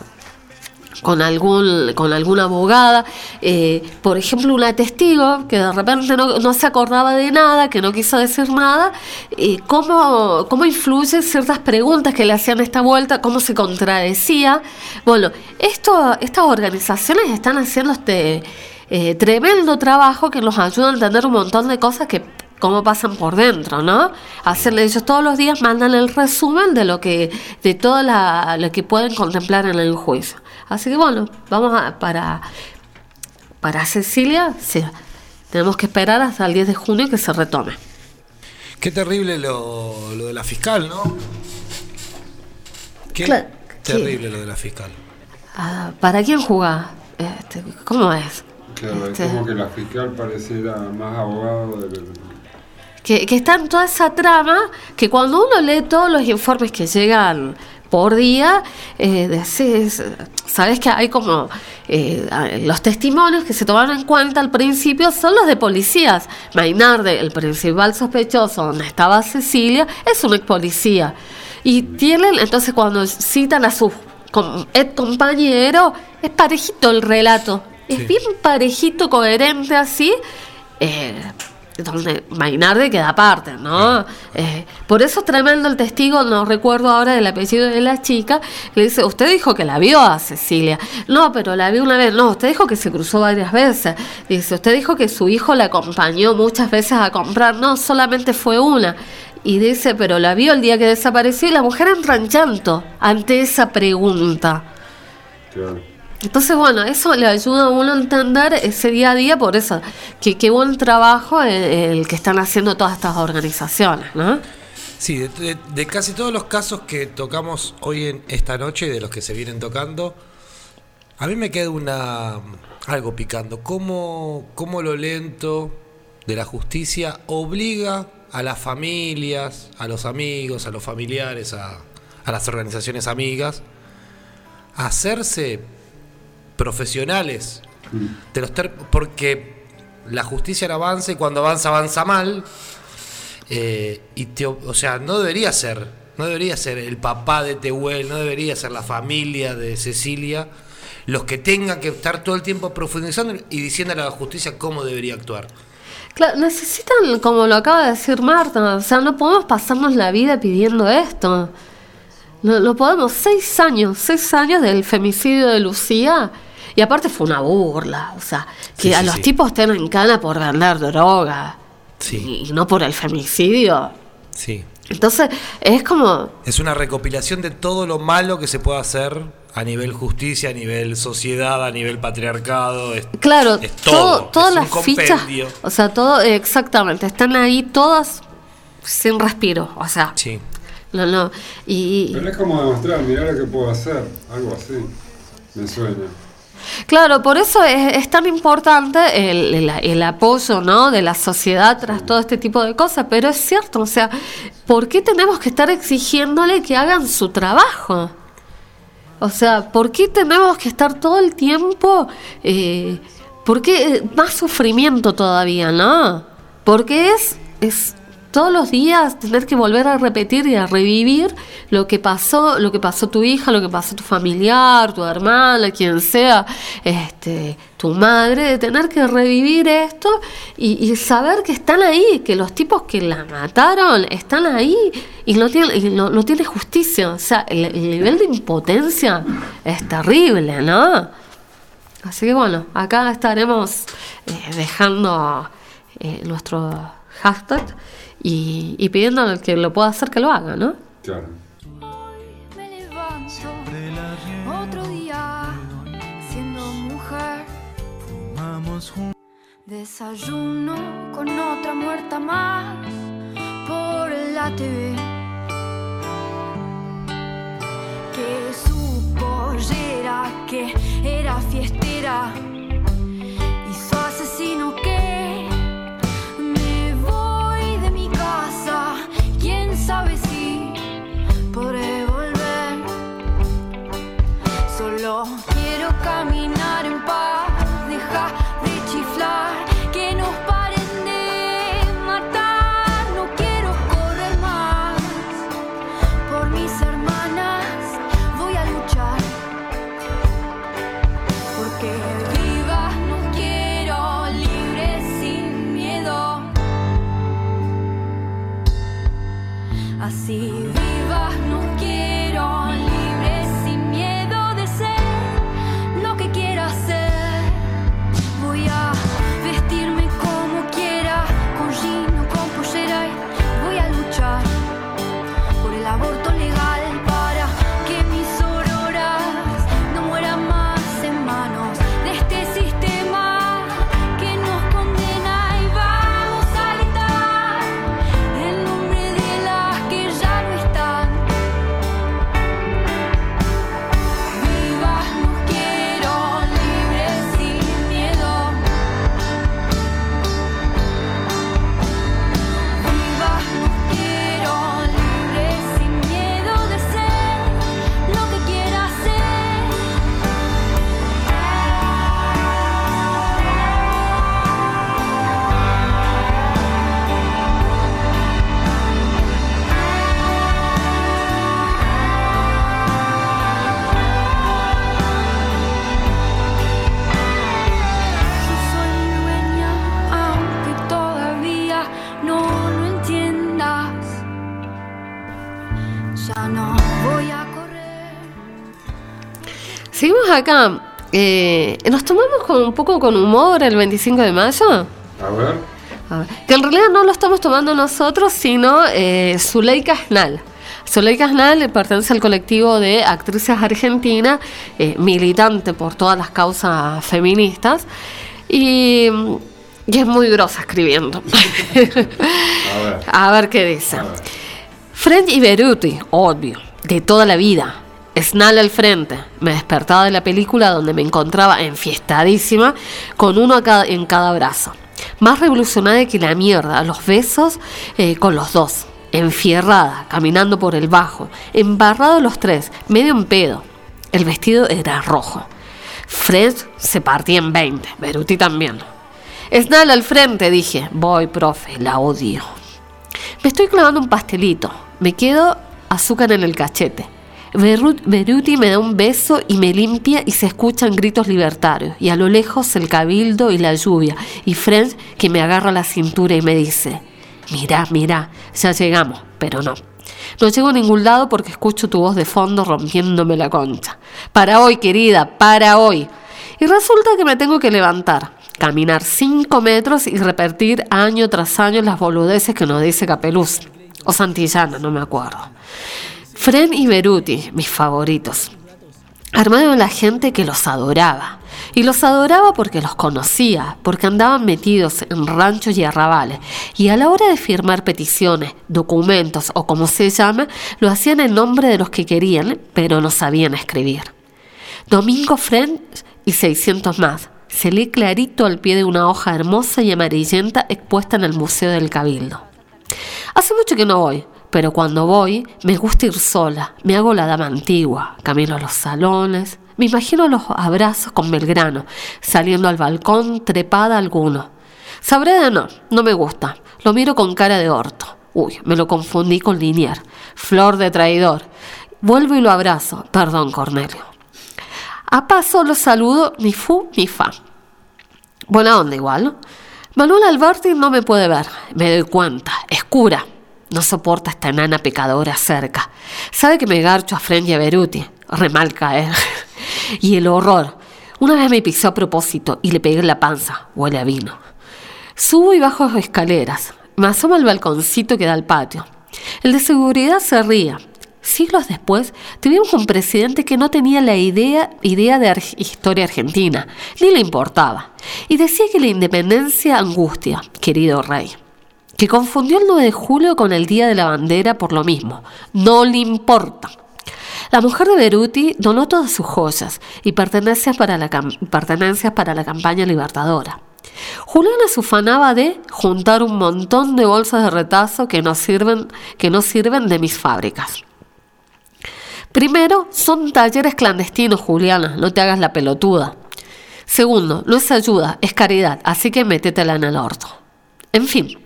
con algún con alguna abogada. Eh, por ejemplo una testigo que de repente no, no se acordaba de nada que no quiso decir nada. Eh, cómo cómo influyen ciertas preguntas que le hacían esta vuelta cómo se contradecía bueno esto estas organizaciones están haciendo este eh, tremendo trabajo que nos ayuda a entender un montón de cosas que cómo pasan por dentro, ¿no? Hacerle ellos todos los días mandan el resumen de lo que de todo la, lo que pueden contemplar en el juicio. Así que bueno, vamos a para para Cecilia, sí, tenemos que esperar hasta el 10 de junio que se retome.
Qué terrible lo, lo de la fiscal, ¿no? Qué
Claro,
terrible lo de la fiscal.
Ah, ¿Para quién juega? Este, ¿Cómo es?
Claro, es
Este-
como que la fiscal pareciera más abogado del...
que, que está en toda esa trama que cuando uno lee todos los informes que llegan por día, eh, decís, sabes que hay como eh, los testimonios que se tomaron en cuenta al principio son los de policías. Mainarde, el principal sospechoso donde estaba Cecilia, es un ex policía. Y tienen, entonces cuando citan a su ex compañero, es parejito el relato. Es bien parejito, coherente así. eh, donde Mainarde queda aparte, ¿no? Eh, por eso es tremendo el testigo, no recuerdo ahora el apellido de la chica, que le dice, usted dijo que la vio a Cecilia. No, pero la vi una vez. No, usted dijo que se cruzó varias veces. Dice, usted dijo que su hijo la acompañó muchas veces a comprar. No, solamente fue una. Y dice, pero la vio el día que desapareció y la mujer entra en llanto ante esa pregunta.
Claro.
Entonces, bueno, eso le ayuda a uno a entender ese día a día, por eso, que qué buen trabajo el, el que están haciendo todas estas organizaciones, ¿no?
Sí, de, de- de casi todos los casos que tocamos hoy en esta noche y de los que se vienen tocando, a mí me queda una algo picando. ¿Cómo, cómo lo lento de la justicia obliga a las familias, a los amigos, a los familiares, a, a las organizaciones amigas, a hacerse profesionales de los ter- porque la justicia no avanza y cuando avanza avanza mal eh, y te, o o sea no debería ser no debería ser el papá de Tehuel no debería ser la familia de Cecilia los que tengan que estar todo el tiempo profundizando y diciendo a la justicia cómo debería actuar
Claro, necesitan, como lo acaba de decir Marta, o sea, no podemos pasarnos la vida pidiendo esto. No, no podemos, seis años, seis años del femicidio de Lucía. Y aparte fue una burla, o sea, que
Sí,
a
sí,
los
sí.
tipos estén en cana por vender droga.
Sí.
Y no por el femicidio.
sí
Entonces, es como,
es una recopilación de todo lo malo que se puede hacer a nivel justicia a nivel sociedad a nivel patriarcado es-
claro,
es
todo,
todo,
todas
es
las fichas, o sea, todo, exactamente, están ahí todas sin respiro, o sea,
sí
no, no, y,
Pero es como demostrar, mirá lo que puedo hacer, algo así. Me suena.
Claro, por eso es, tan importante el, el- apoyo ¿no? de la sociedad tras todo este tipo de cosas, pero es cierto, o sea, ¿por qué tenemos que estar exigiéndole que hagan su trabajo? O sea, ¿por qué tenemos que estar todo el tiempo? Eh, ¿Por qué más sufrimiento todavía, no? Porque es, es todos los días tener que volver a repetir y a revivir lo que pasó, lo que pasó tu hija, lo que pasó tu familiar, tu hermana, quien sea, este, tu madre, de tener que revivir esto y, saber que están ahí, que los tipos que la mataron están ahí y no tiene, y no, no tiene justicia. O sea, el, el nivel de impotencia es terrible, ¿no? Así que bueno, acá estaremos eh, dejando eh, nuestro hashtag y, y pidiendo al que lo pueda hacer que lo haga, ¿no?
Claro.
me levanto otro día siendo mujer desayuno con otra muerta más por la TV que su pollera que era fiestera Así
Acá. Eh, nos tomamos con, un poco con humor el 25 de mayo.
A ver.
A ver, Que en realidad no lo estamos tomando nosotros, sino eh, Zuleika Snal. Zuleika Snal pertenece al colectivo de actrices argentinas, eh, militante por todas las causas feministas, y, y es muy grosa escribiendo.
A <laughs> ver.
A ver qué dice. Fred y Beruti, obvio, de toda la vida. Snal al frente. Me despertaba de la película donde me encontraba enfiestadísima con uno en cada brazo. Más revolucionaria que la mierda, los besos eh, con los dos. Enfierrada, caminando por el bajo, embarrados los tres, medio en pedo. El vestido era rojo. Fred se partía en 20, Beruti también. Snal al frente, dije. Voy, profe, la odio. Me estoy clavando un pastelito. Me quedo azúcar en el cachete. Beruti me da un beso y me limpia y se escuchan gritos libertarios. Y a lo lejos el cabildo y la lluvia. Y French que me agarra la cintura y me dice, mirá, mirá, ya llegamos. Pero no. No llego a ningún lado porque escucho tu voz de fondo rompiéndome la concha. Para hoy, querida, para hoy. Y resulta que me tengo que levantar, caminar cinco metros y repetir año tras año las boludeces que nos dice Capeluz. O Santillana, no me acuerdo. Fren y Beruti, mis favoritos. Armaron la gente que los adoraba. Y los adoraba porque los conocía, porque andaban metidos en ranchos y arrabales. Y a la hora de firmar peticiones, documentos o como se llame, lo hacían en nombre de los que querían, pero no sabían escribir. Domingo Fren y 600 más. Se lee clarito al pie de una hoja hermosa y amarillenta expuesta en el Museo del Cabildo. Hace mucho que no voy, pero cuando voy me gusta ir sola. Me hago la dama antigua, camino a los salones, me imagino los abrazos con Belgrano, saliendo al balcón, trepada alguno. Sabreda no, no me gusta. Lo miro con cara de orto. Uy, me lo confundí con Linier. Flor de traidor. Vuelvo y lo abrazo. Perdón, Cornelio. A paso lo saludo, ni fu ni fa. Buena onda igual. Manuel Alberti no me puede ver, me doy cuenta, es cura. No soporta esta enana pecadora cerca. Sabe que me garcho a Fren y a Beruti. Remalca él. <laughs> y el horror. Una vez me pisó a propósito y le pegué la panza. Huele a vino. Subo y bajo escaleras. Me asomo al balconcito que da al patio. El de seguridad se ría. Siglos después, tuvimos un presidente que no tenía la idea, idea de historia argentina, ni le importaba. Y decía que la independencia angustia, querido rey. Que confundió el 9 de julio con el Día de la Bandera por lo mismo. No le importa. La mujer de Beruti donó todas sus joyas y pertenencias para la, campaña libertadora. Juliana se ufanaba de juntar un montón de bolsas de retazo que no sirven, que no sirven de mis fábricas. Primero, son talleres clandestinos, Juliana, no te hagas la pelotuda. Segundo, no es ayuda, es caridad, así que métetela en el orto. En fin,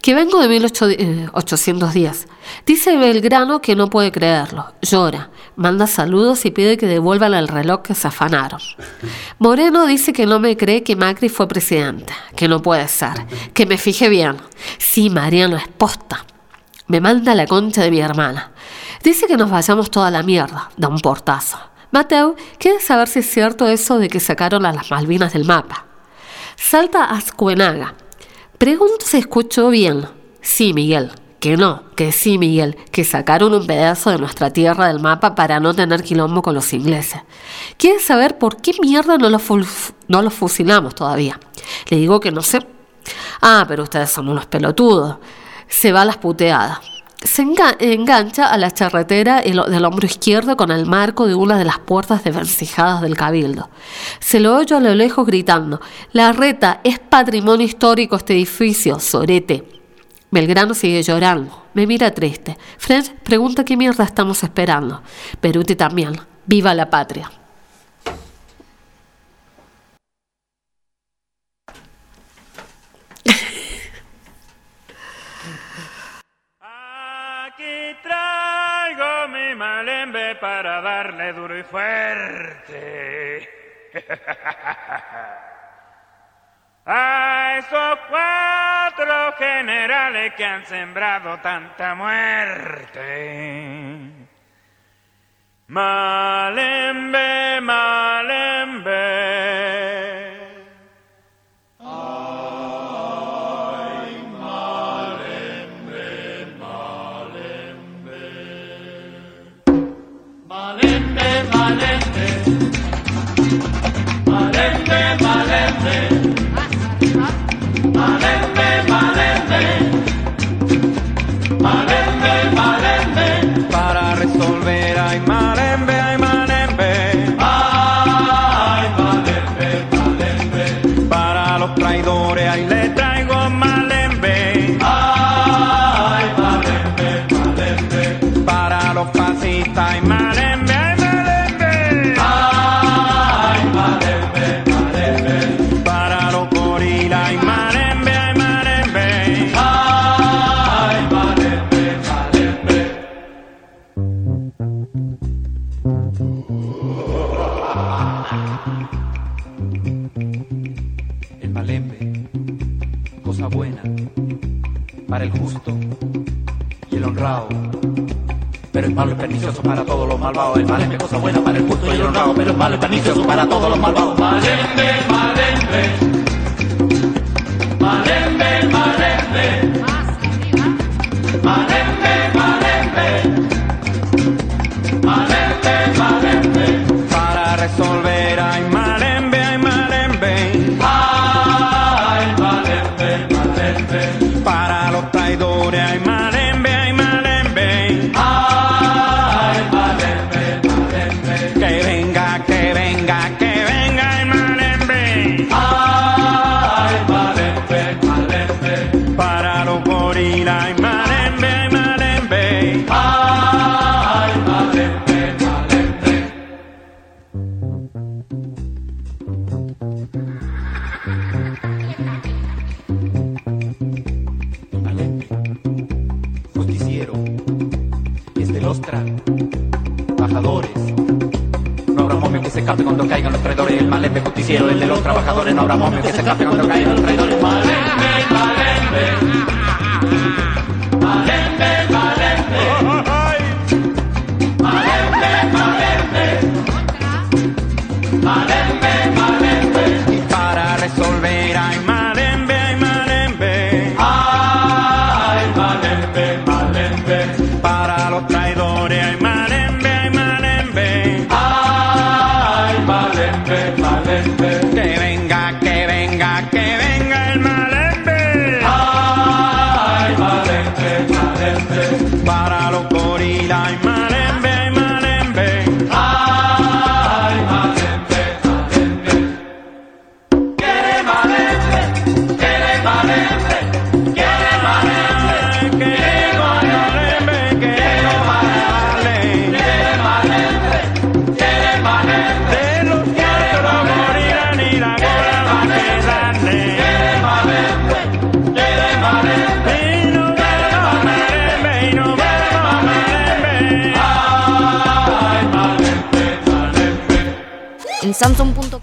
que vengo de 1810. Dice Belgrano que no puede creerlo. Llora, manda saludos y pide que devuelvan el reloj que se afanaron. Moreno dice que no me cree que Macri fue presidente, que no puede ser, que me fije bien. Sí, Mariano es posta. Me manda la concha de mi hermana. Dice que nos vayamos toda la mierda. Da un portazo. Mateo quiere saber si es cierto eso de que sacaron a las Malvinas del mapa. Salta a. Pregunto si escucho bien. Sí, Miguel. Que no, que sí, Miguel, que sacaron un pedazo de nuestra tierra del mapa para no tener quilombo con los ingleses. Quiere saber por qué mierda no los, no los fusilamos todavía. Le digo que no sé. Ah, pero ustedes son unos pelotudos. Se va las puteadas. Se enga- engancha a la charretera el- del hombro izquierdo con el marco de una de las puertas desvencijadas del cabildo. Se lo oyo a lo lejos gritando: La reta es patrimonio histórico este edificio, sorete. Belgrano sigue llorando. Me mira triste. French pregunta qué mierda estamos esperando. Beruti también. ¡Viva la patria!
Para darle duro y fuerte. <laughs> A esos cuatro generales que han sembrado tanta muerte. Malembe, malembe.
Malo es pernicioso para todos los malvados. El malembe, cosa buena para el justo y el honrado. Pero el malo es pernicioso para todos los malvados.
Malembe. Malembe, malembe. Malembe, malembe.
El malembe
justiciero, el de los trabajadores. No habrá momio que se escape cuando los traidores.
Malembe, malembe. Malembe, malembe. Malembe, malembe. Malembe, malembe.
Para resolver hay malembe, hay malembe.
Ay, malembe, malembe.
Para los traidores
Samsung.com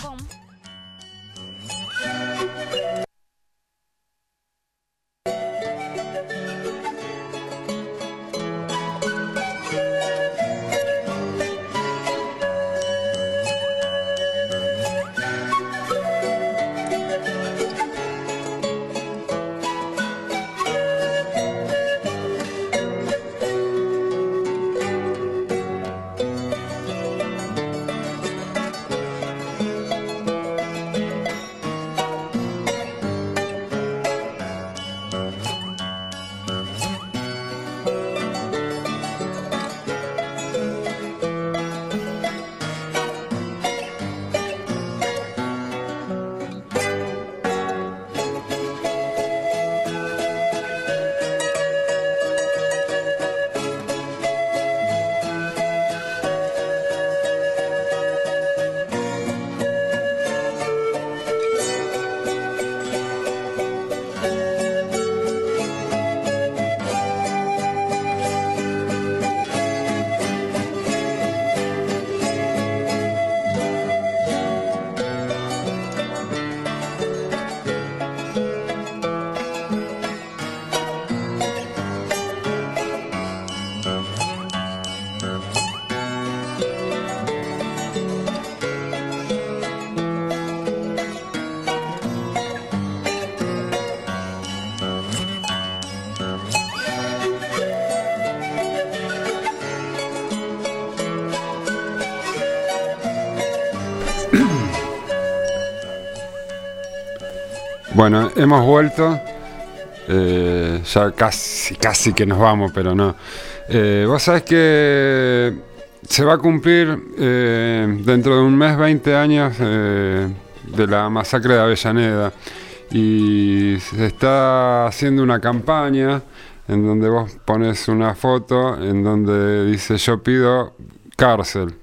Bueno, hemos vuelto. eh, ya casi, casi que nos vamos, pero no. Eh, Vos sabés que se va a cumplir eh, dentro de un mes 20 años eh, de la masacre de Avellaneda. Y se está haciendo una campaña en donde vos pones una foto en donde dice yo pido cárcel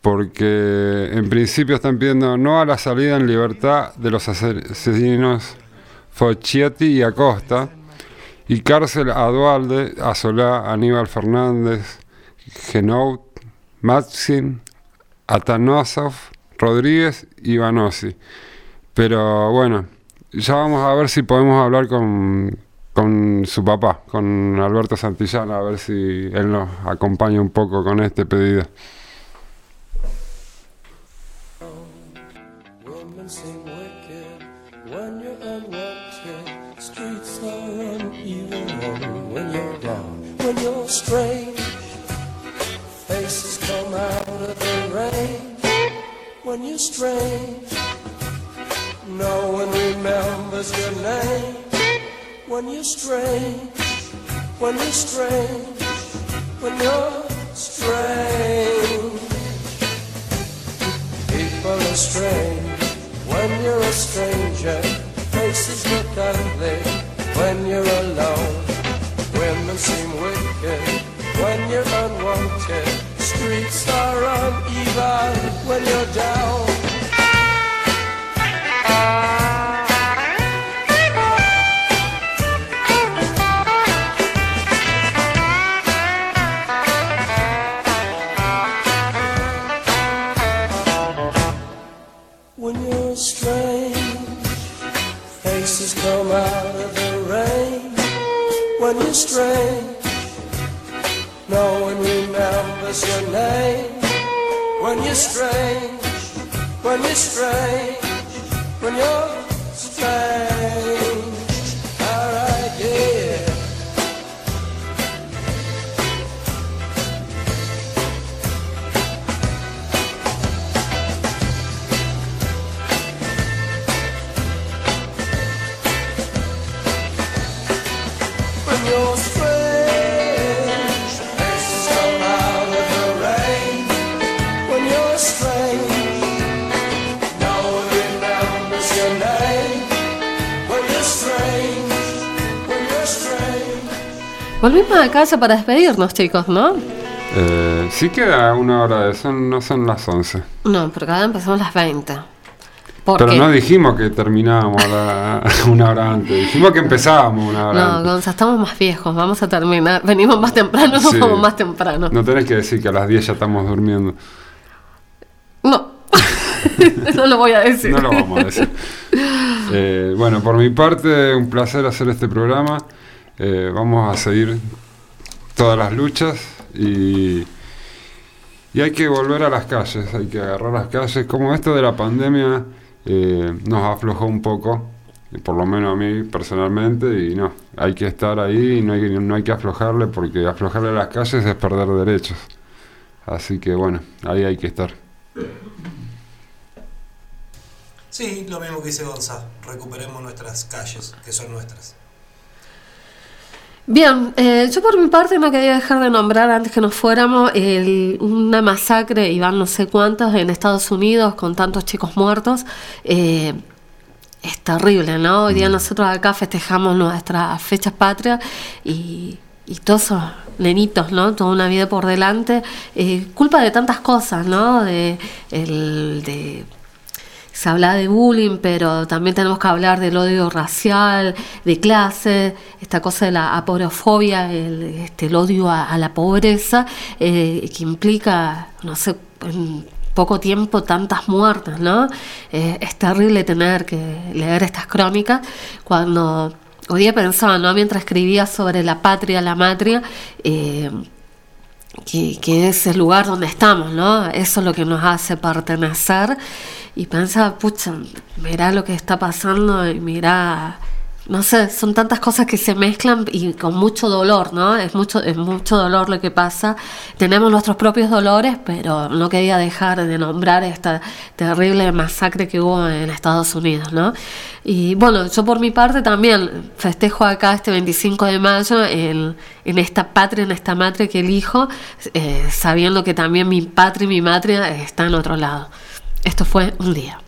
porque en principio están pidiendo no a la salida en libertad de los asesinos Fochietti y Acosta, y cárcel a Dualde, a Solá, Aníbal Fernández, Genout, Maxim, Atanosov, Rodríguez y Vanossi. Pero bueno, ya vamos a ver si podemos hablar con, con su papá, con Alberto Santillán, a ver si él nos acompaña un poco con este pedido.
Strange. No one remembers your name when you're strange. When you're strange, when you're strange. People are strange when you're a stranger. Faces look ugly when you're alone. Women seem wicked when you're unwanted. Streets are uneven when you're down. When you're strange, faces come out of the rain. When you're strange, no one remembers your name. When you're strange, when you're strange, when you're strange.
Volvimos a casa para despedirnos, chicos, ¿no?
Eh, sí queda una hora de son, no son las 11.
No, porque ahora empezamos las 20. ¿Por
Pero
qué?
no dijimos que terminábamos la- <laughs> una hora antes, dijimos que empezábamos una hora
No,
antes.
Gonza, estamos más viejos, vamos a terminar. Venimos más temprano, nos vamos más temprano.
No tenés que decir que a las 10 ya estamos durmiendo.
No, <laughs> no lo voy a decir.
No lo vamos a decir. Eh, bueno, por mi parte, un placer hacer este programa. Eh, vamos a seguir todas las luchas y, y hay que volver a las calles, hay que agarrar las calles. Como esto de la pandemia eh, nos aflojó un poco, por lo menos a mí personalmente, y no, hay que estar ahí y no hay, no hay que aflojarle porque aflojarle a las calles es perder derechos. Así que bueno, ahí hay que estar.
Sí, lo mismo que dice Gonza. Recuperemos nuestras calles, que son nuestras.
Bien, eh, yo por mi parte no quería dejar de nombrar antes que nos fuéramos el- una masacre, y van no sé cuántos, en Estados Unidos con tantos chicos muertos. Eh, es terrible, ¿no? Hoy día nosotros acá festejamos nuestras fechas patrias y, y todos esos nenitos, ¿no? Toda una vida por delante, eh, culpa de tantas cosas, ¿no? De, el, de se habla de bullying, pero también tenemos que hablar del odio racial, de clase, esta cosa de la aporofobia, el, este, odio a, a la pobreza, eh, que implica, no sé, en poco tiempo tantas muertes, ¿no? Eh, es terrible tener que leer estas crónicas cuando hoy día pensaba, ¿no? Mientras escribía sobre la patria, la matria, eh, que, que es el lugar donde estamos, ¿no? Eso es lo que nos hace pertenecer. Y pensaba, pucha, mirá lo que está pasando y mirá no sé, son tantas cosas que se mezclan y con mucho dolor, ¿no? Es mucho, es mucho dolor lo que pasa. Tenemos nuestros propios dolores, pero no quería dejar de nombrar esta terrible masacre que hubo en Estados Unidos, ¿no? Y bueno, yo por mi parte también festejo acá este 25 de mayo en, en esta patria, en esta madre que elijo, eh, sabiendo que también mi patria y mi matria está en otro lado. Esto fue un día.